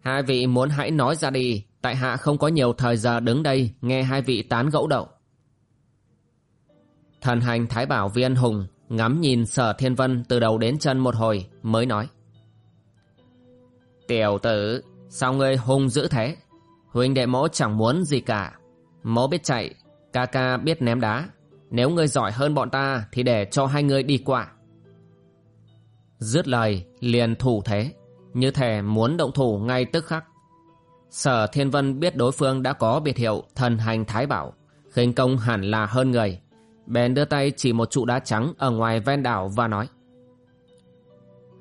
Speaker 1: Hai vị muốn hãy nói ra đi, tại hạ không có nhiều thời giờ đứng đây nghe hai vị tán gẫu đậu. Thần hành Thái Bảo Viên Hùng ngắm nhìn Sở Thiên Vân từ đầu đến chân một hồi mới nói. Tiểu tử, sao ngươi hung dữ thế? Huynh đệ mỗ chẳng muốn gì cả. Mỗ biết chạy, ca ca biết ném đá, nếu ngươi giỏi hơn bọn ta Thì để cho hai ngươi đi qua Dứt lời liền thủ thế Như thể muốn động thủ ngay tức khắc Sở Thiên Vân biết đối phương đã có biệt hiệu thần hành thái bảo khinh công hẳn là hơn người Bèn đưa tay chỉ một trụ đá trắng ở ngoài ven đảo và nói,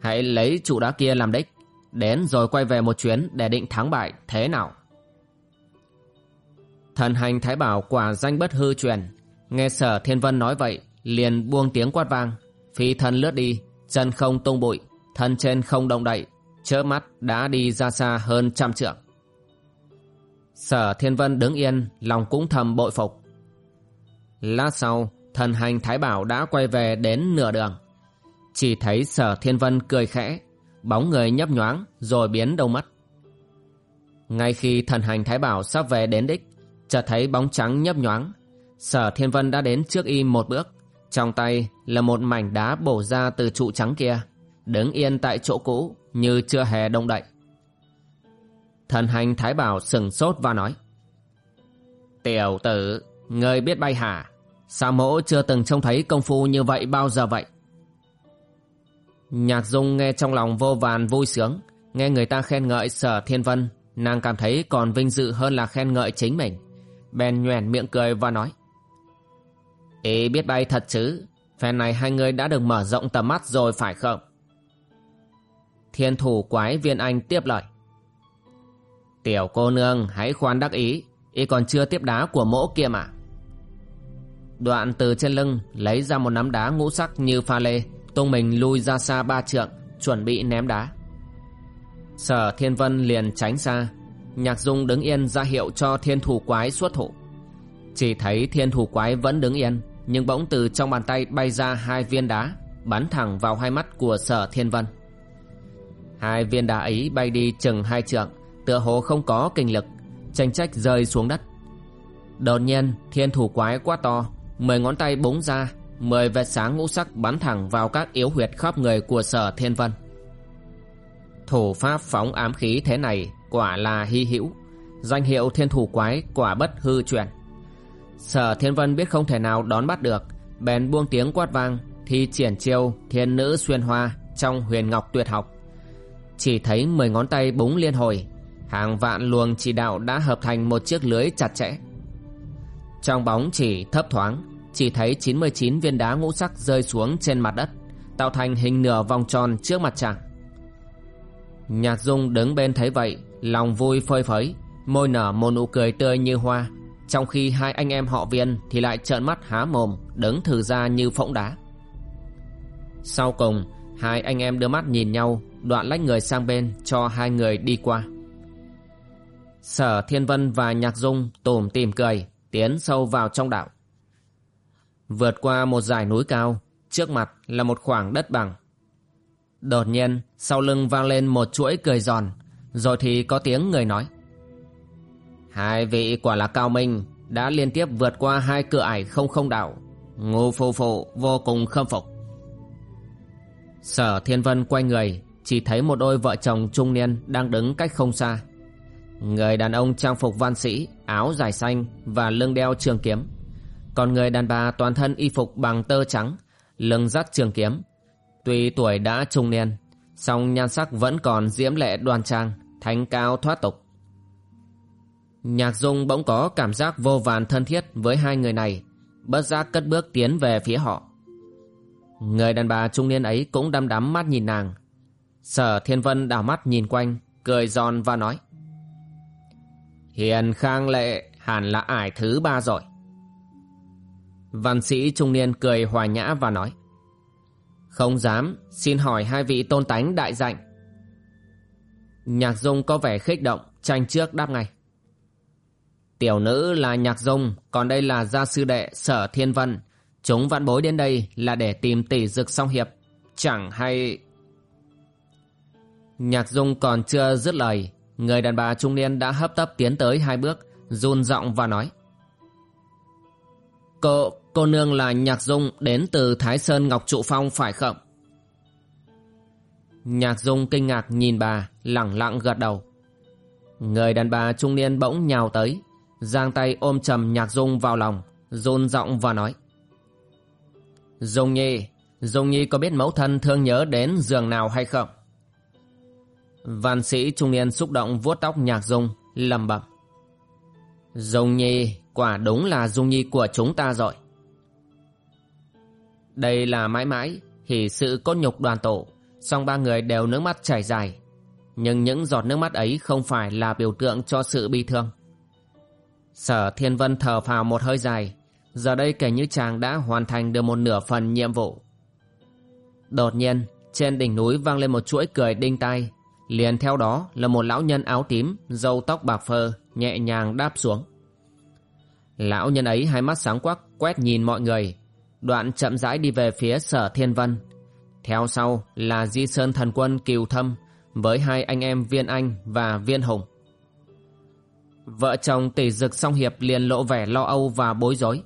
Speaker 1: Hãy lấy trụ đá kia làm đích, Đến rồi quay về một chuyến để định thắng bại thế nào. Thần hành thái bảo quả danh bất hư truyền. Nghe sở thiên vân nói vậy, Liền buông tiếng quát vang. Phi thân lướt đi, Chân không tung bụi, Thân trên không động đậy, Chớp mắt đã đi ra xa hơn trăm trượng. Sở thiên vân đứng yên, Lòng cũng thầm bội phục. Lát sau, Thần hành Thái Bảo đã quay về đến nửa đường. Chỉ thấy sở thiên vân cười khẽ, Bóng người nhấp nhoáng Rồi biến đâu mất. Ngay khi thần hành Thái Bảo sắp về đến đích, chợt thấy bóng trắng nhấp nhoáng. Sở Thiên Vân đã đến trước y một bước, Trong tay là một mảnh đá bổ ra từ trụ trắng kia, Đứng yên tại chỗ cũ Như chưa hề động đậy. Thần hành Thái Bảo sừng sốt và nói, Tiểu tử, Ngươi biết bay hả? Sao mẫu chưa từng trông thấy công phu như vậy bao giờ vậy? Nhạc dung nghe trong lòng vô vàn vui sướng, Nghe người ta khen ngợi sở thiên vân, Nàng cảm thấy còn vinh dự hơn là khen ngợi chính mình. Bèn nhoẻn miệng cười và nói Ý biết bay thật chứ? Phen này hai người đã được mở rộng tầm mắt rồi phải không? Thiên thủ quái viên anh tiếp lời, Tiểu cô nương, hãy khoan đắc ý, Y còn chưa tiếp đá của mỗ kia mà. Đoạn từ trên lưng, Lấy ra một nắm đá ngũ sắc như pha lê, Tung mình lui ra xa ba trượng, Chuẩn bị ném đá. Sở thiên vân liền tránh xa. Nhạc dung đứng yên ra hiệu cho thiên thủ quái xuất thủ. Chỉ thấy thiên thủ quái vẫn đứng yên, nhưng bỗng từ trong bàn tay bay ra hai viên đá, bắn thẳng vào hai mắt của sở thiên vân. Hai viên đá ấy bay đi chừng hai trượng, tựa hồ không có kinh lực, tranh trách rơi xuống đất. Đột nhiên, thiên thủ quái quá to mười ngón tay búng ra, mười vệt sáng ngũ sắc bắn thẳng vào các yếu huyệt khắp người của sở thiên vân. Thủ pháp phóng ám khí thế này quả là hy hữu. Danh hiệu thiên thủ quái quả bất hư truyền. Sở Thiên Vân biết không thể nào đón bắt được, Bèn buông tiếng quát vang Thì triển chiêu thiên nữ xuyên hoa Trong huyền ngọc tuyệt học. Chỉ thấy mười ngón tay búng liên hồi, Hàng vạn luồng chỉ đạo đã hợp thành một chiếc lưới chặt chẽ. Trong bóng chỉ thấp thoáng chỉ thấy 99 viên đá ngũ sắc rơi xuống trên mặt đất, Tạo thành hình nửa vòng tròn trước mặt chàng. Nhạc Dung đứng bên thấy vậy, Lòng vui phơi phới, Môi nở một nụ cười tươi như hoa. Trong khi hai anh em họ viên Thì lại trợn mắt há mồm, Đứng thử ra như phỗng đá. Sau cùng, Hai anh em đưa mắt nhìn nhau, Đoạn lách người sang bên cho hai người đi qua. Sở Thiên Vân và Nhạc Dung tủm tìm cười, Tiến sâu vào trong đảo Vượt qua một dải núi cao, Trước mặt là một khoảng đất bằng. Đột nhiên, Sau lưng vang lên một chuỗi cười giòn, Rồi thì có tiếng người nói. Hai vị quả là cao minh, Đã liên tiếp vượt qua hai cửa ải không không đảo Ngô phù phụ vô cùng khâm phục. Sở Thiên Vân quay người, Chỉ thấy một đôi vợ chồng trung niên đang đứng cách không xa. Người đàn ông trang phục văn sĩ, Áo dài xanh và lưng đeo trường kiếm. Còn người đàn bà toàn thân y phục bằng tơ trắng, Lưng dắt trường kiếm. Tuy tuổi đã trung niên, song nhan sắc vẫn còn diễm lệ đoan trang thánh cao thoát tục. Nhạc Dung bỗng có cảm giác vô vàn thân thiết với hai người này, Bất giác cất bước tiến về phía họ. Người đàn bà trung niên ấy cũng đăm đắm mắt nhìn nàng. Sở Thiên Vân đảo mắt nhìn quanh, Cười giòn và nói, Hiền Khang Lệ, hẳn là ải thứ ba rồi. Văn sĩ trung niên cười hòa nhã và nói Không dám Xin hỏi hai vị tôn tánh đại dạnh Nhạc Dung có vẻ khích động Tranh trước đáp ngay Tiểu nữ là Nhạc Dung Còn đây là gia sư đệ Sở Thiên Vân. Chúng vạn bối đến đây là để tìm tỷ dực song hiệp Chẳng hay Nhạc Dung còn chưa dứt lời Người đàn bà trung niên đã hấp tấp tiến tới hai bước run giọng và nói Cô, cô nương là Nhạc Dung đến từ Thái Sơn Ngọc Trụ Phong phải không? Nhạc Dung kinh ngạc nhìn bà lẳng lặng gật đầu Người đàn bà trung niên bỗng nhào tới giang tay ôm chầm Nhạc Dung vào lòng run giọng và nói Dung Nhi, Dung Nhi có biết mẫu thân thương nhớ đến giường nào hay không? Văn sĩ trung niên xúc động vuốt tóc Nhạc Dung, lầm bẩm. Dung Nhi, quả đúng là Dung Nhi của chúng ta rồi. Đây là mãi mãi, hỷ sự cốt nhục đoàn tổ, song ba người đều nước mắt chảy dài. Nhưng những giọt nước mắt ấy không phải là biểu tượng cho sự bi thương. Sở Thiên Vân thở phào một hơi dài, Giờ đây kể như chàng đã hoàn thành được một nửa phần nhiệm vụ. Đột nhiên Trên đỉnh núi vang lên một chuỗi cười đinh tai. Liền theo đó là một lão nhân áo tím Râu tóc bạc phơ Nhẹ nhàng đáp xuống. Lão nhân ấy hai mắt sáng quắc Quét nhìn mọi người. Đoạn chậm rãi đi về phía sở thiên vân Theo sau là Di Sơn thần quân Kiều Thâm Với hai anh em Viên Anh và Viên Hùng Vợ chồng tỷ dực song hiệp liền lộ vẻ lo âu và bối rối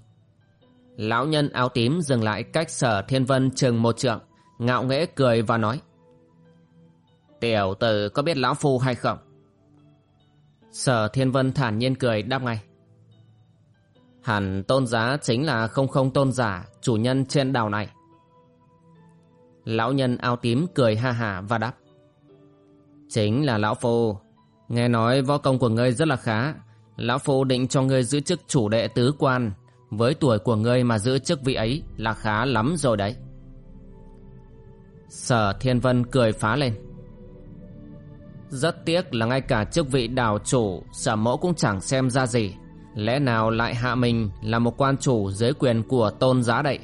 Speaker 1: Lão nhân áo tím dừng lại cách sở thiên vân chừng một trượng, ngạo nghễ cười và nói. Tiểu tử có biết lão phu hay không? Sở thiên vân thản nhiên cười đáp ngay. Hẳn tôn giá chính là không không tôn giả, chủ nhân trên đảo này. Lão nhân áo tím cười ha hả và đáp. Chính là lão phu. Nghe nói võ công của ngươi rất là khá. Lão phu định cho ngươi giữ chức chủ đệ tứ quan với tuổi của ngươi mà giữ chức vị ấy là khá lắm rồi đấy Sở Thiên Vân cười phá lên Rất tiếc là ngay cả chức vị đảo chủ Sở mẫu cũng chẳng xem ra gì Lẽ nào lại hạ mình là một quan chủ dưới quyền của tôn giá đậy?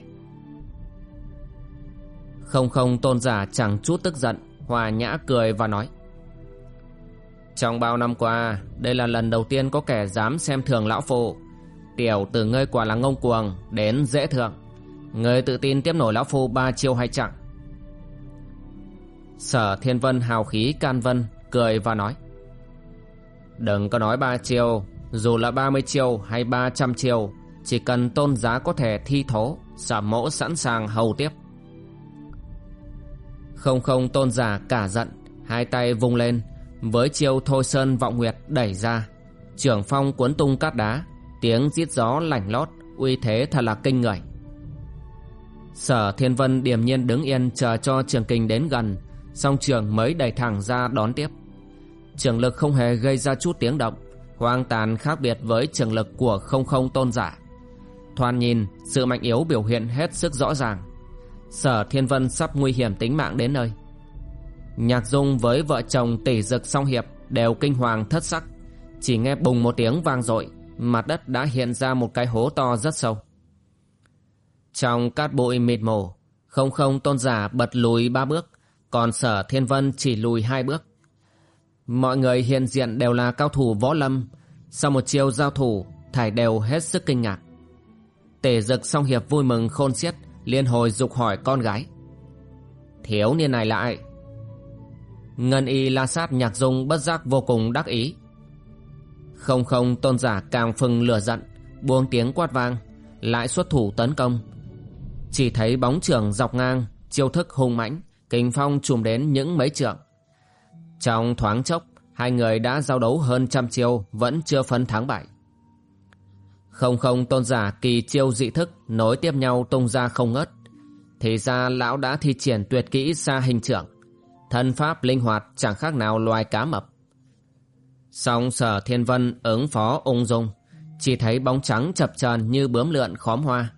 Speaker 1: Không không, tôn giả chẳng chút tức giận, Hòa nhã cười và nói. Trong bao năm qua, Đây là lần đầu tiên có kẻ dám xem thường lão phụ. Tiểu từ ngươi quả là ngông cuồng, Đến dễ thương Ngươi tự tin tiếp nổi lão phu ba chiêu hay chẳng Sở thiên vân hào khí can vân, Cười và nói. Đừng có nói ba chiêu dù là ba mươi chiêu hay ba trăm chiêu, Chỉ cần tôn giá có thể thi thố xả mẫu sẵn sàng hầu tiếp. Không không tôn giả cả giận, Hai tay vung lên, Với chiêu thôi sơn vọng nguyệt đẩy ra. Trưởng phong cuốn tung cát đá, Tiếng giết gió lảnh lót, Uy thế thật là kinh người. Sở Thiên Vân điềm nhiên đứng yên Chờ cho trường kình đến gần, Song trường mới đẩy thẳng ra đón tiếp. Trường lực không hề gây ra chút tiếng động Hoang tàn khác biệt với trường lực của không không tôn giả Thoàn nhìn Sự mạnh yếu biểu hiện hết sức rõ ràng Sở Thiên Vân sắp nguy hiểm tính mạng đến nơi Nhạc Dung với vợ chồng tỷ dực song hiệp Đều kinh hoàng thất sắc Chỉ nghe bùng một tiếng vang dội mặt đất đã hiện ra một cái hố to rất sâu. Trong cát bụi mịt mù, không không tôn giả bật lùi ba bước, còn sở thiên vân chỉ lùi hai bước. Mọi người hiện diện đều là cao thủ võ lâm, sau một chiêu giao thủ, thải đều hết sức kinh ngạc. Tể dực song hiệp vui mừng khôn xiết, liên hồi dục hỏi con gái. Thiếu niên này là ai? Ngân y la sát nhạc dung bất giác vô cùng đắc ý. Không không tôn giả càng phừng lửa giận Buông tiếng quát vang Lại xuất thủ tấn công Chỉ thấy bóng trường dọc ngang Chiêu thức hung mãnh Kình phong trùm đến những mấy trượng trong thoáng chốc, Hai người đã giao đấu hơn trăm chiêu, Vẫn chưa phân thắng bại. Không không, tôn giả kỳ chiêu dị thức Nối tiếp nhau tung ra không ngớt. Thì ra lão đã thi triển tuyệt kỹ xa hình trưởng. Thân pháp linh hoạt, chẳng khác nào loài cá mập. Song sở thiên vân ứng phó ung dung, Chỉ thấy bóng trắng chập chờn như bướm lượn khóm hoa.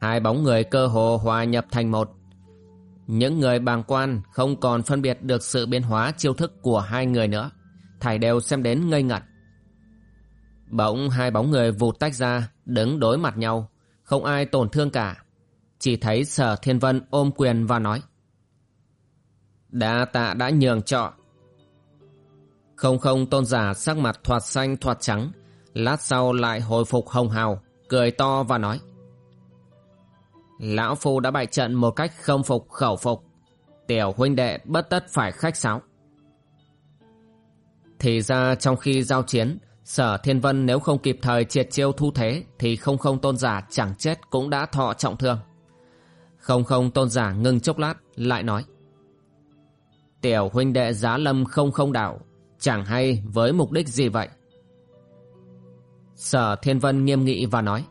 Speaker 1: Hai bóng người cơ hồ hòa nhập thành một. Những người bàng quan không còn phân biệt được sự biến hóa chiêu thức của hai người nữa. Thải đều xem đến ngây ngẩn. Bỗng hai bóng người vụt tách ra, Đứng đối mặt nhau. Không ai tổn thương cả. Chỉ thấy sở thiên vân ôm quyền và nói, Đa tạ đã nhường trọ Không không, tôn giả sắc mặt thoạt xanh thoạt trắng, Lát sau lại hồi phục hồng hào, Cười to và nói Lão Phu đã bại trận một cách không phục, khẩu phục. Tiểu huynh đệ, bất tất phải khách sáo. Thì ra trong khi giao chiến, Sở Thiên Vân nếu không kịp thời triệt chiêu thu thế, Thì không không tôn giả chẳng chết cũng đã thọ trọng thương. Không không tôn giả ngưng chốc lát, lại nói. Tiểu huynh đệ giá lâm không không đảo Chẳng hay với mục đích gì vậy? Sở Thiên Vân nghiêm nghị và nói.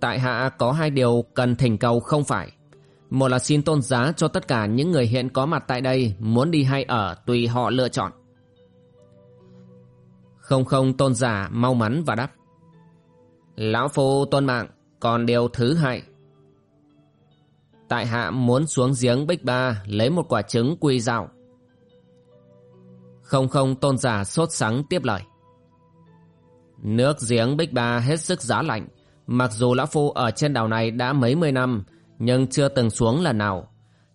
Speaker 1: Tại hạ có hai điều cần thỉnh cầu không phải. Một là xin tôn giá cho tất cả những người hiện có mặt tại đây Muốn đi hay ở tùy họ lựa chọn. Không không, tôn giả mau mắn và đáp. Lão Phu tôn mạng, Còn điều thứ hai. Tại hạ muốn xuống giếng Bích Ba Lấy một quả trứng quy dạo Không không, tôn giả sốt sắng tiếp lời. Nước giếng Bích Ba hết sức giá lạnh. Mặc dù Lão Phu ở trên đảo này đã mấy mươi năm, Nhưng chưa từng xuống lần nào.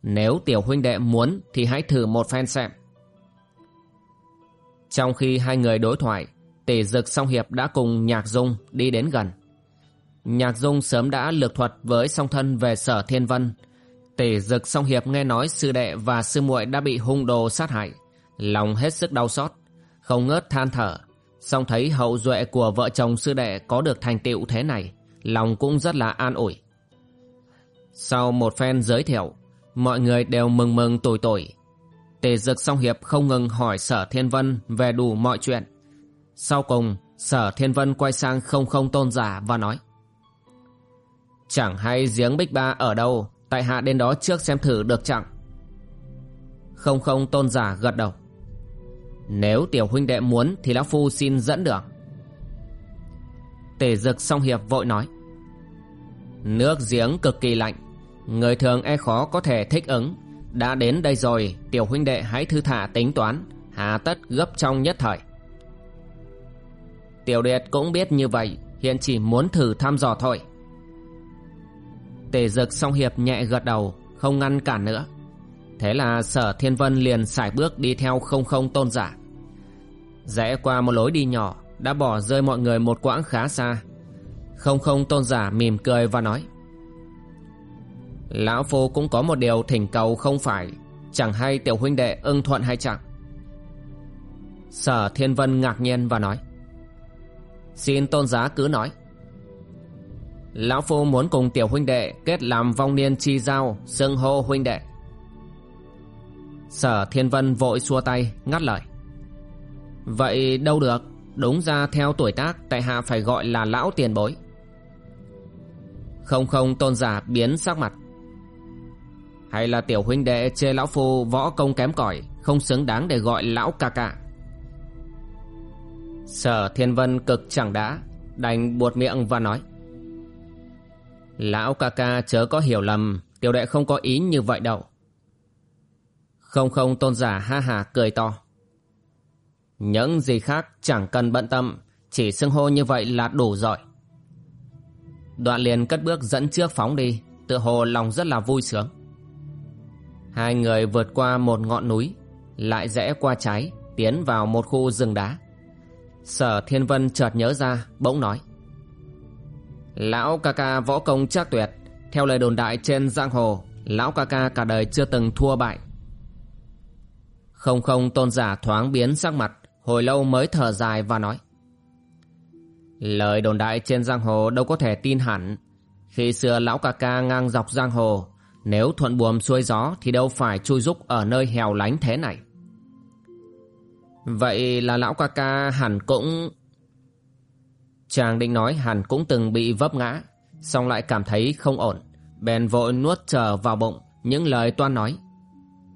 Speaker 1: Nếu tiểu huynh đệ muốn Thì hãy thử một phen xem. Trong khi hai người đối thoại Tỷ dực song hiệp đã cùng Nhạc Dung đi đến gần. Nhạc Dung sớm đã lược thuật với song thân về sở thiên vân. Tỷ dực song hiệp nghe nói sư đệ và sư muội đã bị hung đồ sát hại. Lòng hết sức đau xót, Không ngớt than thở. Song thấy hậu duệ của vợ chồng sư đệ có được thành tựu thế này lòng cũng rất là an ủi. Sau một phen giới thiệu, mọi người đều mừng mừng tủi tủi. Tề dực song hiệp không ngừng hỏi sở thiên vân về đủ mọi chuyện. Sau cùng, sở thiên vân quay sang không không tôn giả và nói. Chẳng hay giếng bích ba ở đâu, tại hạ đến đó trước xem thử được chẳng. Không không tôn giả gật đầu. Nếu tiểu huynh đệ muốn thì lão phu xin dẫn đường. Tề dực song hiệp vội nói. Nước giếng cực kỳ lạnh, Người thường e khó có thể thích ứng. Đã đến đây rồi, Tiểu huynh đệ hãy thư thả tính toán, Hà tất gấp trong nhất thời. Tiểu điệt cũng biết như vậy, Hiện chỉ muốn thử thăm dò thôi. Tề dực song hiệp nhẹ gật đầu, Không ngăn cản nữa. Thế là sở thiên vân liền sải bước đi theo không không tôn giả. Rẽ qua một lối đi nhỏ đã bỏ rơi mọi người một quãng khá xa. Không không, tôn giả mỉm cười và nói. Lão phu cũng có một điều thỉnh cầu không phải, chẳng hay tiểu huynh đệ ưng thuận hay chẳng. Sở thiên vân ngạc nhiên và nói. Xin tôn giá cứ nói. Lão phu muốn cùng tiểu huynh đệ kết làm vong niên chi giao, xưng hô huynh đệ. Sở thiên vân vội xua tay, ngắt lời. Vậy đâu được? Đúng ra theo tuổi tác, tại hạ phải gọi là lão tiền bối. Không không, tôn giả biến sắc mặt. Hay là tiểu huynh đệ chê lão phu võ công kém cỏi, Không xứng đáng để gọi lão ca ca. Sở thiên vân cực chẳng đã, Đành buột miệng và nói. Lão ca ca chớ có hiểu lầm, Tiểu đệ không có ý như vậy đâu. Không không, tôn giả ha hà cười to những gì khác chẳng cần bận tâm, Chỉ xưng hô như vậy là đủ rồi. Đoạn liền cất bước dẫn trước phóng đi tự hồ lòng rất là vui sướng. Hai người vượt qua một ngọn núi, Lại rẽ qua trái, Tiến vào một khu rừng đá. Sở Thiên Vân chợt nhớ ra, Bỗng nói, Lão ca ca võ công chắc tuyệt, Theo lời đồn đại trên giang hồ, Lão ca ca cả đời chưa từng thua bại. Không không tôn giả thoáng biến sắc mặt Hồi lâu mới thở dài và nói, Lời đồn đại trên giang hồ đâu có thể tin hẳn. Khi xưa lão ca ca ngang dọc giang hồ, Nếu thuận buồm xuôi gió Thì đâu phải chui rúc ở nơi hèo lánh thế này. Vậy là lão ca ca hẳn cũng... Chàng định nói hẳn cũng từng bị vấp ngã xong lại cảm thấy không ổn, Bèn vội nuốt trở vào bụng, Những lời toan nói.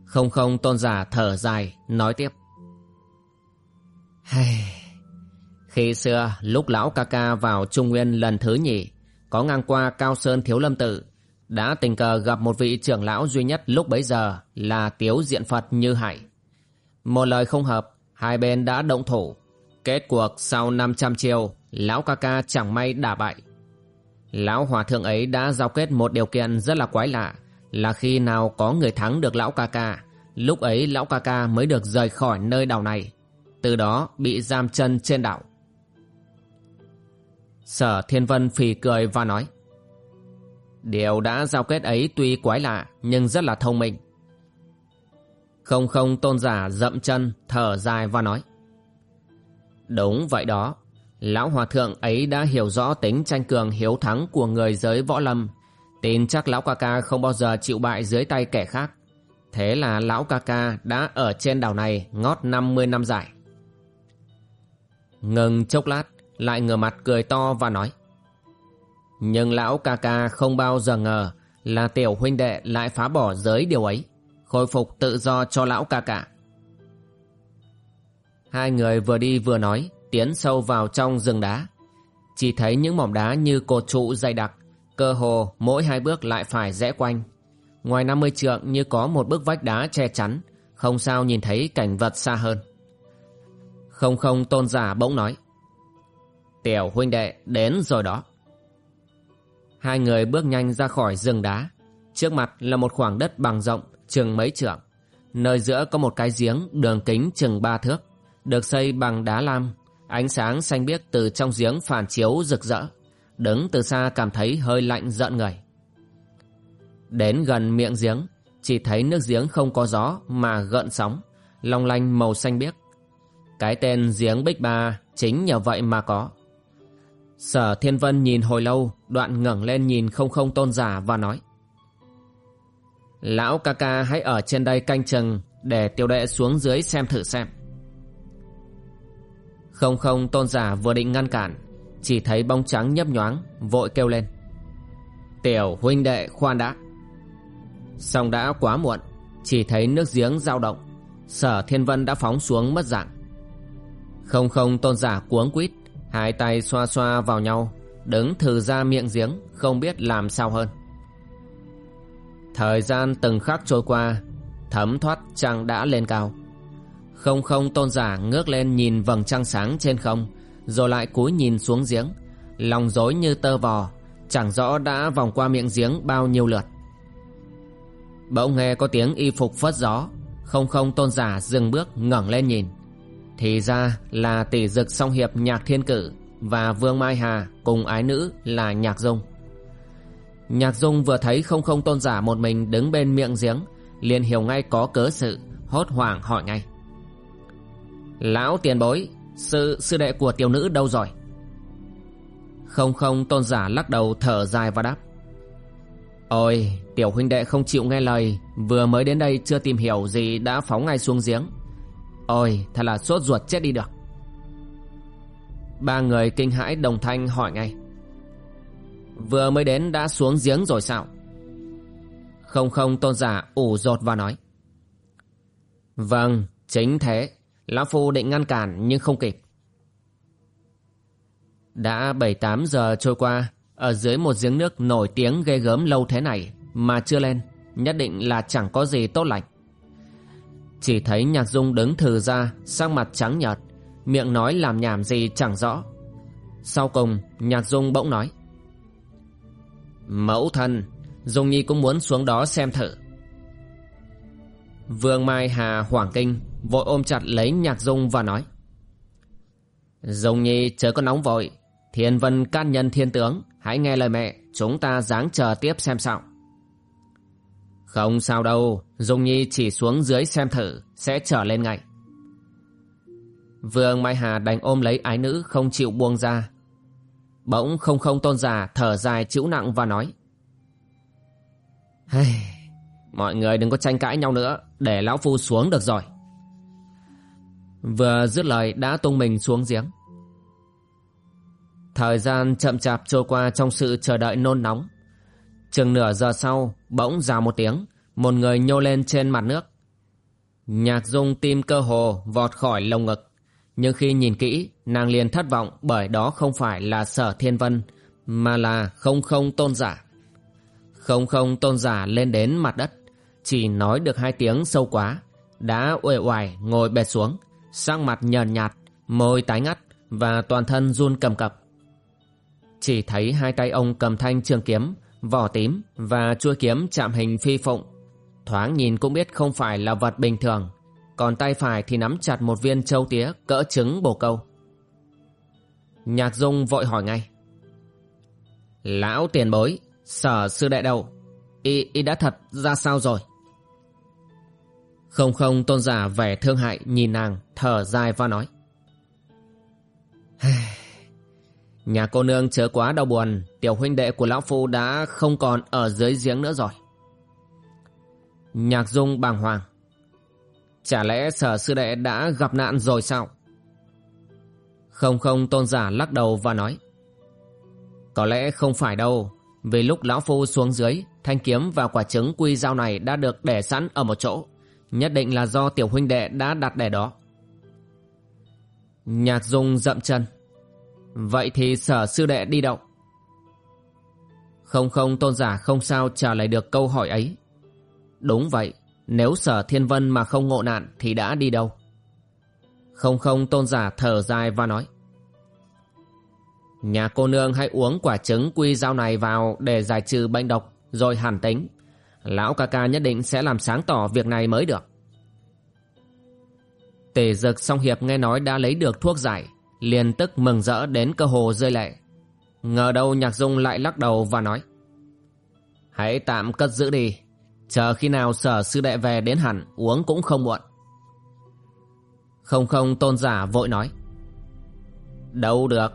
Speaker 1: Không không, tôn giả thở dài, Nói tiếp. Khi xưa, lúc lão ca ca vào Trung Nguyên lần thứ nhì, Có ngang qua Cao Sơn Thiếu Lâm Tự, Đã tình cờ gặp một vị trưởng lão duy nhất lúc bấy giờ Là Tiếu Diện Phật Như Hải. Một lời không hợp, Hai bên đã động thủ. Kết cuộc sau 500 chiêu, Lão ca ca chẳng may đả bại. Lão hòa thượng ấy đã giao kết một điều kiện rất là quái lạ, Là khi nào có người thắng được lão ca ca, Lúc ấy lão ca ca mới được rời khỏi nơi đảo này. Từ đó bị giam chân trên đảo. Sở Thiên Vân phì cười và nói, Điều đã giao kết ấy tuy quái lạ, Nhưng rất là thông minh. Không không tôn giả dậm chân, Thở dài và nói, Đúng vậy đó, Lão hòa thượng ấy đã hiểu rõ tính tranh cường hiếu thắng của người giới võ lâm. Tin chắc lão ca ca không bao giờ chịu bại dưới tay kẻ khác. Thế là lão ca ca đã ở trên đảo này ngót 50 năm dài. Ngừng chốc lát lại ngửa mặt cười to và nói Nhưng lão ca ca không bao giờ ngờ là tiểu huynh đệ lại phá bỏ giới điều ấy Khôi phục tự do cho lão ca ca Hai người vừa đi vừa nói tiến sâu vào trong rừng đá. Chỉ thấy những mỏm đá như cột trụ dày đặc, cơ hồ mỗi hai bước lại phải rẽ quanh. Ngoài 50 trượng như có một bức vách đá che chắn, không sao nhìn thấy cảnh vật xa hơn. Không không tôn giả bỗng nói. Tiểu huynh đệ đến rồi đó. Hai người bước nhanh ra khỏi rừng đá. Trước mặt là một khoảng đất bằng rộng, chừng mấy trượng. Nơi giữa có một cái giếng đường kính chừng ba thước, được xây bằng đá lam Ánh sáng xanh biếc từ trong giếng phản chiếu rực rỡ Đứng từ xa cảm thấy hơi lạnh giận người Đến gần miệng giếng Chỉ thấy nước giếng không có gió mà gợn sóng Long lanh màu xanh biếc cái tên giếng Bích Ba chính nhờ vậy mà có. Sở Thiên Vân nhìn hồi lâu, Đoạn ngẩng lên nhìn không không tôn giả và nói, Lão ca ca hãy ở trên đây canh chừng Để tiểu đệ xuống dưới xem thử xem. Không không tôn giả vừa định ngăn cản, Chỉ thấy bóng trắng nhấp nhoáng, Vội kêu lên, Tiểu huynh đệ khoan đã. Xong đã quá muộn, Chỉ thấy nước giếng dao động, Sở thiên vân đã phóng xuống mất dạng. Không không tôn giả cuống quýt, Hai tay xoa xoa vào nhau, Đứng thử ra miệng giếng, Không biết làm sao hơn. Thời gian từng khắc trôi qua, Thấm thoát trăng đã lên cao. Không không tôn giả ngước lên nhìn vầng trăng sáng trên không, Rồi lại cúi nhìn xuống giếng, Lòng dối như tơ vò, Chẳng rõ đã vòng qua miệng giếng bao nhiêu lượt. Bỗng nghe có tiếng y phục phất gió, Không không tôn giả dừng bước ngẩng lên nhìn. Thì ra là tỷ dực song hiệp nhạc thiên cử Và Vương Mai Hà cùng ái nữ là Nhạc Dung. Nhạc Dung vừa thấy không không tôn giả một mình đứng bên miệng giếng, liền hiểu ngay có cớ sự, Hốt hoảng hỏi ngay. Lão tiền bối Sư sư đệ của tiểu nữ đâu rồi? Không không tôn giả lắc đầu thở dài và đáp. Ôi, tiểu huynh đệ không chịu nghe lời, Vừa mới đến đây chưa tìm hiểu gì đã phóng ngay xuống giếng. Ôi thật là sốt ruột chết đi được. Ba người kinh hãi đồng thanh hỏi ngay. Vừa mới đến đã xuống giếng rồi sao? Không không tôn giả ủ rột và nói. Vâng chính thế. Lão Phu định ngăn cản nhưng không kịp. Đã 7-8 giờ trôi qua, ở dưới một giếng nước nổi tiếng ghê gớm lâu thế này mà chưa lên, nhất định là chẳng có gì tốt lành. Chỉ thấy Nhạc Dung đứng thừ ra, sang mặt trắng nhợt, miệng nói làm nhảm gì chẳng rõ. Sau cùng, Nhạc Dung bỗng nói. Mẫu thân, Dung Nhi cũng muốn xuống đó xem thử. Vương Mai Hà hoảng kinh Vội ôm chặt lấy nhạc dung và nói Dung Nhi chớ có nóng vội Thiên vân can nhân thiên tướng Hãy nghe lời mẹ Chúng ta dáng chờ tiếp xem sao không sao đâu Dung Nhi chỉ xuống dưới xem thử Sẽ trở lên ngay Vương Mai Hà đành ôm lấy ái nữ Không chịu buông ra Bỗng không không tôn giả thở dài chịu nặng và nói Hey, mọi người đừng có tranh cãi nhau nữa, để lão phu xuống được rồi. Vừa dứt lời đã tung mình xuống giếng. Thời gian chậm chạp trôi qua trong sự chờ đợi nôn nóng. Chừng nửa giờ sau, bỗng rào một tiếng, một người nhô lên trên mặt nước. Nhạc dung tim cơ hồ vọt khỏi lồng ngực. Nhưng khi nhìn kỹ, nàng liền thất vọng bởi đó không phải là sở thiên vân, mà là không không tôn giả. Không không tôn giả lên đến mặt đất, chỉ nói được hai tiếng sâu quá, đã uể oải ngồi bệt xuống, sắc mặt nhợt nhạt, môi tái ngắt và toàn thân run cầm cập. Chỉ thấy hai tay ông cầm thanh trường kiếm, vỏ tím và chuôi kiếm chạm hình phi phụng. Thoáng nhìn cũng biết không phải là vật bình thường, còn tay phải thì nắm chặt một viên châu tía cỡ trứng bồ câu. Nhạc Dung vội hỏi ngay. Lão tiền bối, sở sư đệ đâu? Y, y đã thật ra sao rồi? Không không tôn giả vẻ thương hại nhìn nàng thở dài và nói. Nhà cô nương chớ quá đau buồn, tiểu huynh đệ của lão phu đã không còn ở dưới giếng nữa rồi. Nhạc dung bàng hoàng. Chả lẽ sở sư đệ đã gặp nạn rồi sao? Không không tôn giả lắc đầu và nói. Có lẽ không phải đâu, vì lúc lão phu xuống dưới, thanh kiếm và quả trứng quy dao này đã được để sẵn ở một chỗ. Nhất định là do tiểu huynh đệ đã đặt để đó. Nhạc dung dậm chân. Vậy thì sở sư đệ đi đâu? Không không tôn giả không sao trả lời được câu hỏi ấy. Đúng vậy, nếu sở thiên vân mà không ngộ nạn thì đã đi đâu? Không không tôn giả thở dài và nói. Nhà cô nương hãy uống quả trứng quy dao này vào để giải trừ bệnh độc rồi hẳn tính. Lão ca ca nhất định sẽ làm sáng tỏ việc này mới được. Tề dực song hiệp nghe nói đã lấy được thuốc giải, liền tức mừng rỡ đến cơ hồ rơi lệ. Ngờ đâu nhạc dung lại lắc đầu và nói. Hãy tạm cất giữ đi, chờ khi nào sở sư đệ về đến hẳn uống cũng không muộn. Không không tôn giả vội nói. Đâu được,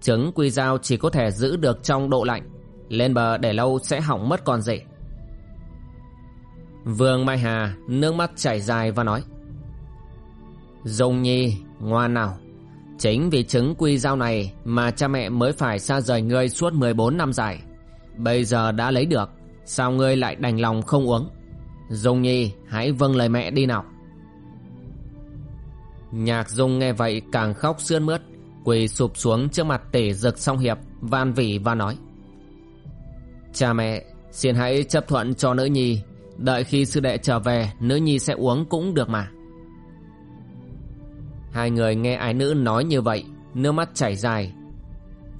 Speaker 1: trứng quy dao chỉ có thể giữ được trong độ lạnh, lên bờ để lâu sẽ hỏng mất còn gì. Vương Mai Hà nước mắt chảy dài và nói Dung Nhi, ngoan nào Chính vì chứng quy giao này mà cha mẹ mới phải xa rời ngươi suốt 14 năm dài. Bây giờ đã lấy được, Sao ngươi lại đành lòng không uống? Dung Nhi, hãy vâng lời mẹ đi nào. Nhạc Dung nghe vậy càng khóc sướt mướt, Quỳ sụp xuống trước mặt tể dực song hiệp, Van vỉ và nói. Cha mẹ, Xin hãy chấp thuận cho nữ nhi, Đợi khi sư đệ trở về, Nữ nhi sẽ uống cũng được mà. Hai người nghe ái nữ nói như vậy, Nước mắt chảy dài.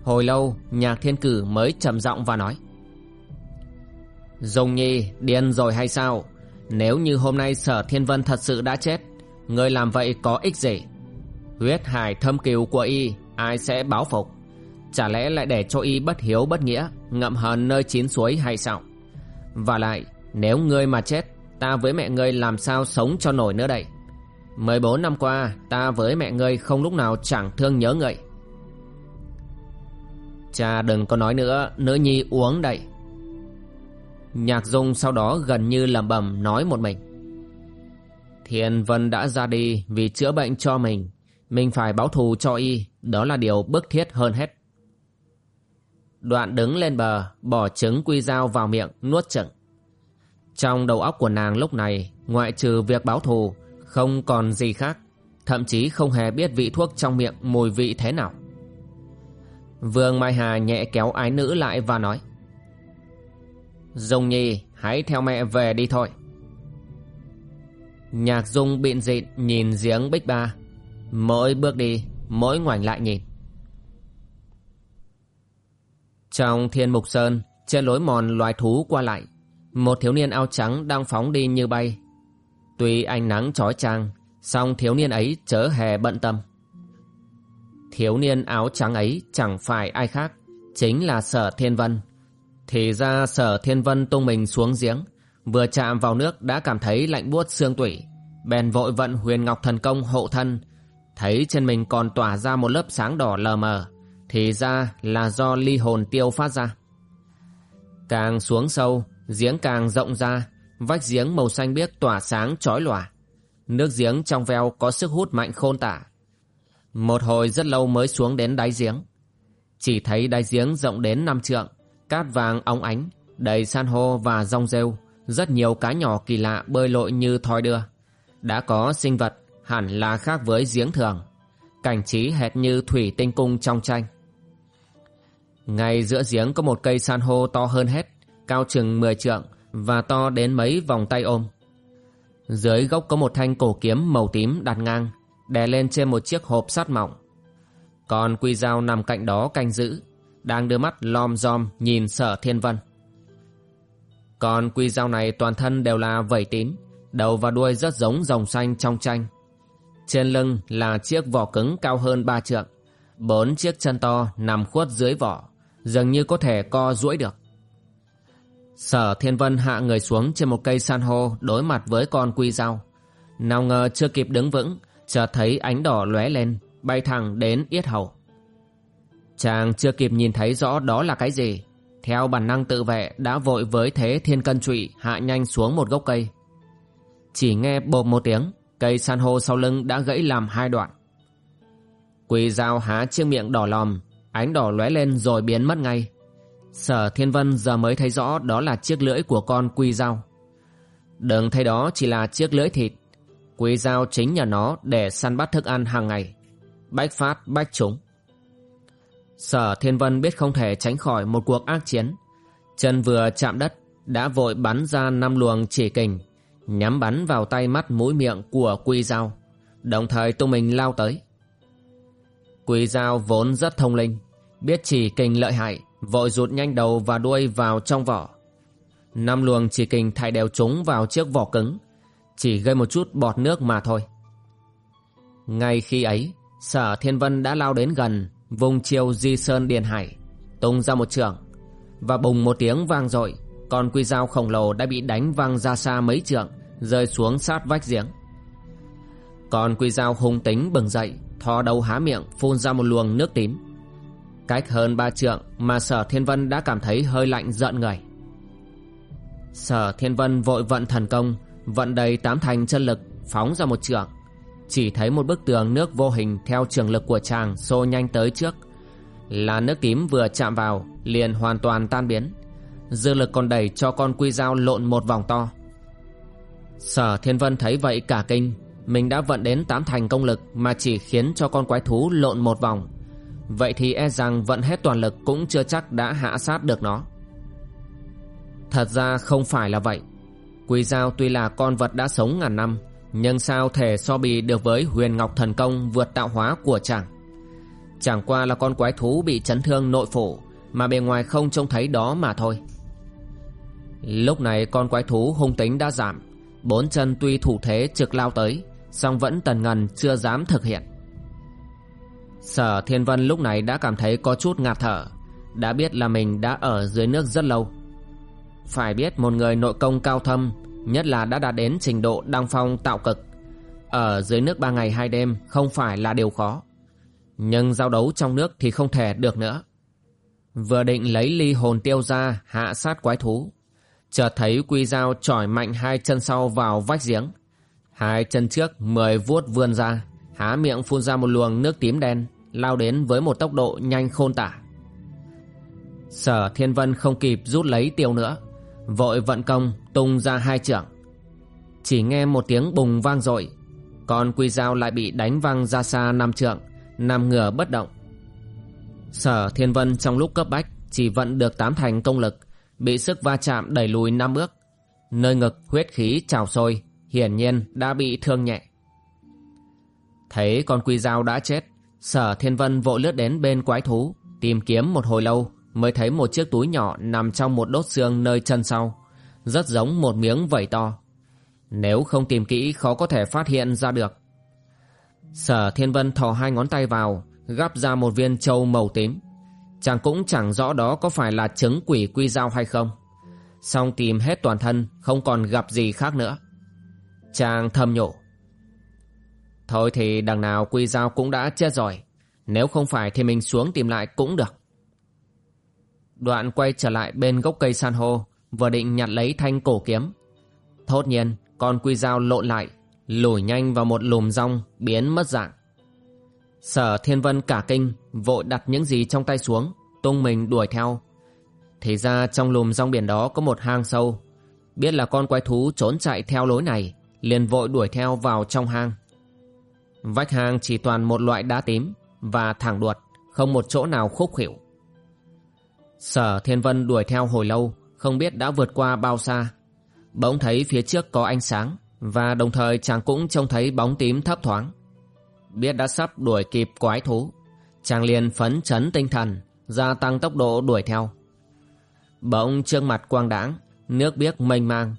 Speaker 1: Hồi lâu, nhạc thiên cử mới trầm giọng và nói. Dung nhi, điên rồi hay sao? Nếu như hôm nay sở thiên vân thật sự đã chết, Người làm vậy có ích gì? Huyết hải thâm cứu của y, Ai sẽ báo phục? Chả lẽ lại để cho y bất hiếu bất nghĩa, Ngậm hờn nơi chín suối hay sao? Và lại, nếu ngươi mà chết, Ta với mẹ ngươi làm sao sống cho nổi nữa đây? 14 năm qua Ta với mẹ ngươi không lúc nào chẳng thương nhớ ngươi. Cha đừng có nói nữa Nữ nhi uống đây. Nhạc dung sau đó gần như lẩm bẩm nói một mình. Thiên Vân đã ra đi vì chữa bệnh cho mình. Mình phải báo thù cho y Đó là điều bức thiết hơn hết. Đoạn đứng lên bờ Bỏ trứng quy dao vào miệng nuốt chừng trong đầu óc của nàng lúc này, ngoại trừ việc báo thù, không còn gì khác, thậm chí không hề biết vị thuốc trong miệng mùi vị thế nào. Vương Mai Hà nhẹ kéo ái nữ lại và nói Dung Nhi, hãy theo mẹ về đi thôi. Nhạc Dung bịn dịn nhìn giếng bích ba, mỗi bước đi, mỗi ngoảnh lại nhìn. Trong thiên mục sơn, trên lối mòn loài thú qua lại, một thiếu niên áo trắng đang phóng đi như bay. Tuy ánh nắng chói chang, song thiếu niên ấy chớ hề bận tâm. Thiếu niên áo trắng ấy chẳng phải ai khác, chính là Sở Thiên Vân. Thì ra Sở Thiên Vân tung mình xuống giếng, vừa chạm vào nước đã cảm thấy lạnh buốt xương tủy, bèn vội vận huyền ngọc thần công hộ thân, thấy trên mình còn tỏa ra một lớp sáng đỏ lờ mờ, thì ra là do ly hồn tiêu phát ra. Càng xuống sâu, Giếng càng rộng ra, vách giếng màu xanh biếc tỏa sáng chói lòa. Nước giếng trong veo có sức hút mạnh khôn tả. Một hồi rất lâu mới xuống đến đáy giếng. Chỉ thấy đáy giếng rộng đến năm trượng, cát vàng óng ánh, đầy san hô và rong rêu, rất nhiều cá nhỏ kỳ lạ bơi lội như thoi đưa. Đã có sinh vật, hẳn là khác với giếng thường. Cảnh trí hệt như thủy tinh cung trong tranh. Ngay giữa giếng có một cây san hô to hơn hết, cao chừng 10 trượng và to đến mấy vòng tay ôm. Dưới gốc có một thanh cổ kiếm màu tím đặt ngang, đè lên trên một chiếc hộp sắt mỏng. Còn Quy Giao nằm cạnh đó canh giữ, đang đưa mắt lom rom nhìn sở thiên vân. Còn Quy Giao này toàn thân đều là vẩy tím, đầu và đuôi rất giống rồng xanh trong tranh. Trên lưng là chiếc vỏ cứng cao hơn ba trượng, bốn chiếc chân to nằm khuất dưới vỏ, dường như có thể co duỗi được. Sở Thiên Vân hạ người xuống trên một cây san hô đối mặt với con quy dao. Nào ngờ chưa kịp đứng vững, chợt thấy ánh đỏ lóe lên, bay thẳng đến yết hầu. Chàng chưa kịp nhìn thấy rõ đó là cái gì. Theo bản năng tự vệ đã vội với thế thiên cân trụy hạ nhanh xuống một gốc cây. Chỉ nghe bộp một tiếng, cây san hô sau lưng đã gãy làm hai đoạn. Quỳ dao há chiếc miệng đỏ lòm, ánh đỏ lóe lên rồi biến mất ngay. Sở Thiên Vân giờ mới thấy rõ đó là chiếc lưỡi của con quy dao. Đừng thấy đó chỉ là chiếc lưỡi thịt. Quy dao chính nhờ nó để săn bắt thức ăn hàng ngày. Bách phát bách chúng. Sở Thiên Vân biết không thể tránh khỏi một cuộc ác chiến. Chân vừa chạm đất, đã vội bắn ra năm luồng chỉ kình, nhắm bắn vào tay mắt mũi miệng của Quy dao, đồng thời tung mình lao tới. Quy dao vốn rất thông linh, biết chỉ kình lợi hại, vội rụt nhanh đầu và đuôi vào trong vỏ. Năm luồng chỉ kình thải đều trúng vào chiếc vỏ cứng, chỉ gây một chút bọt nước mà thôi. Ngay khi ấy, Sở Thiên Vân đã lao đến gần, vùng chiều di sơn điền hải, tung ra một trường, và bùng một tiếng vang dội, con quy dao khổng lồ đã bị đánh văng ra xa mấy trượng, rơi xuống sát vách giếng. Con quy dao hung tính bừng dậy, thò đầu há miệng phun ra một luồng nước tím. Cách hơn ba trượng mà Sở Thiên Vân đã cảm thấy hơi lạnh giận người. Sở Thiên Vân vội vận thần công, vận đầy tám thành chân lực, phóng ra một trượng. Chỉ thấy một bức tường nước vô hình theo trường lực của chàng xô nhanh tới trước. Là nước tím vừa chạm vào, liền hoàn toàn tan biến. Dư lực còn đẩy cho con quy dao lộn một vòng to. Sở Thiên Vân thấy vậy cả kinh, mình đã vận đến tám thành công lực mà chỉ khiến cho con quái thú lộn một vòng Vậy thì e rằng vận hết toàn lực cũng chưa chắc đã hạ sát được nó. Thật ra không phải là vậy. Quỳ dao tuy là con vật đã sống ngàn năm, Nhưng sao thể so bì được với huyền ngọc thần công vượt tạo hóa của chàng? Chẳng qua là con quái thú bị chấn thương nội phủ, Mà bề ngoài không trông thấy đó mà thôi. Lúc này con quái thú hung tính đã giảm, Bốn chân tuy thủ thế trực lao tới, song vẫn tần ngần chưa dám thực hiện. Sở Thiên Vân lúc này đã cảm thấy có chút ngạt thở, Đã biết là mình đã ở dưới nước rất lâu. Phải biết một người nội công cao thâm, Nhất là đã đạt đến trình độ đăng phong tạo cực, Ở dưới nước ba ngày hai đêm không phải là điều khó. Nhưng giao đấu trong nước thì không thể được nữa. Vừa định lấy ly hồn tiêu ra, hạ sát quái thú, Chợt thấy quy dao chỏi mạnh hai chân sau vào vách giếng. Hai chân trước mười vuốt vươn ra há miệng phun ra một luồng nước tím đen, lao đến với một tốc độ nhanh khôn tả. Sở thiên vân không kịp rút lấy tiêu nữa, vội vận công tung ra hai trưởng. Chỉ nghe một tiếng bùng vang dội còn quy dao lại bị đánh văng ra xa năm trượng, nằm ngửa bất động. Sở thiên vân trong lúc cấp bách chỉ vận được tám thành công lực, bị sức va chạm đẩy lùi năm bước. Nơi ngực huyết khí trào sôi, hiển nhiên đã bị thương nhẹ. Thấy con quy dao đã chết, sở thiên vân vội lướt đến bên quái thú, tìm kiếm một hồi lâu mới thấy một chiếc túi nhỏ nằm trong một đốt xương nơi chân sau, rất giống một miếng vẩy to. Nếu không tìm kỹ khó có thể phát hiện ra được. Sở thiên vân thò hai ngón tay vào, gắp ra một viên châu màu tím. Chàng cũng chẳng rõ đó có phải là trứng quỷ quy dao hay không. Xong tìm hết toàn thân, không còn gặp gì khác nữa. Chàng thầm nhổ. Thôi thì đằng nào Quy Giao cũng đã chết rồi. Nếu không phải thì mình xuống tìm lại cũng được. Đoạn quay trở lại bên gốc cây san hô, vừa định nhặt lấy thanh cổ kiếm. Thốt nhiên, con quy dao lộn lại, lùi nhanh vào một lùm rong, biến mất dạng. Sở Thiên Vân cả kinh, vội đặt những gì trong tay xuống, tung mình đuổi theo. Thì ra trong lùm rong biển đó có một hang sâu. Biết là con quái thú trốn chạy theo lối này, liền vội đuổi theo vào trong hang. Vách hang chỉ toàn một loại đá tím và thẳng đuột, không một chỗ nào khúc khỉu. Sở Thiên Vân đuổi theo hồi lâu, không biết đã vượt qua bao xa. Bỗng thấy phía trước có ánh sáng, và đồng thời chàng cũng trông thấy bóng tím thấp thoáng. Biết đã sắp đuổi kịp quái thú, chàng liền phấn chấn tinh thần, gia tăng tốc độ đuổi theo. Bỗng trương mặt quang đãng, nước biếc mênh mang,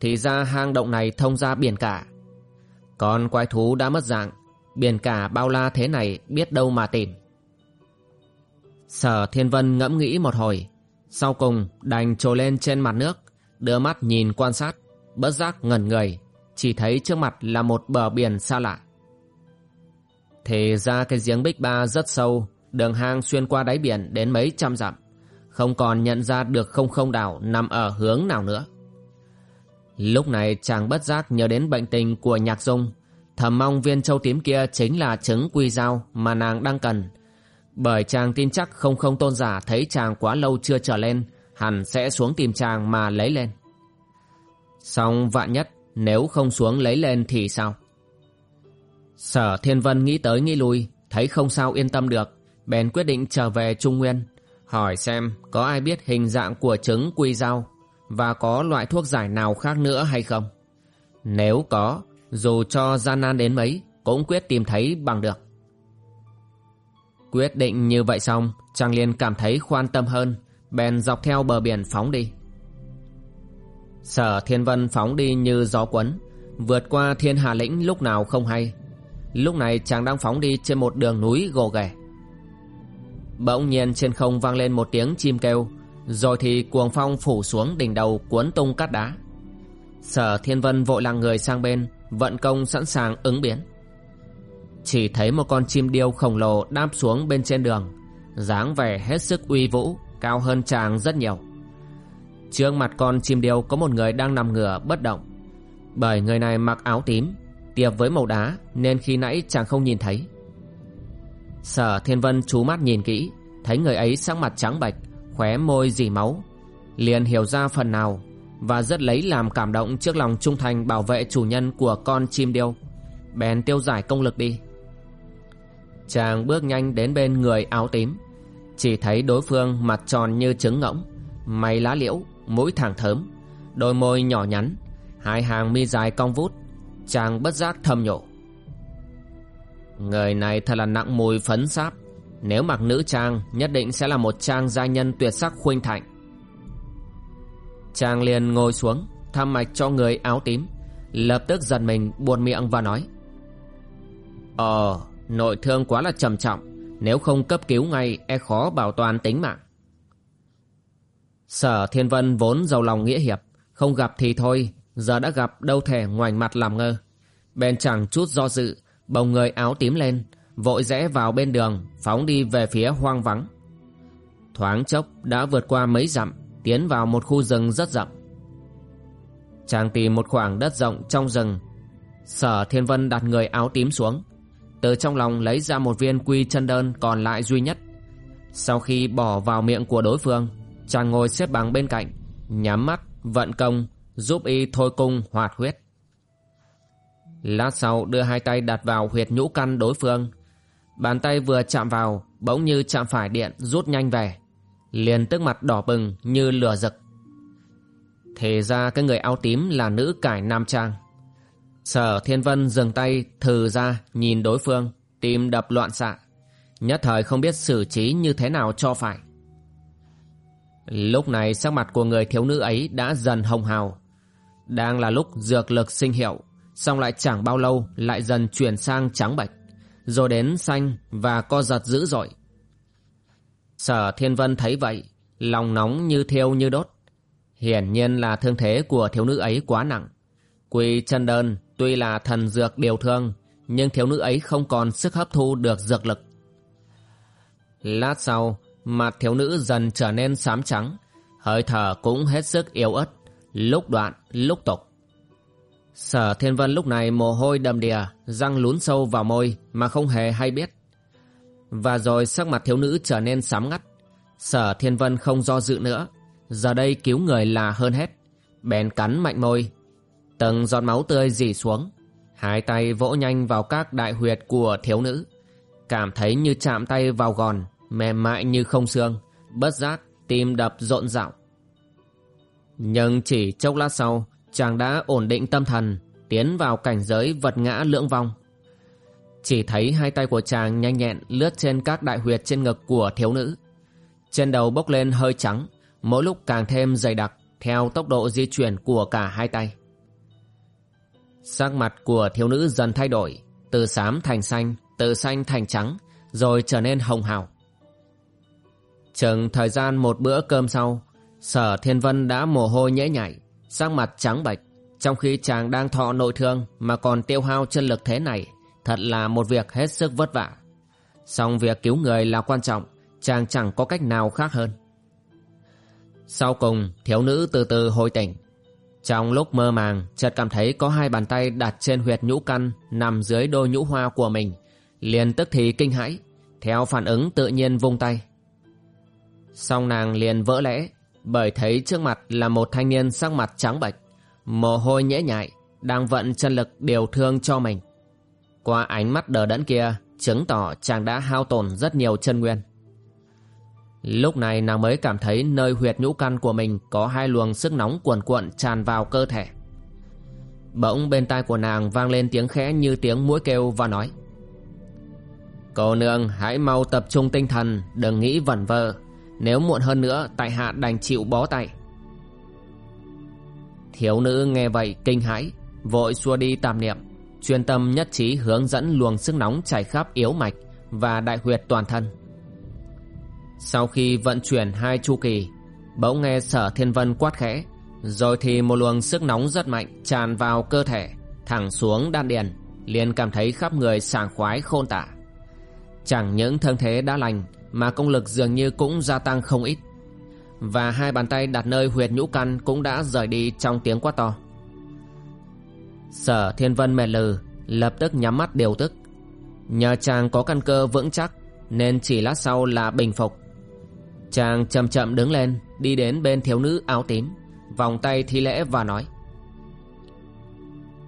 Speaker 1: thì ra hang động này thông ra biển cả. Còn quái thú đã mất dạng, biển cả bao la thế này biết đâu mà tìm. Sở Thiên Vân ngẫm nghĩ một hồi, sau cùng đành trồi lên trên mặt nước, đưa mắt nhìn quan sát, bất giác ngẩn người, chỉ thấy trước mặt là một bờ biển xa lạ. Thì ra cái giếng bích ba rất sâu, đường hang xuyên qua đáy biển đến mấy trăm dặm, không còn nhận ra được không không đảo nằm ở hướng nào nữa. Lúc này chàng bất giác nhớ đến bệnh tình của Nhạc Dung, thầm mong viên châu tím kia chính là trứng quy dao mà nàng đang cần, bởi chàng tin chắc không không tôn giả thấy chàng quá lâu chưa trở lên, hẳn sẽ xuống tìm chàng mà lấy lên. Xong vạn nhất, nếu không xuống lấy lên thì sao? Sở Thiên Vân nghĩ tới nghĩ lui, thấy không sao yên tâm được, bèn quyết định trở về Trung Nguyên, hỏi xem có ai biết hình dạng của trứng quy dao và có loại thuốc giải nào khác nữa hay không. Nếu có, dù cho gian nan đến mấy, cũng quyết tìm thấy bằng được. Quyết định như vậy xong, chàng liền cảm thấy khoan tâm hơn, bèn dọc theo bờ biển phóng đi. Sở Thiên Vân phóng đi như gió quấn, vượt qua thiên hà lĩnh lúc nào không hay. Lúc này chàng đang phóng đi trên một đường núi gồ ghề. Bỗng nhiên trên không vang lên một tiếng chim kêu, rồi thì cuồng phong phủ xuống đỉnh đầu cuốn tung cát đá. Sở Thiên Vân vội làng người sang bên, vận công sẵn sàng ứng biến. Chỉ thấy một con chim điêu khổng lồ đáp xuống bên trên đường, dáng vẻ hết sức uy vũ, Cao hơn chàng rất nhiều. Trước mặt con chim điêu có một người đang nằm ngửa bất động. Bởi người này mặc áo tím, Tiệp với màu đá Nên khi nãy chàng không nhìn thấy. Sở Thiên Vân chú mắt nhìn kỹ, Thấy người ấy sắc mặt trắng bệch, Khóe môi dì máu, Liền hiểu ra phần nào và rất lấy làm cảm động trước lòng trung thành bảo vệ chủ nhân của con chim điêu. Bèn tiêu giải công lực đi. Chàng bước nhanh đến bên người áo tím. Chỉ thấy đối phương mặt tròn như trứng ngỗng Mày lá liễu, mũi thẳng thớm Đôi môi nhỏ nhắn Hai hàng mi dài cong vút. Chàng bất giác thầm nhổ Người này thật là nặng mùi phấn sáp. Nếu mặc nữ trang Nhất định sẽ là một trang gia nhân tuyệt sắc khuynh thạnh Chàng liền ngồi xuống, Thăm mạch cho người áo tím. Lập tức giật mình, buồn miệng và nói Ờ Nội thương quá là trầm trọng, Nếu không cấp cứu ngay e khó bảo toàn tính mạng. Sở Thiên Vân vốn giàu lòng nghĩa hiệp, Không gặp thì thôi, Giờ đã gặp đâu thể ngoảnh mặt làm ngơ. Bên chẳng chút do dự, Bồng người áo tím lên, Vội rẽ vào bên đường, Phóng đi về phía hoang vắng. Thoáng chốc đã vượt qua mấy dặm Tiến vào một khu rừng rất rộng. Chàng tìm một khoảng đất rộng trong rừng. Sở Thiên Vân đặt người áo tím xuống. Từ trong lòng lấy ra một viên quy chân đơn còn lại duy nhất. Sau khi bỏ vào miệng của đối phương, chàng ngồi xếp bằng bên cạnh, nhắm mắt, vận công, giúp y thôi cung hoạt huyết. Lát sau đưa hai tay đặt vào huyệt nhũ căn đối phương. Bàn tay vừa chạm vào, bỗng như chạm phải điện rút nhanh về liền tức mặt đỏ bừng như lửa rực thì ra cái người áo tím là nữ cải nam trang. Sở Thiên Vân dừng tay thừ ra, nhìn đối phương, Tim đập loạn xạ. Nhất thời không biết xử trí như thế nào cho phải. Lúc này sắc mặt của người thiếu nữ ấy đã dần hồng hào. Đang là lúc dược lực sinh hiệu Xong lại chẳng bao lâu lại dần chuyển sang trắng bạch. Rồi đến xanh và co giật dữ dội. Sở Thiên Vân thấy vậy Lòng nóng như thiêu như đốt Hiển nhiên là thương thế của thiếu nữ ấy quá nặng Quỳ chân đơn Tuy là thần dược điều thương, nhưng thiếu nữ ấy không còn sức hấp thu được dược lực. Lát sau, mặt thiếu nữ dần trở nên xám trắng, hơi thở cũng hết sức yếu ớt, lúc đoạn, lúc tục. Sở Thiên Vân lúc này mồ hôi đầm đìa, răng lún sâu vào môi mà không hề hay biết. Và rồi sắc mặt thiếu nữ trở nên sám ngắt. Sở Thiên Vân không do dự nữa, giờ đây cứu người là hơn hết. Bèn cắn mạnh môi, từng giọt máu tươi dì xuống. Hai tay vỗ nhanh vào các đại huyệt của thiếu nữ. Cảm thấy như chạm tay vào gòn, mềm mại như không xương, bất giác tim đập rộn rạo. Nhưng chỉ chốc lát sau, chàng đã ổn định tâm thần, tiến vào cảnh giới vật ngã lưỡng vong. Chỉ thấy hai tay của chàng nhanh nhẹn lướt trên các đại huyệt trên ngực của thiếu nữ. Trên đầu bốc lên hơi trắng, mỗi lúc càng thêm dày đặc theo tốc độ di chuyển của cả hai tay. Sắc mặt của thiếu nữ dần thay đổi, từ xám thành xanh, từ xanh thành trắng, rồi trở nên hồng hào. Chừng thời gian một bữa cơm sau, Sở Thiên Vân đã mồ hôi nhễ nhảy, sắc mặt trắng bệch, trong khi chàng đang thọ nội thương mà còn tiêu hao chân lực thế này, thật là một việc hết sức vất vả. Song việc cứu người là quan trọng, chàng chẳng có cách nào khác hơn. Sau cùng, thiếu nữ từ từ hồi tỉnh. Trong lúc mơ màng, chợt cảm thấy có hai bàn tay đặt trên huyệt nhũ căn nằm dưới đôi nhũ hoa của mình. Liền tức thì kinh hãi, theo phản ứng tự nhiên vung tay. Song nàng liền vỡ lẽ, bởi thấy trước mặt là một thanh niên sắc mặt trắng bệch, mồ hôi nhễ nhại, đang vận chân lực điều thương cho mình. Qua ánh mắt đờ đẫn kia, chứng tỏ chàng đã hao tổn rất nhiều chân nguyên. Lúc này nàng mới cảm thấy nơi huyệt nhũ căn của mình có hai luồng sức nóng cuồn cuộn tràn vào cơ thể. Bỗng bên tai của nàng vang lên tiếng khẽ như tiếng mũi kêu và nói Cô nương hãy mau tập trung tinh thần, đừng nghĩ vẩn vơ. Nếu muộn hơn nữa, tại hạ đành chịu bó tay. Thiếu nữ nghe vậy kinh hãi, vội xua đi tạp niệm, chuyên tâm nhất trí hướng dẫn luồng sức nóng chảy khắp yếu mạch và đại huyệt toàn thân. Sau khi vận chuyển hai chu kỳ, bỗng nghe sở thiên vân quát khẽ, rồi thì một luồng sức nóng rất mạnh tràn vào cơ thể, thẳng xuống đan điền, liền cảm thấy khắp người sảng khoái khôn tả. Chẳng những thân thế đã lành, mà công lực dường như cũng gia tăng không ít. Và hai bàn tay đặt nơi huyệt nhũ căn cũng đã rời đi trong tiếng quát to. Sở thiên vân mệt lừ, lập tức nhắm mắt điều tức. Nhờ chàng có căn cơ vững chắc, nên chỉ lát sau là bình phục. Chàng chậm chậm đứng lên Đi đến bên thiếu nữ áo tím Vòng tay thi lễ và nói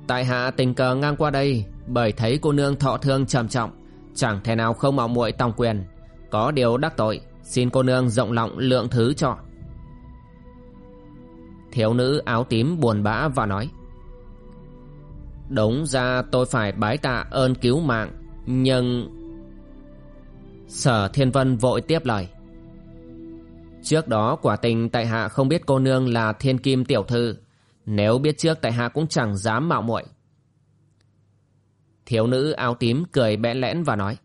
Speaker 1: Tại hạ tình cờ ngang qua đây Bởi thấy cô nương thọ thương trầm trọng Chẳng thể nào không mạo muội tòng quyền Có điều đắc tội Xin cô nương rộng lòng lượng thứ cho Thiếu nữ áo tím buồn bã và nói Đúng ra tôi phải bái tạ ơn cứu mạng, Nhưng Sở Thiên Vân vội tiếp lời. Trước đó quả tình tại hạ không biết cô nương là thiên kim tiểu thư, Nếu biết trước tại hạ cũng chẳng dám mạo muội. Thiếu nữ áo tím cười bẽn lẽn và nói,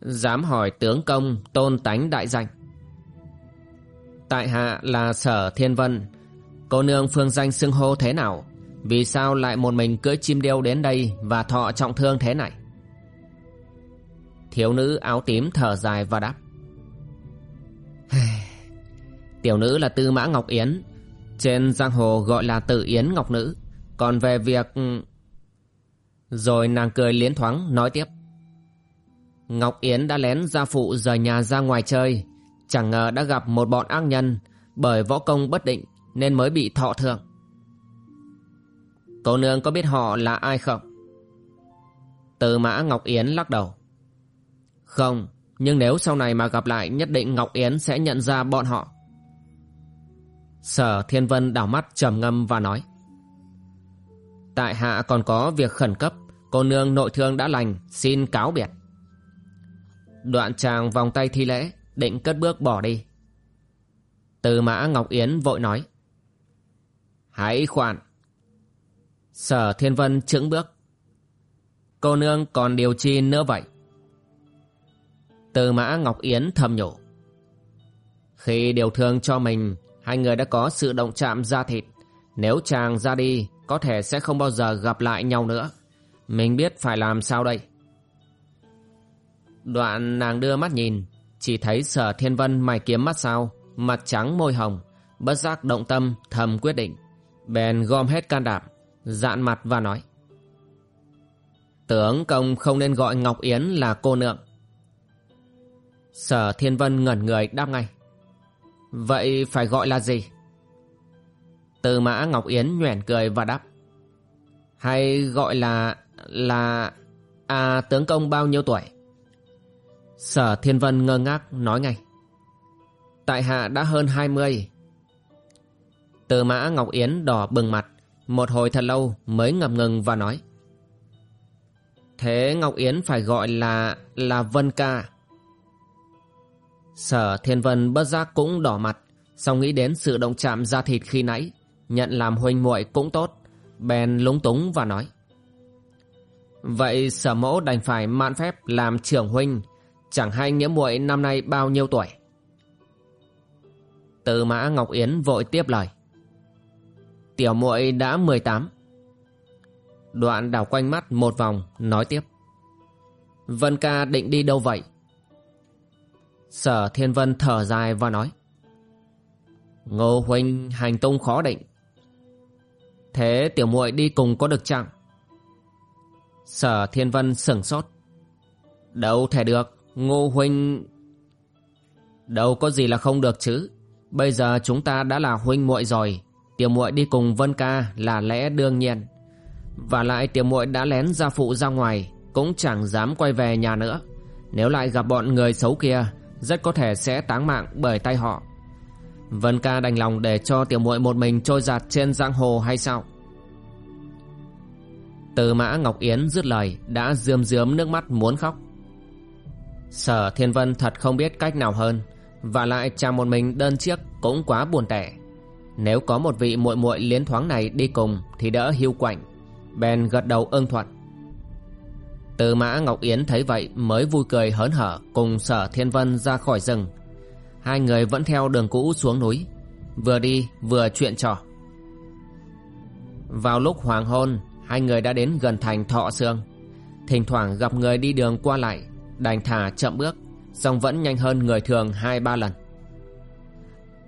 Speaker 1: Dám hỏi tướng công tôn tánh đại danh. Tại hạ là sở thiên vân, Cô nương phương danh xưng hô thế nào? Vì sao lại một mình cưỡi chim điêu đến đây Và thọ trọng thương thế này? Thiếu nữ áo tím thở dài và đáp. Tiểu nữ là Tư Mã Ngọc Yến. Trên giang hồ gọi là Tử Yến Ngọc Nữ. Còn về việc... Rồi nàng cười liến thoáng, nói tiếp. Ngọc Yến đã lén gia phụ rời nhà ra ngoài chơi. Chẳng ngờ đã gặp một bọn ác nhân, Bởi võ công bất định Nên mới bị thọ thượng. Cô nương có biết họ là ai không? Từ mã Ngọc Yến lắc đầu. Không, Nhưng nếu sau này mà gặp lại, Nhất định Ngọc Yến sẽ nhận ra bọn họ. Sở Thiên Vân đảo mắt trầm ngâm và nói. Tại hạ còn có việc khẩn cấp, Cô nương nội thương đã lành, Xin cáo biệt. Đoạn chàng vòng tay thi lễ, Định cất bước bỏ đi. Từ mã Ngọc Yến vội nói. Hãy khoan Sở Thiên Vân chững bước. Cô nương còn điều chi nữa vậy? Từ mã Ngọc Yến thầm nhủ. Khi điều thương cho mình Hai người đã có sự động chạm da thịt. Nếu chàng ra đi Có thể sẽ không bao giờ gặp lại nhau nữa. Mình biết phải làm sao đây? Đoạn nàng đưa mắt nhìn Chỉ thấy sở thiên vân mày kiếm mắt sao mặt trắng môi hồng, bất giác động tâm thầm quyết định. Bèn gom hết can đảm, dạn mặt và nói. Tướng công không nên gọi Ngọc Yến là cô nượng. Sở Thiên Vân ngẩn người đáp ngay. Vậy phải gọi là gì? Từ mã Ngọc Yến nhoẻn cười và đáp. Hay gọi là... là... À tướng công bao nhiêu tuổi? Sở Thiên Vân ngơ ngác nói ngay. Tại hạ đã hơn hai mươi. Từ mã Ngọc Yến đỏ bừng mặt, một hồi thật lâu mới ngập ngừng và nói. Thế Ngọc Yến phải gọi là... là Vân Ca. Sở Thiên Vân bất giác cũng đỏ mặt, sau nghĩ đến sự động chạm da thịt khi nãy, nhận làm huynh muội cũng tốt, bèn lúng túng và nói. Vậy sở mẫu đành phải mạn phép làm trưởng huynh, chẳng hay nghĩa muội năm nay bao nhiêu tuổi. Từ mã Ngọc Yến vội tiếp lời. Tiểu muội đã 18. Đoạn đảo quanh mắt một vòng, nói tiếp. Vân ca định đi đâu vậy? Sở Thiên Vân thở dài và nói. Ngô Huynh hành tung khó định. Thế tiểu muội đi cùng có được chăng? Sở Thiên Vân sửng sốt. Đâu thể được, Ngô Huynh... Đâu có gì là không được chứ. Bây giờ chúng ta đã là huynh muội rồi. Tiểu muội đi cùng Vân Ca là lẽ đương nhiên. Và lại tiểu muội đã lén ra phụ ra ngoài, cũng chẳng dám quay về nhà nữa. Nếu lại gặp bọn người xấu kia, rất có thể sẽ táng mạng bởi tay họ. Vân Ca đành lòng để cho tiểu muội một mình trôi giạt trên giang hồ hay sao? Từ mã Ngọc Yến dứt lời đã rươm rướm nước mắt muốn khóc. Sở Thiên Vân thật không biết cách nào hơn và lại chàng một mình đơn chiếc cũng quá buồn tẻ. Nếu có một vị muội muội liến thoáng này đi cùng thì đỡ hiu quạnh. Bèn gật đầu ưng thuận. Từ mã Ngọc Yến thấy vậy mới vui cười hớn hở cùng sở Thiên Vân ra khỏi rừng. Hai người vẫn theo đường cũ xuống núi. Vừa đi vừa chuyện trò. Vào lúc hoàng hôn, hai người đã đến gần thành Thọ Sương. Thỉnh thoảng gặp người đi đường qua lại, đành thả chậm bước, song vẫn nhanh hơn người thường hai ba lần.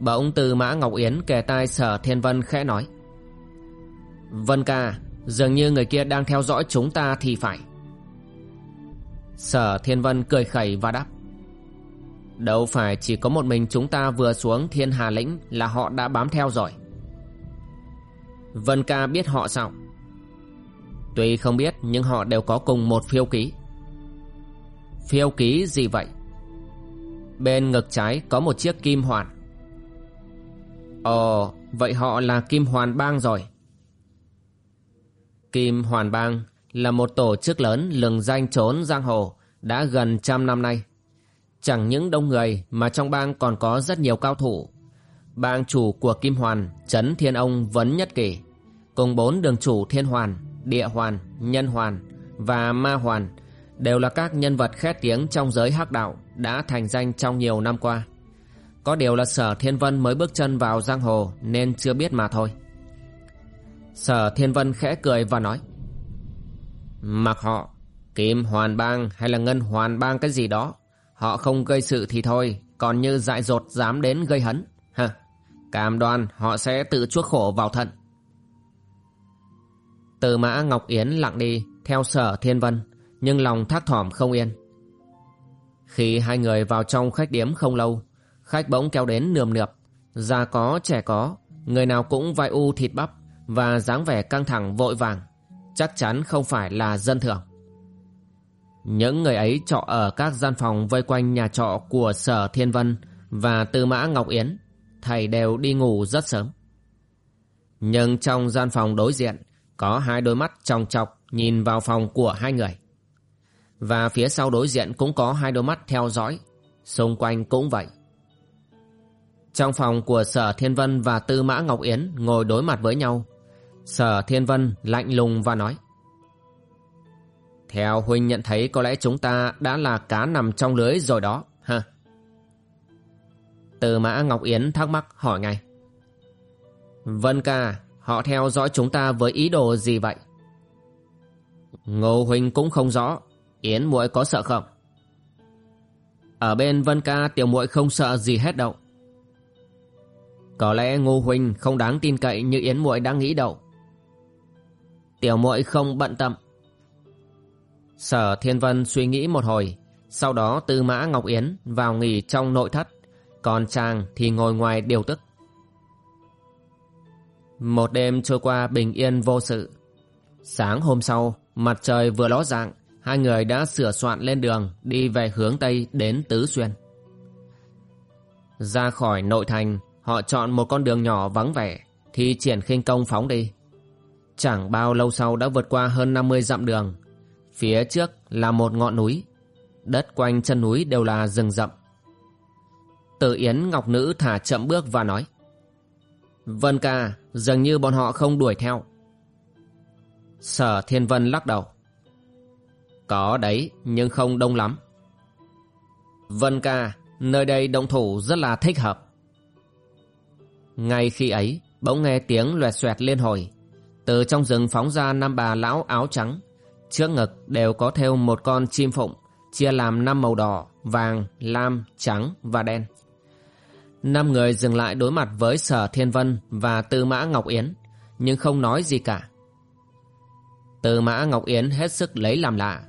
Speaker 1: Bỗng từ mã Ngọc Yến kề tai sở Thiên Vân khẽ nói. Vân ca, dường như người kia đang theo dõi chúng ta thì phải. Sở Thiên Vân cười khẩy và đáp. Đâu phải chỉ có một mình chúng ta vừa xuống thiên hà lĩnh là họ đã bám theo rồi. Vân ca biết họ sao? Tuy không biết nhưng họ đều có cùng một phiêu ký. Phiêu ký gì vậy? Bên ngực trái có một chiếc kim hoàn. Ồ, vậy họ là Kim Hoàn Bang rồi. Kim Hoàn Bang là một tổ chức lớn lừng danh trốn giang hồ đã gần trăm năm nay. Chẳng những đông người mà trong bang còn có rất nhiều cao thủ. Bang chủ của Kim Hoàn, Trấn Thiên Ông Vấn Nhất Kỳ, cùng bốn đường chủ Thiên Hoàn, Địa Hoàn, Nhân Hoàn và Ma Hoàn đều là các nhân vật khét tiếng trong giới hắc đạo đã thành danh trong nhiều năm qua. Có điều là Sở Thiên Vân mới bước chân vào giang hồ nên chưa biết mà thôi. Sở Thiên Vân khẽ cười và nói Mặc họ, Kim Hoàn Bang hay là Ngân Hoàn Bang cái gì đó, họ không gây sự thì thôi, còn như dại dột dám đến gây hấn. Hả, cam đoan họ sẽ tự chuốc khổ vào thận. Từ mã Ngọc Yến lặng đi theo Sở Thiên Vân, nhưng lòng thác thỏm không yên. Khi hai người vào trong khách điếm không lâu, khách bỗng kéo đến nườm nượp, già có trẻ có, người nào cũng vai u thịt bắp và dáng vẻ căng thẳng vội vàng chắc chắn không phải là dân thường. Những người ấy trọ ở các gian phòng vây quanh nhà trọ của Sở Thiên Vân và Tư Mã Ngọc Yến, thầy đều đi ngủ rất sớm. Nhưng trong gian phòng đối diện có hai đôi mắt tròng chọc nhìn vào phòng của hai người. Và phía sau đối diện cũng có hai đôi mắt theo dõi, xung quanh cũng vậy. Trong phòng của Sở Thiên Vân và Tư Mã Ngọc Yến ngồi đối mặt với nhau, Sở Thiên Vân lạnh lùng và nói, Theo Huynh nhận thấy có lẽ chúng ta đã là cá nằm trong lưới rồi đó, ha? Tư mã Ngọc Yến thắc mắc hỏi ngay, Vân ca, Họ theo dõi chúng ta với ý đồ gì vậy? Ngô Huynh cũng không rõ, Yến muội có sợ không? Ở bên Vân ca, tiểu muội không sợ gì hết đâu. Có lẽ Ngô Huynh không đáng tin cậy như Yến muội đang nghĩ đâu. Tiểu muội không bận tâm. Sở Thiên Vân suy nghĩ một hồi, sau đó Tư Mã Ngọc Yến vào nghỉ trong nội thất, còn chàng thì ngồi ngoài điều tức. Một đêm trôi qua bình yên vô sự. Sáng hôm sau, mặt trời vừa ló dạng, hai người đã sửa soạn lên đường đi về hướng Tây đến Tứ Xuyên. Ra khỏi nội thành, họ chọn một con đường nhỏ vắng vẻ, thì triển khinh công phóng đi. Chẳng bao lâu sau đã vượt qua hơn 50 dặm đường. Phía trước là một ngọn núi. Đất quanh chân núi đều là rừng rậm. Tự Yến Ngọc Nữ thả chậm bước và nói. Vân ca, dường như bọn họ không đuổi theo. Sở Thiên Vân lắc đầu. Có đấy, nhưng không đông lắm. Vân ca, nơi đây động thủ rất là thích hợp. Ngay khi ấy, bỗng nghe tiếng loẹt xoẹt liên hồi. Từ trong rừng phóng ra năm bà lão áo trắng. Trước ngực đều có theo một con chim phụng, chia làm năm màu đỏ, vàng, lam, trắng và đen. Năm người dừng lại đối mặt với Sở Thiên Vân và Tư Mã Ngọc Yến, nhưng không nói gì cả. Tư Mã Ngọc Yến hết sức lấy làm lạ.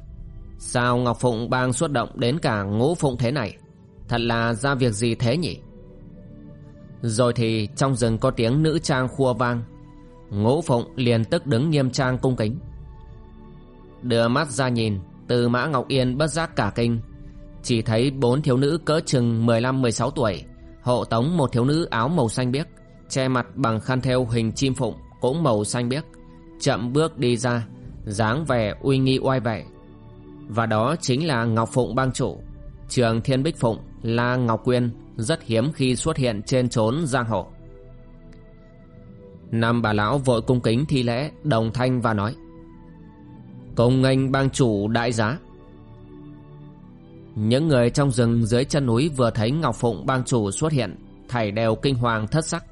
Speaker 1: Sao Ngọc Phụng bang xuất động đến cả ngũ phụng thế này? Thật là ra việc gì thế nhỉ? Rồi thì trong rừng có tiếng nữ trang khua vang. Ngũ Phụng liền tức đứng nghiêm trang cung kính. Đưa mắt ra nhìn, từ Mã Ngọc Yên bất giác cả kinh. Chỉ thấy bốn thiếu nữ cỡ chừng 15-16 tuổi hộ tống một thiếu nữ áo màu xanh biếc che mặt bằng khăn theo hình chim phụng cũng màu xanh biếc chậm bước đi ra dáng vẻ uy nghi oai vệ và đó chính là ngọc phụng bang chủ trường thiên bích phụng là ngọc quyên rất hiếm khi xuất hiện trên trốn giang hồ năm bà lão vội cung kính thi lễ đồng thanh và nói công nghênh bang chủ đại giá những người trong rừng dưới chân núi vừa thấy Ngọc Phụng bang chủ xuất hiện, thảy đều kinh hoàng thất sắc.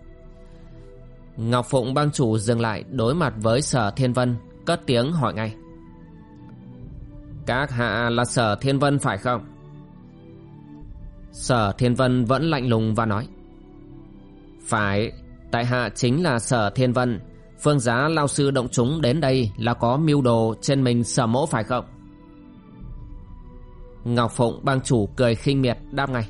Speaker 1: Ngọc Phụng bang chủ dừng lại đối mặt với Sở Thiên Vân, cất tiếng hỏi ngay. Các hạ là Sở Thiên Vân phải không? Sở Thiên Vân vẫn lạnh lùng và nói. Phải, tại hạ chính là Sở Thiên Vân, phương giá lao sư động chúng đến đây là có mưu đồ trên mình sở mỗ phải không? Ngọc Phụng bang chủ cười khinh miệt đáp ngay.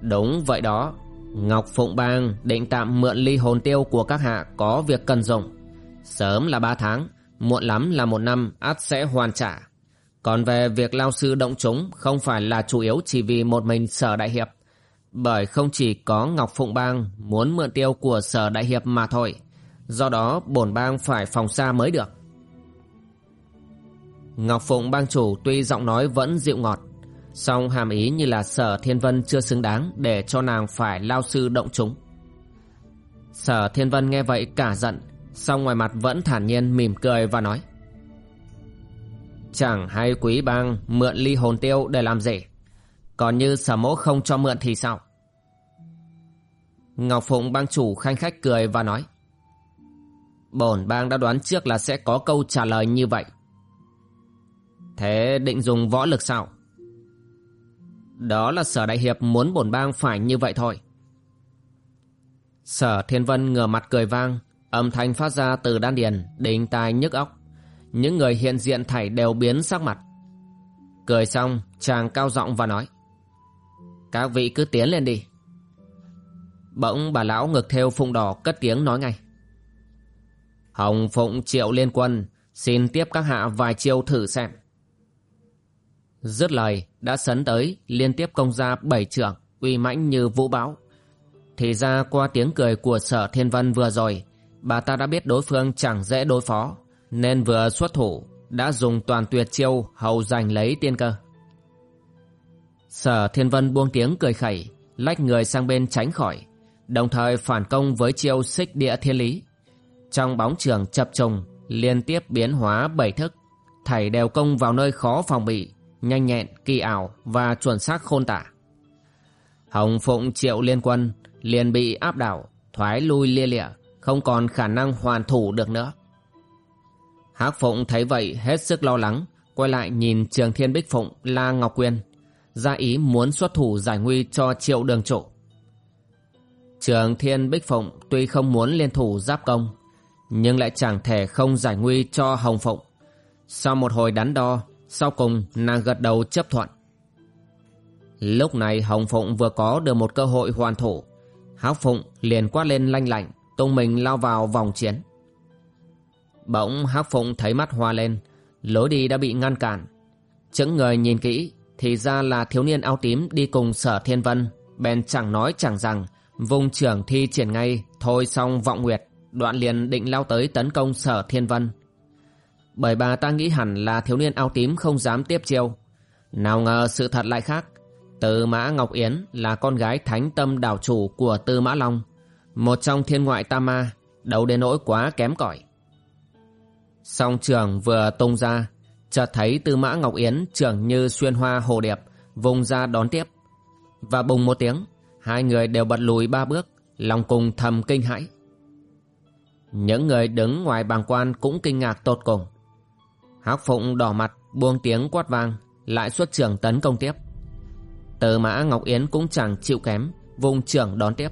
Speaker 1: Đúng vậy đó. Ngọc Phụng bang định tạm mượn ly hồn tiêu của các hạ có việc cần dùng. Sớm là ba tháng Muộn lắm là một năm át sẽ hoàn trả. Còn về việc lao sư động chúng Không phải là chủ yếu chỉ vì một mình sở đại hiệp, Bởi không chỉ có Ngọc Phụng bang Muốn mượn tiêu của sở đại hiệp mà thôi. Do đó, bổn bang phải phòng xa mới được. Ngọc Phụng bang chủ tuy giọng nói vẫn dịu ngọt, song hàm ý như là sở thiên vân chưa xứng đáng để cho nàng phải lao sư động chúng. Sở thiên vân nghe vậy cả giận, song ngoài mặt vẫn thản nhiên mỉm cười và nói chẳng hay quý bang mượn ly hồn tiêu để làm gì còn như sở mỗ không cho mượn thì sao ngọc phụng bang chủ khanh khách cười và nói bổn bang đã đoán trước là sẽ có câu trả lời như vậy Thế định dùng võ lực sao? Đó là sở đại hiệp muốn bổn bang phải như vậy thôi. Sở thiên vân ngửa mặt cười vang, âm thanh phát ra từ đan điền, đỉnh tai nhức óc. Những người hiện diện thảy đều biến sắc mặt. Cười xong, chàng cao giọng và nói. Các vị cứ tiến lên đi. Bỗng bà lão ngực theo phụng đỏ cất tiếng nói ngay. Hồng phụng triệu liên quân, xin tiếp các hạ vài chiêu thử xem. Dứt lời đã sấn tới liên tiếp công ra bảy trưởng uy mãnh như vũ bão. Thì ra qua tiếng cười của sở thiên vân vừa rồi bà ta đã biết đối phương chẳng dễ đối phó nên vừa xuất thủ đã dùng toàn tuyệt chiêu hầu giành lấy tiên cơ. Sở thiên vân buông tiếng cười khẩy lách người sang bên tránh khỏi đồng thời phản công với chiêu xích địa thiên lý. Trong bóng trường chập trùng liên tiếp biến hóa bảy thức thảy đều công vào nơi khó phòng bị nhanh nhẹn, kỳ ảo và chuẩn xác khôn tả. Hồng Phụng Triệu Liên Quân liền bị áp đảo, thoái lui lia lịa, không còn khả năng hoàn thủ được nữa. Hắc Phụng thấy vậy hết sức lo lắng, quay lại nhìn Trường Thiên Bích Phụng La Ngọc Quyên, ra ý muốn xuất thủ giải nguy cho Triệu Đường Trụ. Trường Thiên Bích Phụng tuy không muốn liên thủ giáp công, nhưng lại chẳng thể không giải nguy cho Hồng Phụng. Sau một hồi đắn đo, sau cùng nàng gật đầu chấp thuận. Lúc này Hồng Phụng vừa có được một cơ hội hoàn thủ. Hắc Phụng liền quát lên lanh lạnh, tung mình lao vào vòng chiến. Bỗng Hắc Phụng thấy mắt hoa lên, lối đi đã bị ngăn cản. Chững người nhìn kỹ, thì ra là thiếu niên áo tím đi cùng sở thiên vân, bèn chẳng nói chẳng rằng, vùng trưởng thi triển ngay, thôi xong vọng nguyệt, đoạn liền định lao tới tấn công sở thiên vân. Bởi bà ta nghĩ hẳn là thiếu niên áo tím không dám tiếp chiêu. Nào ngờ sự thật lại khác. Tư Mã Ngọc Yến là con gái thánh tâm đảo chủ của Tư Mã Long, một trong thiên ngoại tam ma, đấu đến nỗi quá kém cỏi. Song trường vừa tung ra, chợt thấy Tư Mã Ngọc Yến trưởng như xuyên hoa hồ điệp, vùng ra đón tiếp. Và bùng một tiếng, hai người đều bật lùi ba bước, lòng cùng thầm kinh hãi. Những người đứng ngoài bàng quan cũng kinh ngạc tột cùng. Hắc Phụng đỏ mặt, buông tiếng quát vang, lại xuất trưởng tấn công tiếp. Từ mã Ngọc Yến cũng chẳng chịu kém, vùng trưởng đón tiếp.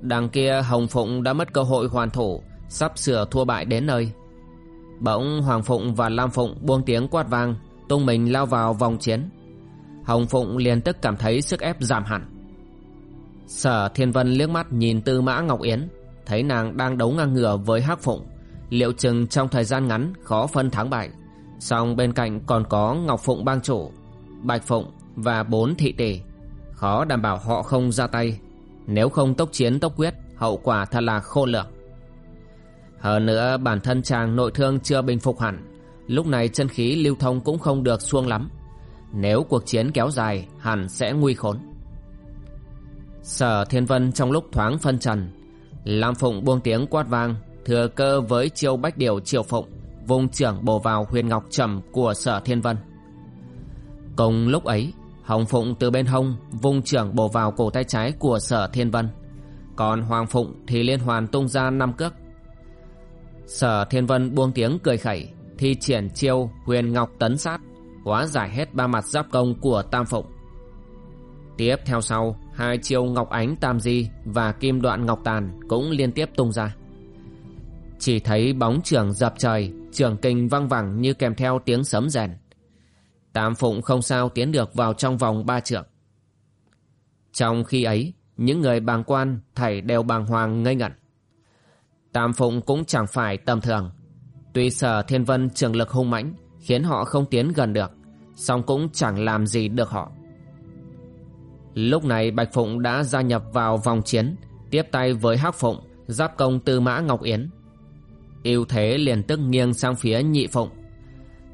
Speaker 1: Đằng kia Hồng Phụng đã mất cơ hội hoàn thủ, sắp sửa thua bại đến nơi. Bỗng Hoàng Phụng và Lam Phụng buông tiếng quát vang, tung mình lao vào vòng chiến. Hồng Phụng liền tức cảm thấy sức ép giảm hẳn. Sở Thiên Vân liếc mắt nhìn Tư Mã Ngọc Yến, thấy nàng đang đấu ngang ngửa với Hắc Phụng, liệu chừng trong thời gian ngắn khó phân thắng bại. Song bên cạnh còn có Ngọc Phụng bang chủ, Bạch Phụng và bốn thị tỷ, khó đảm bảo họ không ra tay. Nếu không tốc chiến tốc quyết, hậu quả thật là khôn lường. Hơn nữa bản thân chàng nội thương chưa bình phục hẳn, lúc này chân khí lưu thông cũng không được xuông lắm. Nếu cuộc chiến kéo dài, hẳn sẽ nguy khốn. Sở Thiên Vân trong lúc thoáng phân trần, Lam Phụng buông tiếng quát vang, thừa cơ với chiêu bách điều triều phụng, vùng trưởng bổ vào huyền ngọc trầm của Sở Thiên Vân. Cùng lúc ấy, Hồng Phụng từ bên hông vung trưởng bổ vào cổ tay trái của Sở Thiên Vân. Còn Hoàng Phụng thì liên hoàn tung ra năm cước. Sở Thiên Vân buông tiếng cười khẩy, thi triển chiêu huyền ngọc tấn sát, hóa giải hết ba mặt giáp công của Tam Phụng. Tiếp theo sau, hai chiêu ngọc ánh tam di và kim đoạn ngọc tàn cũng liên tiếp tung ra. Chỉ thấy bóng trưởng dập trời, trường kinh văng vẳng như kèm theo tiếng sấm rèn. Tam Phụng không sao tiến được vào trong vòng ba trượng. Trong khi ấy, những người bàng quan thảy đều bàng hoàng ngây ngẩn. Tam Phụng cũng chẳng phải tầm thường. Tuy sở thiên vân trường lực hung mãnh khiến họ không tiến gần được, song cũng chẳng làm gì được họ. Lúc này Bạch Phụng đã gia nhập vào vòng chiến, tiếp tay với Hắc Phụng, giáp công Tư Mã Ngọc Yến. ưu thế liền tức nghiêng sang phía Nhị Phụng.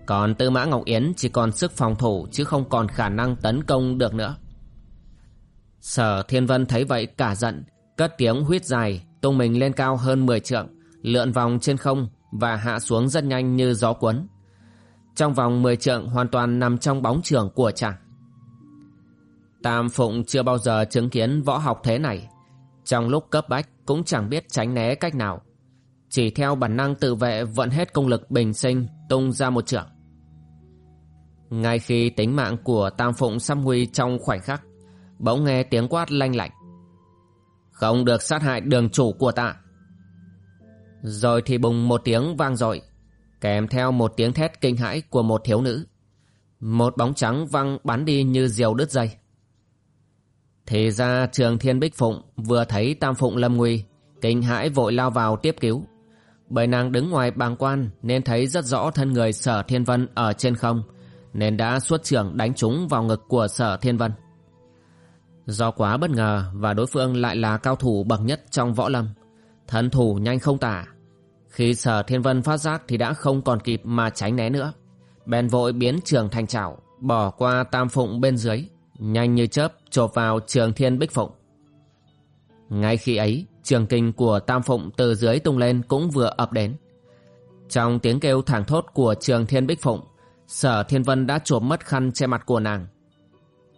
Speaker 1: Còn Tư Mã Ngọc Yến chỉ còn sức phòng thủ chứ không còn khả năng tấn công được nữa. Sở Thiên Vân thấy vậy cả giận, cất tiếng huyết dài, tung mình lên cao hơn 10 trượng, lượn vòng trên không và hạ xuống rất nhanh như gió cuốn. Trong vòng 10 trượng hoàn toàn nằm trong bóng trường của chàng. Tam Phụng chưa bao giờ chứng kiến võ học thế này. Trong lúc cấp bách cũng chẳng biết tránh né cách nào. Chỉ theo bản năng tự vệ vận hết công lực bình sinh tung ra một trưởng. Ngay khi tính mạng của Tam Phụng xăm huy trong khoảnh khắc, bỗng nghe tiếng quát lanh lạnh. Không được sát hại đường chủ của ta. Rồi thì bùng một tiếng vang dội, kèm theo một tiếng thét kinh hãi của một thiếu nữ. Một bóng trắng văng bắn đi như diều đứt dây. Thì ra trường thiên bích phụng vừa thấy tam phụng lâm nguy, kinh hãi vội lao vào tiếp cứu. Bởi nàng đứng ngoài bàng quan nên thấy rất rõ thân người sở thiên vân ở trên không, nên đã xuất trưởng đánh trúng vào ngực của sở thiên vân. Do quá bất ngờ và đối phương lại là cao thủ bậc nhất trong võ lâm, thân thủ nhanh không tả. Khi sở thiên vân phát giác thì đã không còn kịp mà tránh né nữa. Bèn vội biến trường thành chảo, bỏ qua tam phụng bên dưới, nhanh như chớp chộp vào trường thiên bích phụng. Ngay khi ấy, trường kinh của tam phụng từ dưới tung lên cũng vừa ập đến. Trong tiếng kêu thẳng thốt của trường thiên bích phụng, sở thiên vân đã chộp mất khăn che mặt của nàng.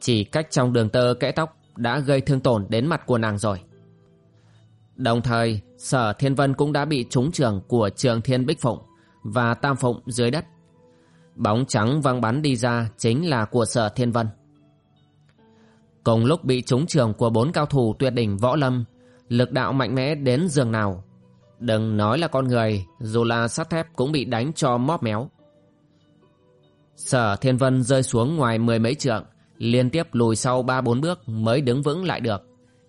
Speaker 1: Chỉ cách trong đường tơ kẽ tóc đã gây thương tổn đến mặt của nàng rồi. Đồng thời, sở thiên vân cũng đã bị trúng trường của trường thiên bích phụng và tam phụng dưới đất. Bóng trắng văng bắn đi ra chính là của sở thiên vân. Cùng lúc bị trúng trường của bốn cao thủ tuyệt đỉnh võ lâm Lực đạo mạnh mẽ đến giường nào Đừng nói là con người Dù là sắt thép cũng bị đánh cho móp méo Sở Thiên Vân rơi xuống ngoài mười mấy trượng Liên tiếp lùi sau ba bốn bước Mới đứng vững lại được.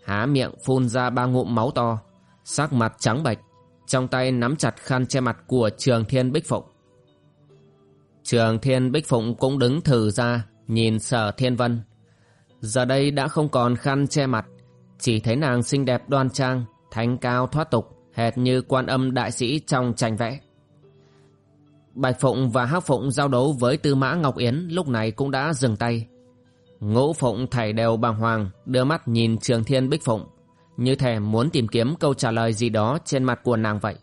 Speaker 1: Há miệng phun ra ba ngụm máu to. Sắc mặt trắng bệch, Trong tay nắm chặt khăn che mặt của Trường Thiên Bích Phụng. Trường Thiên Bích Phụng cũng đứng thử ra, Nhìn Sở Thiên Vân. Giờ đây đã không còn khăn che mặt, Chỉ thấy nàng xinh đẹp đoan trang, Thanh cao thoát tục, Hệt như quan âm đại sĩ trong tranh vẽ. Bạch Phụng và Hắc Phụng giao đấu với Tư Mã Ngọc Yến lúc này cũng đã dừng tay. Ngũ Phụng thảy đều bàng hoàng, đưa mắt nhìn Trường Thiên Bích Phụng, như thể muốn tìm kiếm câu trả lời gì đó trên mặt của nàng vậy.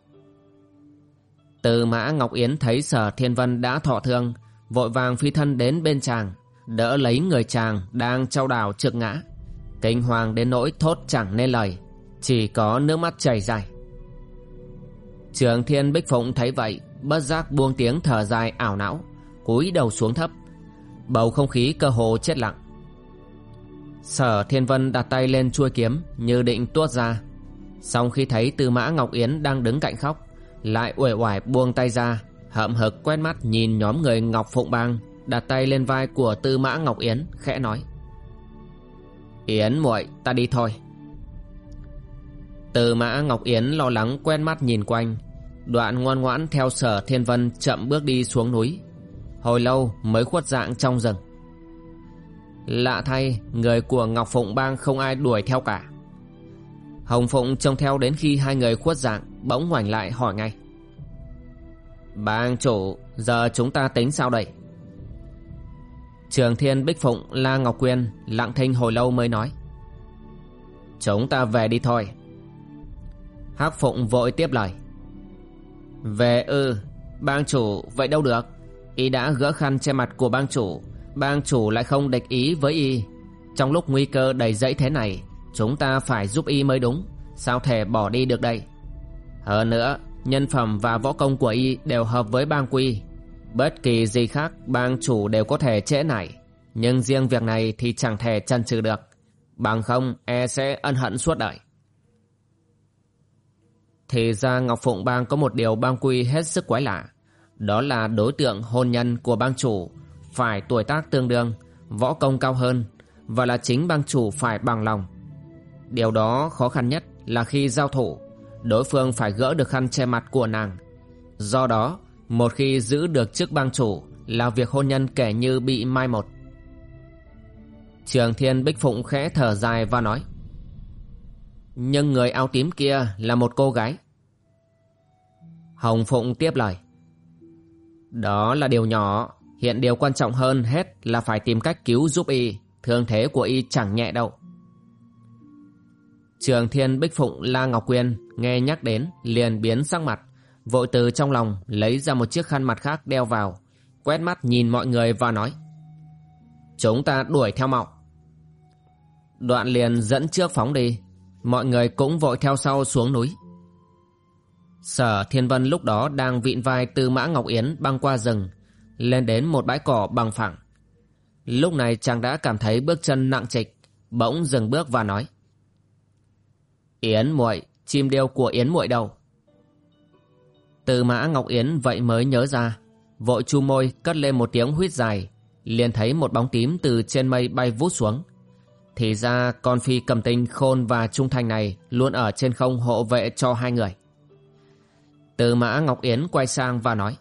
Speaker 1: Từ Mã Ngọc Yến thấy Sở Thiên Vân đã thọ thương, vội vàng phi thân đến bên chàng, đỡ lấy người chàng đang trao đảo trượt ngã. Kinh hoàng đến nỗi thốt chẳng nên lời, chỉ có nước mắt chảy dài. Trường Thiên Bích Phụng thấy vậy bất giác buông tiếng thở dài ảo não cúi đầu xuống thấp bầu không khí cơ hồ chết lặng sở thiên vân đặt tay lên chuôi kiếm, như định tuốt ra. Xong khi thấy tư mã ngọc yến đang đứng cạnh khóc, lại uể oải buông tay ra, hậm hực quét mắt nhìn nhóm người ngọc phụng bang, đặt tay lên vai của tư mã ngọc yến, khẽ nói. Yến muội, ta đi thôi. Tư mã ngọc yến lo lắng quen mắt nhìn quanh, Đoạn ngoan ngoãn theo sở thiên vân chậm bước đi xuống núi. Hồi lâu mới khuất dạng trong rừng. Lạ thay, Người của Ngọc Phụng Bang không ai đuổi theo cả. Hồng Phụng trông theo đến khi hai người khuất dạng, Bỗng ngoảnh lại hỏi ngay. Bang chủ, Giờ chúng ta tính sao đây? Trường Thiên Bích Phụng, La Ngọc Quyên, Lặng thinh hồi lâu mới nói. Chúng ta về đi thôi. Hắc Phụng vội tiếp lời. Về ư, Bang chủ, vậy đâu được? Y đã gỡ khăn che mặt của bang chủ Bang chủ lại không địch ý với Y. Trong lúc nguy cơ đầy dẫy thế này, Chúng ta phải giúp Y mới đúng. Sao thể bỏ đi được đây? Hơn nữa, Nhân phẩm và võ công của Y đều hợp với bang quy. Bất kỳ gì khác, Bang chủ đều có thể trễ nải. Nhưng riêng việc này thì chẳng thể chần chừ được. Bằng không e sẽ ân hận suốt đời. Thì ra Ngọc Phụng Bang có một điều bang quy hết sức quái lạ. Đó là đối tượng hôn nhân của bang chủ phải tuổi tác tương đương, võ công cao hơn và là chính bang chủ phải bằng lòng. Điều đó khó khăn nhất là khi giao thủ, đối phương phải gỡ được khăn che mặt của nàng. Do đó, một khi giữ được chức bang chủ là việc hôn nhân kể như bị mai một. Trường Thiên Bích Phụng khẽ thở dài và nói nhưng người áo tím kia là một cô gái. Hồng Phụng tiếp lời. Đó là điều nhỏ, hiện điều quan trọng hơn hết là phải tìm cách cứu giúp y, thương thế của y chẳng nhẹ đâu. Trường Thiên Bích Phụng La Ngọc Quyên nghe nhắc đến liền biến sắc mặt, vội từ trong lòng lấy ra một chiếc khăn mặt khác đeo vào, quét mắt nhìn mọi người và nói Chúng ta đuổi theo mạo. Đoạn liền dẫn trước phóng đi, Mọi người cũng vội theo sau xuống núi Sở Thiên Vân lúc đó đang vịn vai từ Mã Ngọc Yến băng qua rừng lên đến một bãi cỏ bằng phẳng Lúc này chàng đã cảm thấy bước chân nặng trịch, Bỗng dừng bước và nói, Yến muội, chim điêu của Yến muội đâu Từ Mã Ngọc Yến vậy mới nhớ ra, Vội chu môi cất lên một tiếng huýt dài, liền thấy một bóng tím từ trên mây bay vút xuống thì ra con phi cầm tinh khôn và trung thành này luôn ở trên không hộ vệ cho hai người. Từ mã Ngọc Yến quay sang và nói.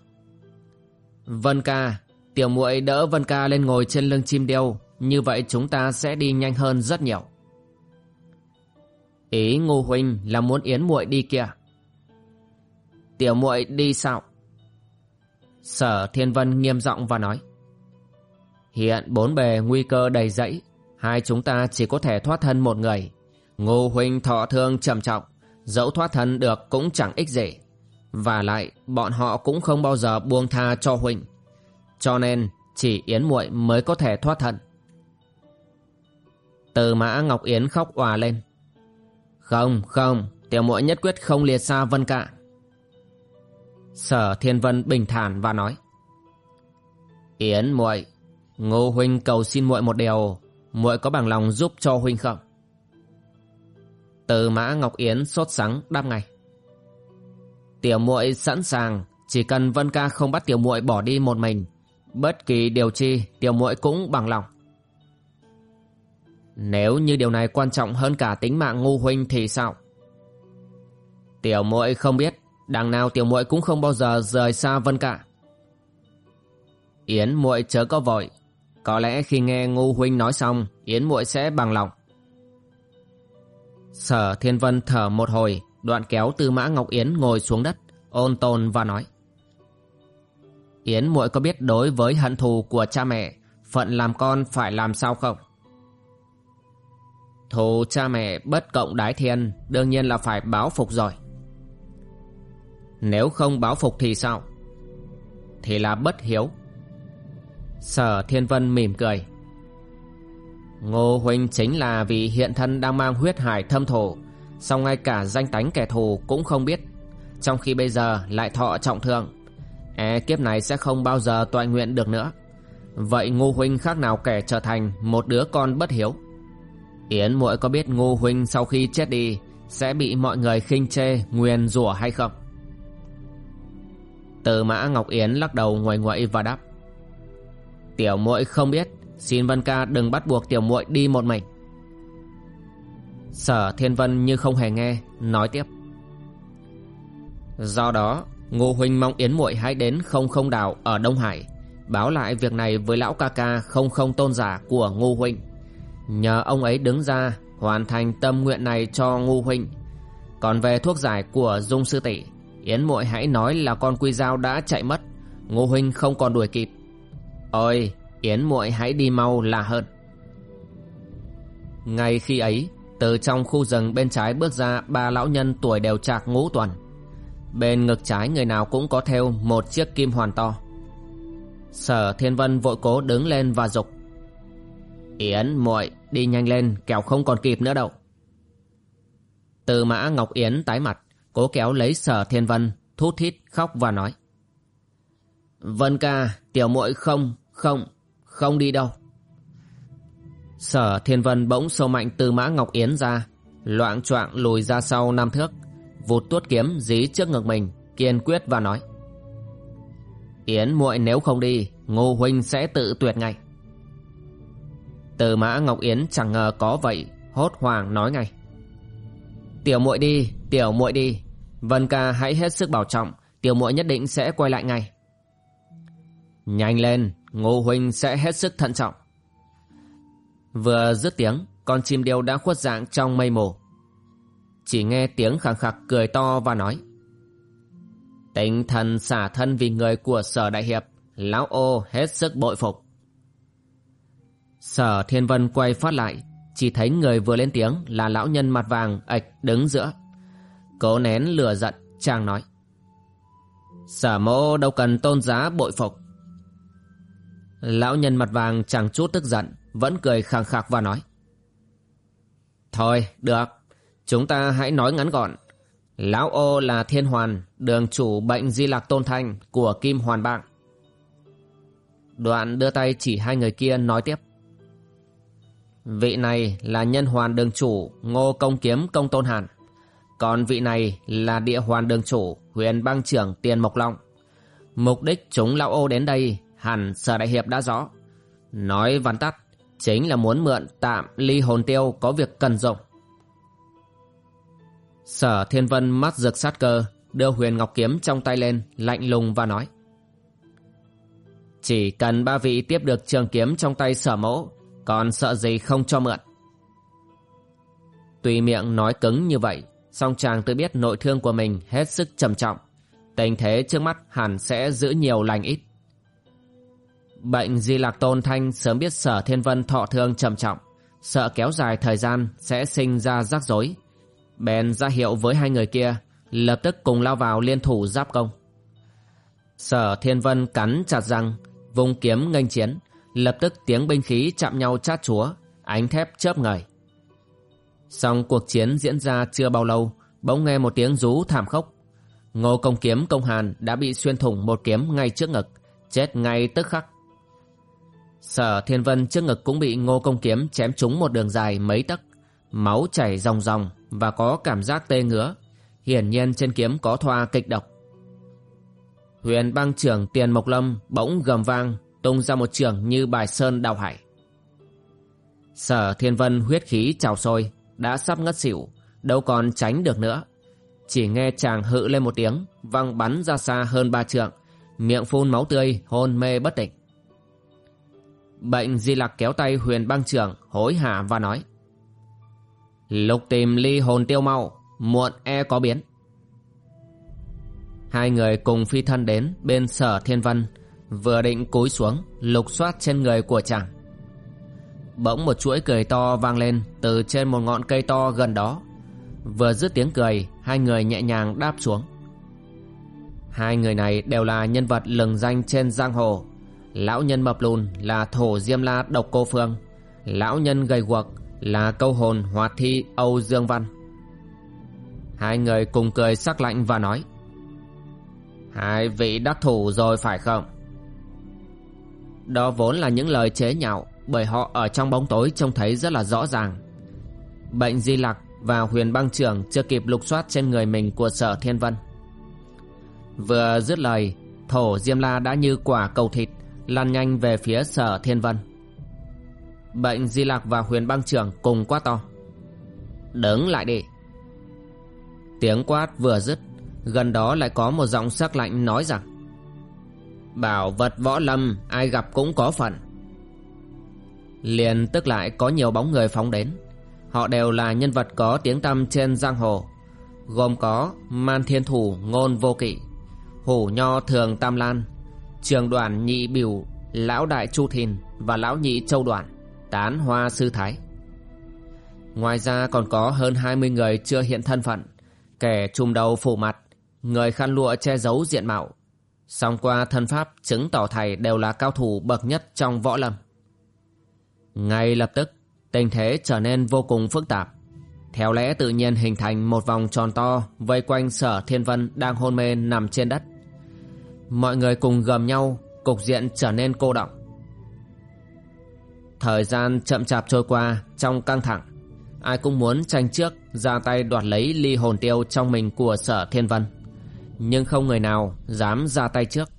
Speaker 1: Vân ca, tiểu muội đỡ Vân ca lên ngồi trên lưng chim điêu, như vậy chúng ta sẽ đi nhanh hơn rất nhiều. Ý Ngô huynh là muốn Yến muội đi kìa. Tiểu muội đi sao? Sở Thiên Vân nghiêm giọng và nói. Hiện bốn bề nguy cơ đầy dẫy Hai chúng ta chỉ có thể thoát thân một người Ngô huynh thọ thương trầm trọng Dẫu thoát thân được cũng chẳng ích gì và lại, bọn họ cũng không bao giờ buông tha cho huỳnh. Cho nên, chỉ Yến muội mới có thể thoát thân. Từ mã Ngọc Yến khóc òa lên. Không không, Tiểu muội nhất quyết không liệt xa Vân Cạ. Sở Thiên Vân bình thản và nói. Yến muội, Ngô huynh cầu xin muội một điều. Muội có bằng lòng giúp cho huynh không? Từ mã ngọc yến sốt sắng đáp ngay tiểu muội sẵn sàng, chỉ cần vân ca không bắt tiểu muội bỏ đi một mình. Bất kỳ điều chi, tiểu muội cũng bằng lòng. Nếu như điều này quan trọng hơn cả tính mạng ngu huynh thì sao? Tiểu muội không biết, đằng nào tiểu muội cũng không bao giờ rời xa vân ca. Yến muội chớ có vội. Có lẽ khi nghe ngu huynh nói xong, yến muội sẽ bằng lòng. Sở thiên vân thở một hồi đoạn kéo tư mã ngọc yến ngồi xuống đất, ôn tồn và nói. Yến muội có biết đối với hận thù của cha mẹ, phận làm con phải làm sao không? Thù cha mẹ bất cộng đái thiên, đương nhiên là phải báo phục rồi. Nếu không báo phục thì sao? Thì là bất hiếu. Sở thiên vân mỉm cười. Ngô huynh chính là vì hiện thân đang mang huyết hải thâm thổ song ngay cả danh tánh kẻ thù cũng không biết. Trong khi bây giờ lại thọ trọng thương e kiếp này sẽ không bao giờ toại nguyện được nữa. Vậy ngô huynh khác nào kẻ trở thành một đứa con bất hiếu? Yến muội có biết ngô huynh sau khi chết đi sẽ bị mọi người khinh chê, nguyền rủa hay không? Từ mã ngọc yến lắc đầu nguội nguậy và đáp. Tiểu muội không biết, xin vân ca đừng bắt buộc tiểu muội đi một mình sở thiên vân như không hề nghe, nói tiếp. Do đó, ngô huynh mong yến muội hãy đến không không đảo ở đông hải, báo lại việc này với lão ca ca không không tôn giả của ngô huynh. Nhờ ông ấy đứng ra hoàn thành tâm nguyện này cho ngô huynh. Còn về thuốc giải của dung sư tỷ, yến muội hãy nói là con quy dao đã chạy mất, ngô huynh không còn đuổi kịp. Ôi, yến muội hãy đi mau là hơn. Ngay khi ấy từ trong khu rừng bên trái bước ra ba lão nhân tuổi đều trạc ngũ tuần. Bên ngực trái người nào cũng có theo một chiếc kim hoàn to. Sở thiên vân vội cố đứng lên và dục. Yến muội, đi nhanh lên, kẻo không còn kịp nữa đâu. Từ mã ngọc yến tái mặt, cố kéo lấy sở thiên vân, thút thít khóc và nói. Vân ca, tiểu muội không không không đi đâu sở thiên vân bỗng sâu mạnh từ mã ngọc yến ra, loạng choạng lùi ra sau năm thước, vụt tuốt kiếm dí trước ngực mình, kiên quyết và nói, yến muội nếu không đi, ngô huynh sẽ tự tuyệt ngay. Từ mã ngọc yến chẳng ngờ có vậy, hốt hoảng nói ngay, tiểu muội đi, tiểu muội đi, vân ca hãy hết sức bảo trọng, tiểu muội nhất định sẽ quay lại ngay. Nhanh lên, ngô huynh sẽ hết sức thận trọng vừa dứt tiếng, con chim điêu đã khuất dạng trong mây mù. Chỉ nghe tiếng khẳng khặc cười to và nói, tinh thần xả thân vì người của sở đại hiệp, lão ô hết sức bội phục. Sở thiên vân quay phát lại, chỉ thấy người vừa lên tiếng là lão nhân mặt vàng ạch đứng giữa. Cố nén lửa giận, chàng nói, sở mô đâu cần tôn giá bội phục. Lão nhân mặt vàng chẳng chút tức giận vẫn cười khàng khạc và nói. Thôi, được. Chúng ta hãy nói ngắn gọn. Lão ô là thiên hoàn, đường chủ bệnh di lạc tôn thanh của kim hoàn bang. Đoạn đưa tay chỉ hai người kia nói tiếp. Vị này là nhân hoàn đường chủ ngô công kiếm công tôn hàn. Còn vị này là địa hoàn đường chủ huyền bang trưởng tiền mộc long. Mục đích chúng lão ô đến đây hẳn sở đại hiệp đã rõ. Nói vắn tắt chính là muốn mượn tạm ly hồn tiêu có việc cần dụng sở thiên vân mắt rực sát cơ, đưa huyền ngọc kiếm trong tay lên, lạnh lùng và nói. Chỉ cần ba vị tiếp được trường kiếm trong tay sở mẫu, còn sợ gì không cho mượn. Tuy miệng nói cứng như vậy, song chàng tự biết nội thương của mình hết sức trầm trọng. Tình thế trước mắt hẳn sẽ giữ nhiều lành ít bệnh di lạc tôn thanh sớm biết sở thiên vân thọ thương trầm trọng. Sợ kéo dài thời gian sẽ sinh ra rắc rối. Bèn ra hiệu với hai người kia, lập tức cùng lao vào liên thủ giáp công. Sở thiên vân cắn chặt răng, vùng kiếm nghênh chiến, lập tức tiếng binh khí chạm nhau chát chúa, ánh thép chớp ngời. Song cuộc chiến diễn ra chưa bao lâu, bỗng nghe một tiếng rú thảm khốc. Ngô công kiếm công hàn đã bị xuyên thủng một kiếm ngay trước ngực, chết ngay tức khắc. Sở Thiên Vân trước ngực cũng bị ngô công kiếm chém trúng một đường dài mấy tấc, máu chảy ròng ròng và có cảm giác tê ngứa. Hiển nhiên trên kiếm có thoa kịch độc. Huyền băng trưởng Tiền Mộc Lâm bỗng gầm vang, tung ra một trường như bài sơn đào hải. Sở Thiên Vân huyết khí trào sôi, đã sắp ngất xỉu, đâu còn tránh được nữa. Chỉ nghe chàng hự lên một tiếng, văng bắn ra xa hơn ba trượng, miệng phun máu tươi, hôn mê bất tỉnh. Bệnh di lặc kéo tay huyền băng trưởng, hối hả và nói. Lục tìm ly hồn tiêu mau, muộn e có biến. Hai người cùng phi thân đến bên sở thiên văn, vừa định cúi xuống, lục soát trên người của chàng. Bỗng một chuỗi cười to vang lên từ trên một ngọn cây to gần đó. Vừa dứt tiếng cười, hai người nhẹ nhàng đáp xuống. Hai người này đều là nhân vật lừng danh trên giang hồ. Lão nhân mập lùn là thổ diêm la độc cô phương. Lão nhân gầy guộc là câu hồn hoạt thi Âu Dương Văn. Hai người cùng cười sắc lạnh và nói. Hai vị đắc thủ rồi phải không? Đó vốn là những lời chế nhạo bởi họ ở trong bóng tối trông thấy rất là rõ ràng. Bệnh di lặc và huyền băng trưởng chưa kịp lục soát trên người mình của sở thiên vân. Vừa dứt lời, thổ diêm la đã như quả cầu thịt, Lan nhanh về phía sở thiên vân. Bệnh di lạc và huyền băng trưởng cùng quát to. Đứng lại đi. Tiếng quát vừa dứt, gần đó lại có một giọng sắc lạnh nói rằng Bảo vật võ lâm ai gặp cũng có phận Liền tức lại có nhiều bóng người phóng đến Họ đều là nhân vật có tiếng tăm trên giang hồ Gồm có Man Thiên Thủ Ngôn Vô Kỵ Hổ Nho Thường Tam Lan Trường đoàn Nhị Biểu Lão Đại Chu Thìn Và Lão Nhị Châu Đoàn Tán Hoa Sư Thái Ngoài ra còn có hơn 20 người chưa hiện thân phận Kẻ trùm đầu phủ mặt Người khăn lụa che giấu diện mạo Song qua thân pháp chứng tỏ thầy đều là cao thủ bậc nhất trong võ lâm ngay lập tức, tình thế trở nên vô cùng phức tạp. Theo lẽ tự nhiên hình thành một vòng tròn to vây quanh sở thiên vân đang hôn mê nằm trên đất. Mọi người cùng gầm nhau, cục diện trở nên cô động. Thời gian chậm chạp trôi qua trong căng thẳng. Ai cũng muốn tranh trước ra tay đoạt lấy ly hồn tiêu trong mình của sở thiên vân. Nhưng không người nào dám ra tay trước.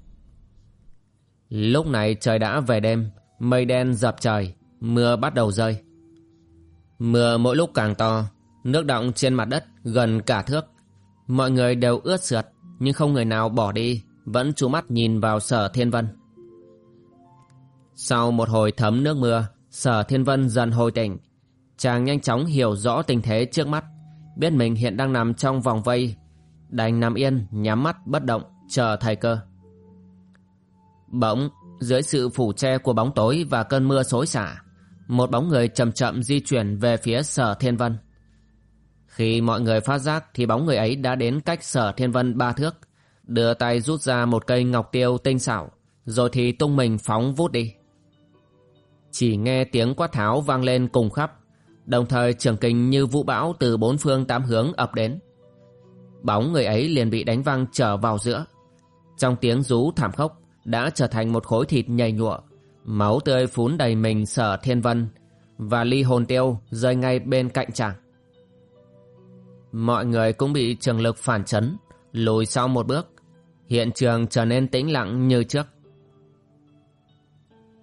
Speaker 1: Lúc này trời đã về đêm, mây đen dập trời, Mưa bắt đầu rơi. Mưa mỗi lúc càng to, nước đọng trên mặt đất gần cả thước. Mọi người đều ướt sượt, nhưng không người nào bỏ đi, vẫn chú mắt nhìn vào sở thiên vân. Sau một hồi thấm nước mưa, sở thiên vân dần hồi tỉnh. Chàng nhanh chóng hiểu rõ tình thế trước mắt, biết mình hiện đang nằm trong vòng vây, đành nằm yên, nhắm mắt bất động, chờ thời cơ. Bỗng, dưới sự phủ che của bóng tối và cơn mưa xối xả, một bóng người chậm chậm di chuyển về phía sở thiên vân. Khi mọi người phát giác thì bóng người ấy đã đến cách sở thiên vân ba thước, đưa tay rút ra một cây ngọc tiêu tinh xảo, rồi thì tung mình phóng vút đi. Chỉ nghe tiếng quát tháo vang lên cùng khắp, đồng thời trường kinh như vũ bão từ bốn phương tám hướng ập đến. Bóng người ấy liền bị đánh văng trở vào giữa. Trong tiếng rú thảm khốc đã trở thành một khối thịt nhầy nhụa, Máu tươi phún đầy mình sở thiên vân Và ly hồn tiêu rơi ngay bên cạnh chàng Mọi người cũng bị trường lực phản chấn Lùi sau một bước Hiện trường trở nên tĩnh lặng như trước.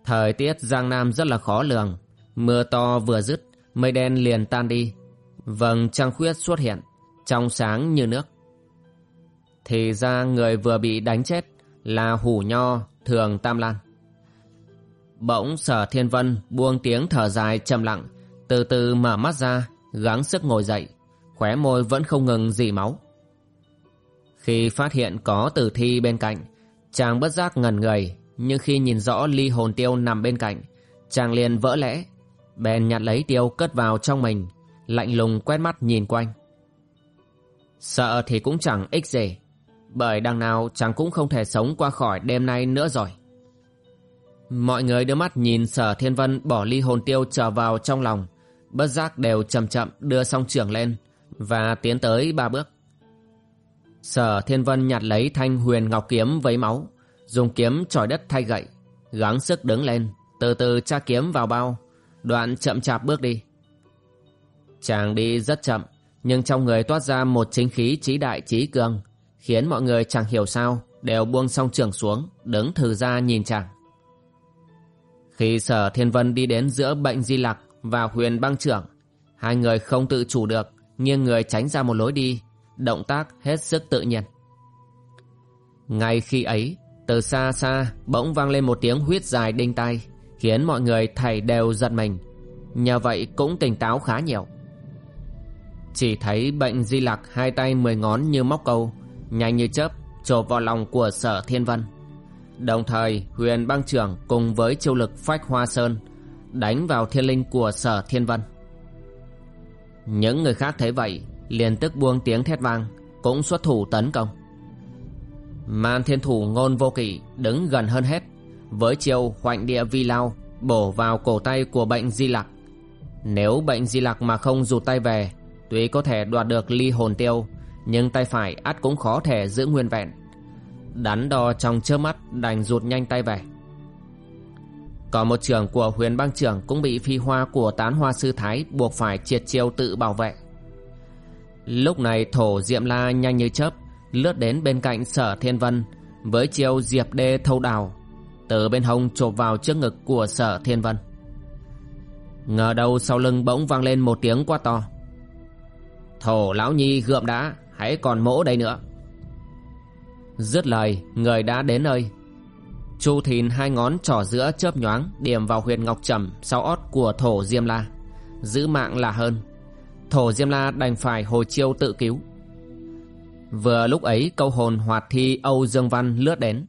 Speaker 1: Thời tiết Giang Nam rất là khó lường. Mưa to vừa dứt Mây đen liền tan đi. Vầng trăng khuyết xuất hiện Trong sáng như nước. Thì ra người vừa bị đánh chết Là Hủ Nho Thường Tam Lan. Bỗng sở thiên vân buông tiếng thở dài trầm lặng, từ từ mở mắt ra, gắng sức ngồi dậy, khóe môi vẫn không ngừng dì máu. Khi phát hiện có tử thi bên cạnh, chàng bất giác ngẩn người, nhưng khi nhìn rõ ly hồn tiêu nằm bên cạnh, chàng liền vỡ lẽ, bèn nhặt lấy tiêu cất vào trong mình, lạnh lùng quét mắt nhìn quanh. Sợ thì cũng chẳng ích gì, bởi đằng nào chàng cũng không thể sống qua khỏi đêm nay nữa rồi. Mọi người đưa mắt nhìn sở thiên vân bỏ ly hồn tiêu trở vào trong lòng, bất giác đều chậm chậm đưa song trưởng lên và tiến tới ba bước. Sở thiên vân nhặt lấy thanh huyền ngọc kiếm với máu, dùng kiếm tròi đất thay gậy, gắng sức đứng lên, từ từ tra kiếm vào bao, đoạn chậm chạp bước đi. Chàng đi rất chậm, nhưng trong người toát ra một chính khí trí đại trí cường, khiến mọi người chẳng hiểu sao đều buông song trường xuống, đứng thử ra nhìn chàng. Khi sở thiên vân đi đến giữa bệnh di lặc và huyền băng trưởng, hai người không tự chủ được, nghiêng người tránh ra một lối đi, động tác hết sức tự nhiên. Ngay khi ấy, từ xa xa bỗng vang lên một tiếng huyết dài đinh tai, khiến mọi người thảy đều giật mình. Nhờ vậy cũng tỉnh táo khá nhiều. Chỉ thấy bệnh di lạc hai tay mười ngón như móc câu, nhanh như chớp, chộp vào lòng của sở thiên vân. Đồng thời huyền băng trưởng cùng với chiêu lực phách hoa sơn, đánh vào thiên linh của sở thiên vân. Những người khác thấy vậy, liền tức buông tiếng thét vang, cũng xuất thủ tấn công. Man thiên thủ ngôn vô kỵ đứng gần hơn hết, với chiêu hoạnh địa vi lao bổ vào cổ tay của bệnh di lặc. Nếu bệnh di lặc mà không rụt tay về, tuy có thể đoạt được ly hồn tiêu, nhưng tay phải ắt cũng khó thể giữ nguyên vẹn. Đắn đo trong chớp mắt đành rụt nhanh tay về. Còn một trưởng của huyền băng trưởng cũng bị phi hoa của tán hoa sư thái buộc phải triệt chiêu tự bảo vệ. Lúc này thổ diệm la nhanh như chớp, lướt đến bên cạnh sở thiên vân, với chiêu diệp đê thâu đào. Từ bên hông chộp vào trước ngực của sở thiên vân. Ngờ đâu sau lưng bỗng vang lên một tiếng quá to. Thổ lão nhi gượm đã, hãy còn mỗ đây nữa. Dứt lời, người đã đến nơi. Chu thìn hai ngón trỏ giữa chớp nhoáng, điểm vào huyền ngọc trầm, sau ót của thổ diêm la. Giữ mạng là hơn thổ diêm la đành phải hồi chiêu tự cứu Vừa lúc ấy câu hồn hoạt thi Âu Dương Văn lướt đến.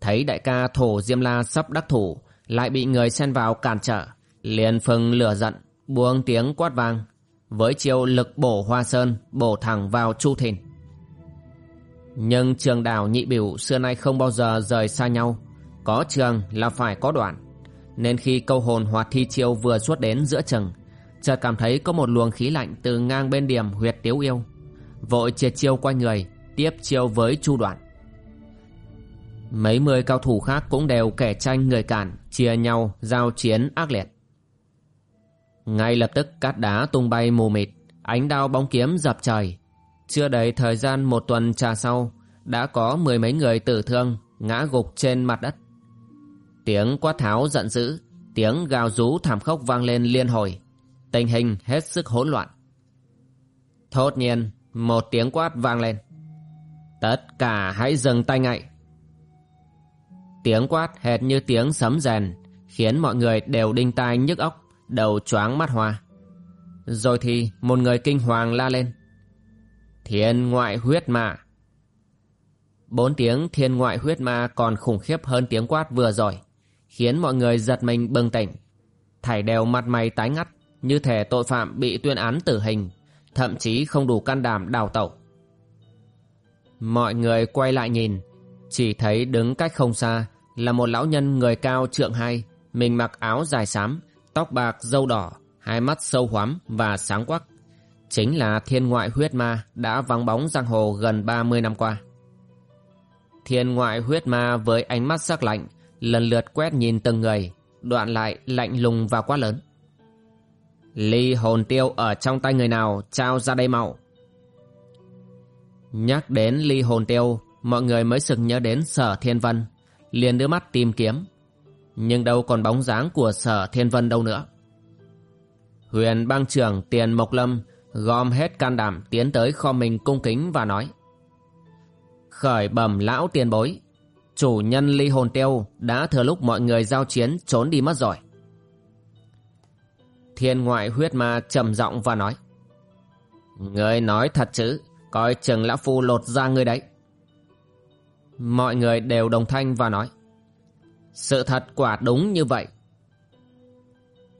Speaker 1: Thấy đại ca thổ Diêm La sắp đắc thủ, lại bị người xen vào cản trở. Liền phừng lửa giận, buông tiếng quát vang. Với chiêu lực bổ hoa sơn, bổ thẳng vào Chu Thìn. Nhưng trường đảo nhị biểu xưa nay không bao giờ rời xa nhau. Có trường là phải có đoạn. Nên khi câu hồn hoạt thi chiêu vừa xuất đến giữa chừng, chợt cảm thấy có một luồng khí lạnh từ ngang bên điểm huyệt tiếu yêu. Vội triệt chiêu qua người, tiếp chiêu với chu đoạn. Mấy mươi cao thủ khác cũng đều kẻ tranh người cản, chia nhau giao chiến ác liệt. Ngay lập tức cát đá tung bay mù mịt, ánh đao bóng kiếm dập trời. Chưa đầy thời gian một tuần trà sau, đã có mười mấy người tử thương, ngã gục trên mặt đất. Tiếng quát tháo giận dữ, tiếng gào rú thảm khốc vang lên liên hồi tình hình hết sức hỗn loạn thốt nhiên một tiếng quát vang lên. Tất cả hãy dừng tay ngay. Tiếng quát hệt như tiếng sấm rèn, khiến mọi người đều đinh tai nhức óc, đầu choáng mắt hoa. Rồi thì một người kinh hoàng la lên. Thiên ngoại huyết ma. Bốn tiếng thiên ngoại huyết ma còn khủng khiếp hơn tiếng quát vừa rồi, khiến mọi người giật mình bừng tỉnh. Thảy đều mặt mày tái ngắt, như thể tội phạm bị tuyên án tử hình thậm chí không đủ can đảm đào tẩu. Mọi người quay lại nhìn, chỉ thấy đứng cách không xa là một lão nhân người cao trượng hai, mình mặc áo dài xám, tóc bạc râu đỏ, hai mắt sâu hoắm và sáng quắc. Chính là thiên ngoại huyết ma đã vắng bóng giang hồ gần 30 năm qua. Thiên ngoại huyết ma với ánh mắt sắc lạnh, lần lượt quét nhìn từng người, đoạn lại lạnh lùng và quá lớn. Ly hồn tiêu ở trong tay người nào trao ra đây mau. Nhắc đến ly hồn tiêu, mọi người mới sực nhớ đến sở thiên vân, liền đưa mắt tìm kiếm. Nhưng đâu còn bóng dáng của sở thiên vân đâu nữa. Huyền bang trưởng tiền Mộc Lâm gom hết can đảm tiến tới kho mình cung kính và nói. Khởi bẩm lão tiền bối, chủ nhân ly hồn tiêu đã thừa lúc mọi người giao chiến trốn đi mất rồi. Thiên ngoại huyết ma trầm giọng và nói Người nói thật chứ, Coi chừng lão phu lột ra người đấy. Mọi người đều đồng thanh và nói, Sự thật quả đúng như vậy.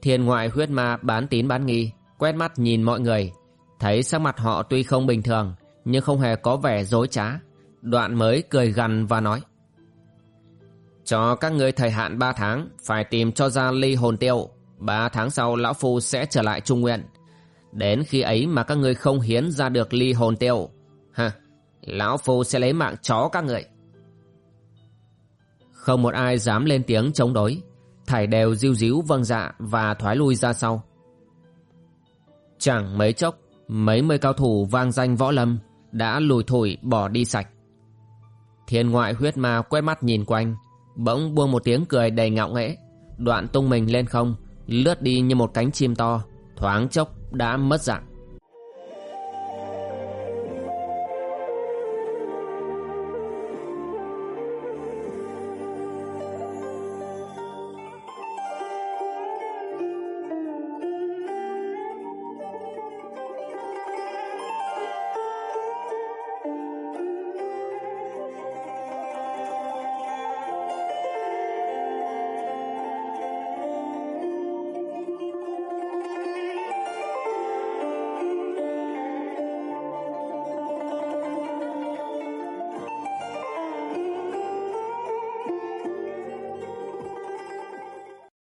Speaker 1: Thiên ngoại huyết ma bán tín bán nghi, Quét mắt nhìn mọi người, Thấy sắc mặt họ tuy không bình thường, Nhưng không hề có vẻ dối trá. Đoạn mới cười gằn và nói, Cho các ngươi thời hạn 3 tháng, Phải tìm cho ra ly hồn tiêu. Ba tháng sau lão phu sẽ trở lại trung nguyện Đến khi ấy mà các ngươi không hiến ra được ly hồn tiêu Ha Lão phu sẽ lấy mạng chó các người Không một ai dám lên tiếng chống đối thảy đều diêu díu vâng dạ và thoái lui ra sau. Chẳng mấy chốc, mấy mươi cao thủ vang danh võ lâm đã lùi thủi bỏ đi sạch. Thiên ngoại huyết ma quét mắt nhìn quanh, bỗng buông một tiếng cười đầy ngạo nghễ, đoạn tung mình lên không, lướt đi như một cánh chim to, thoáng chốc đã mất dạng.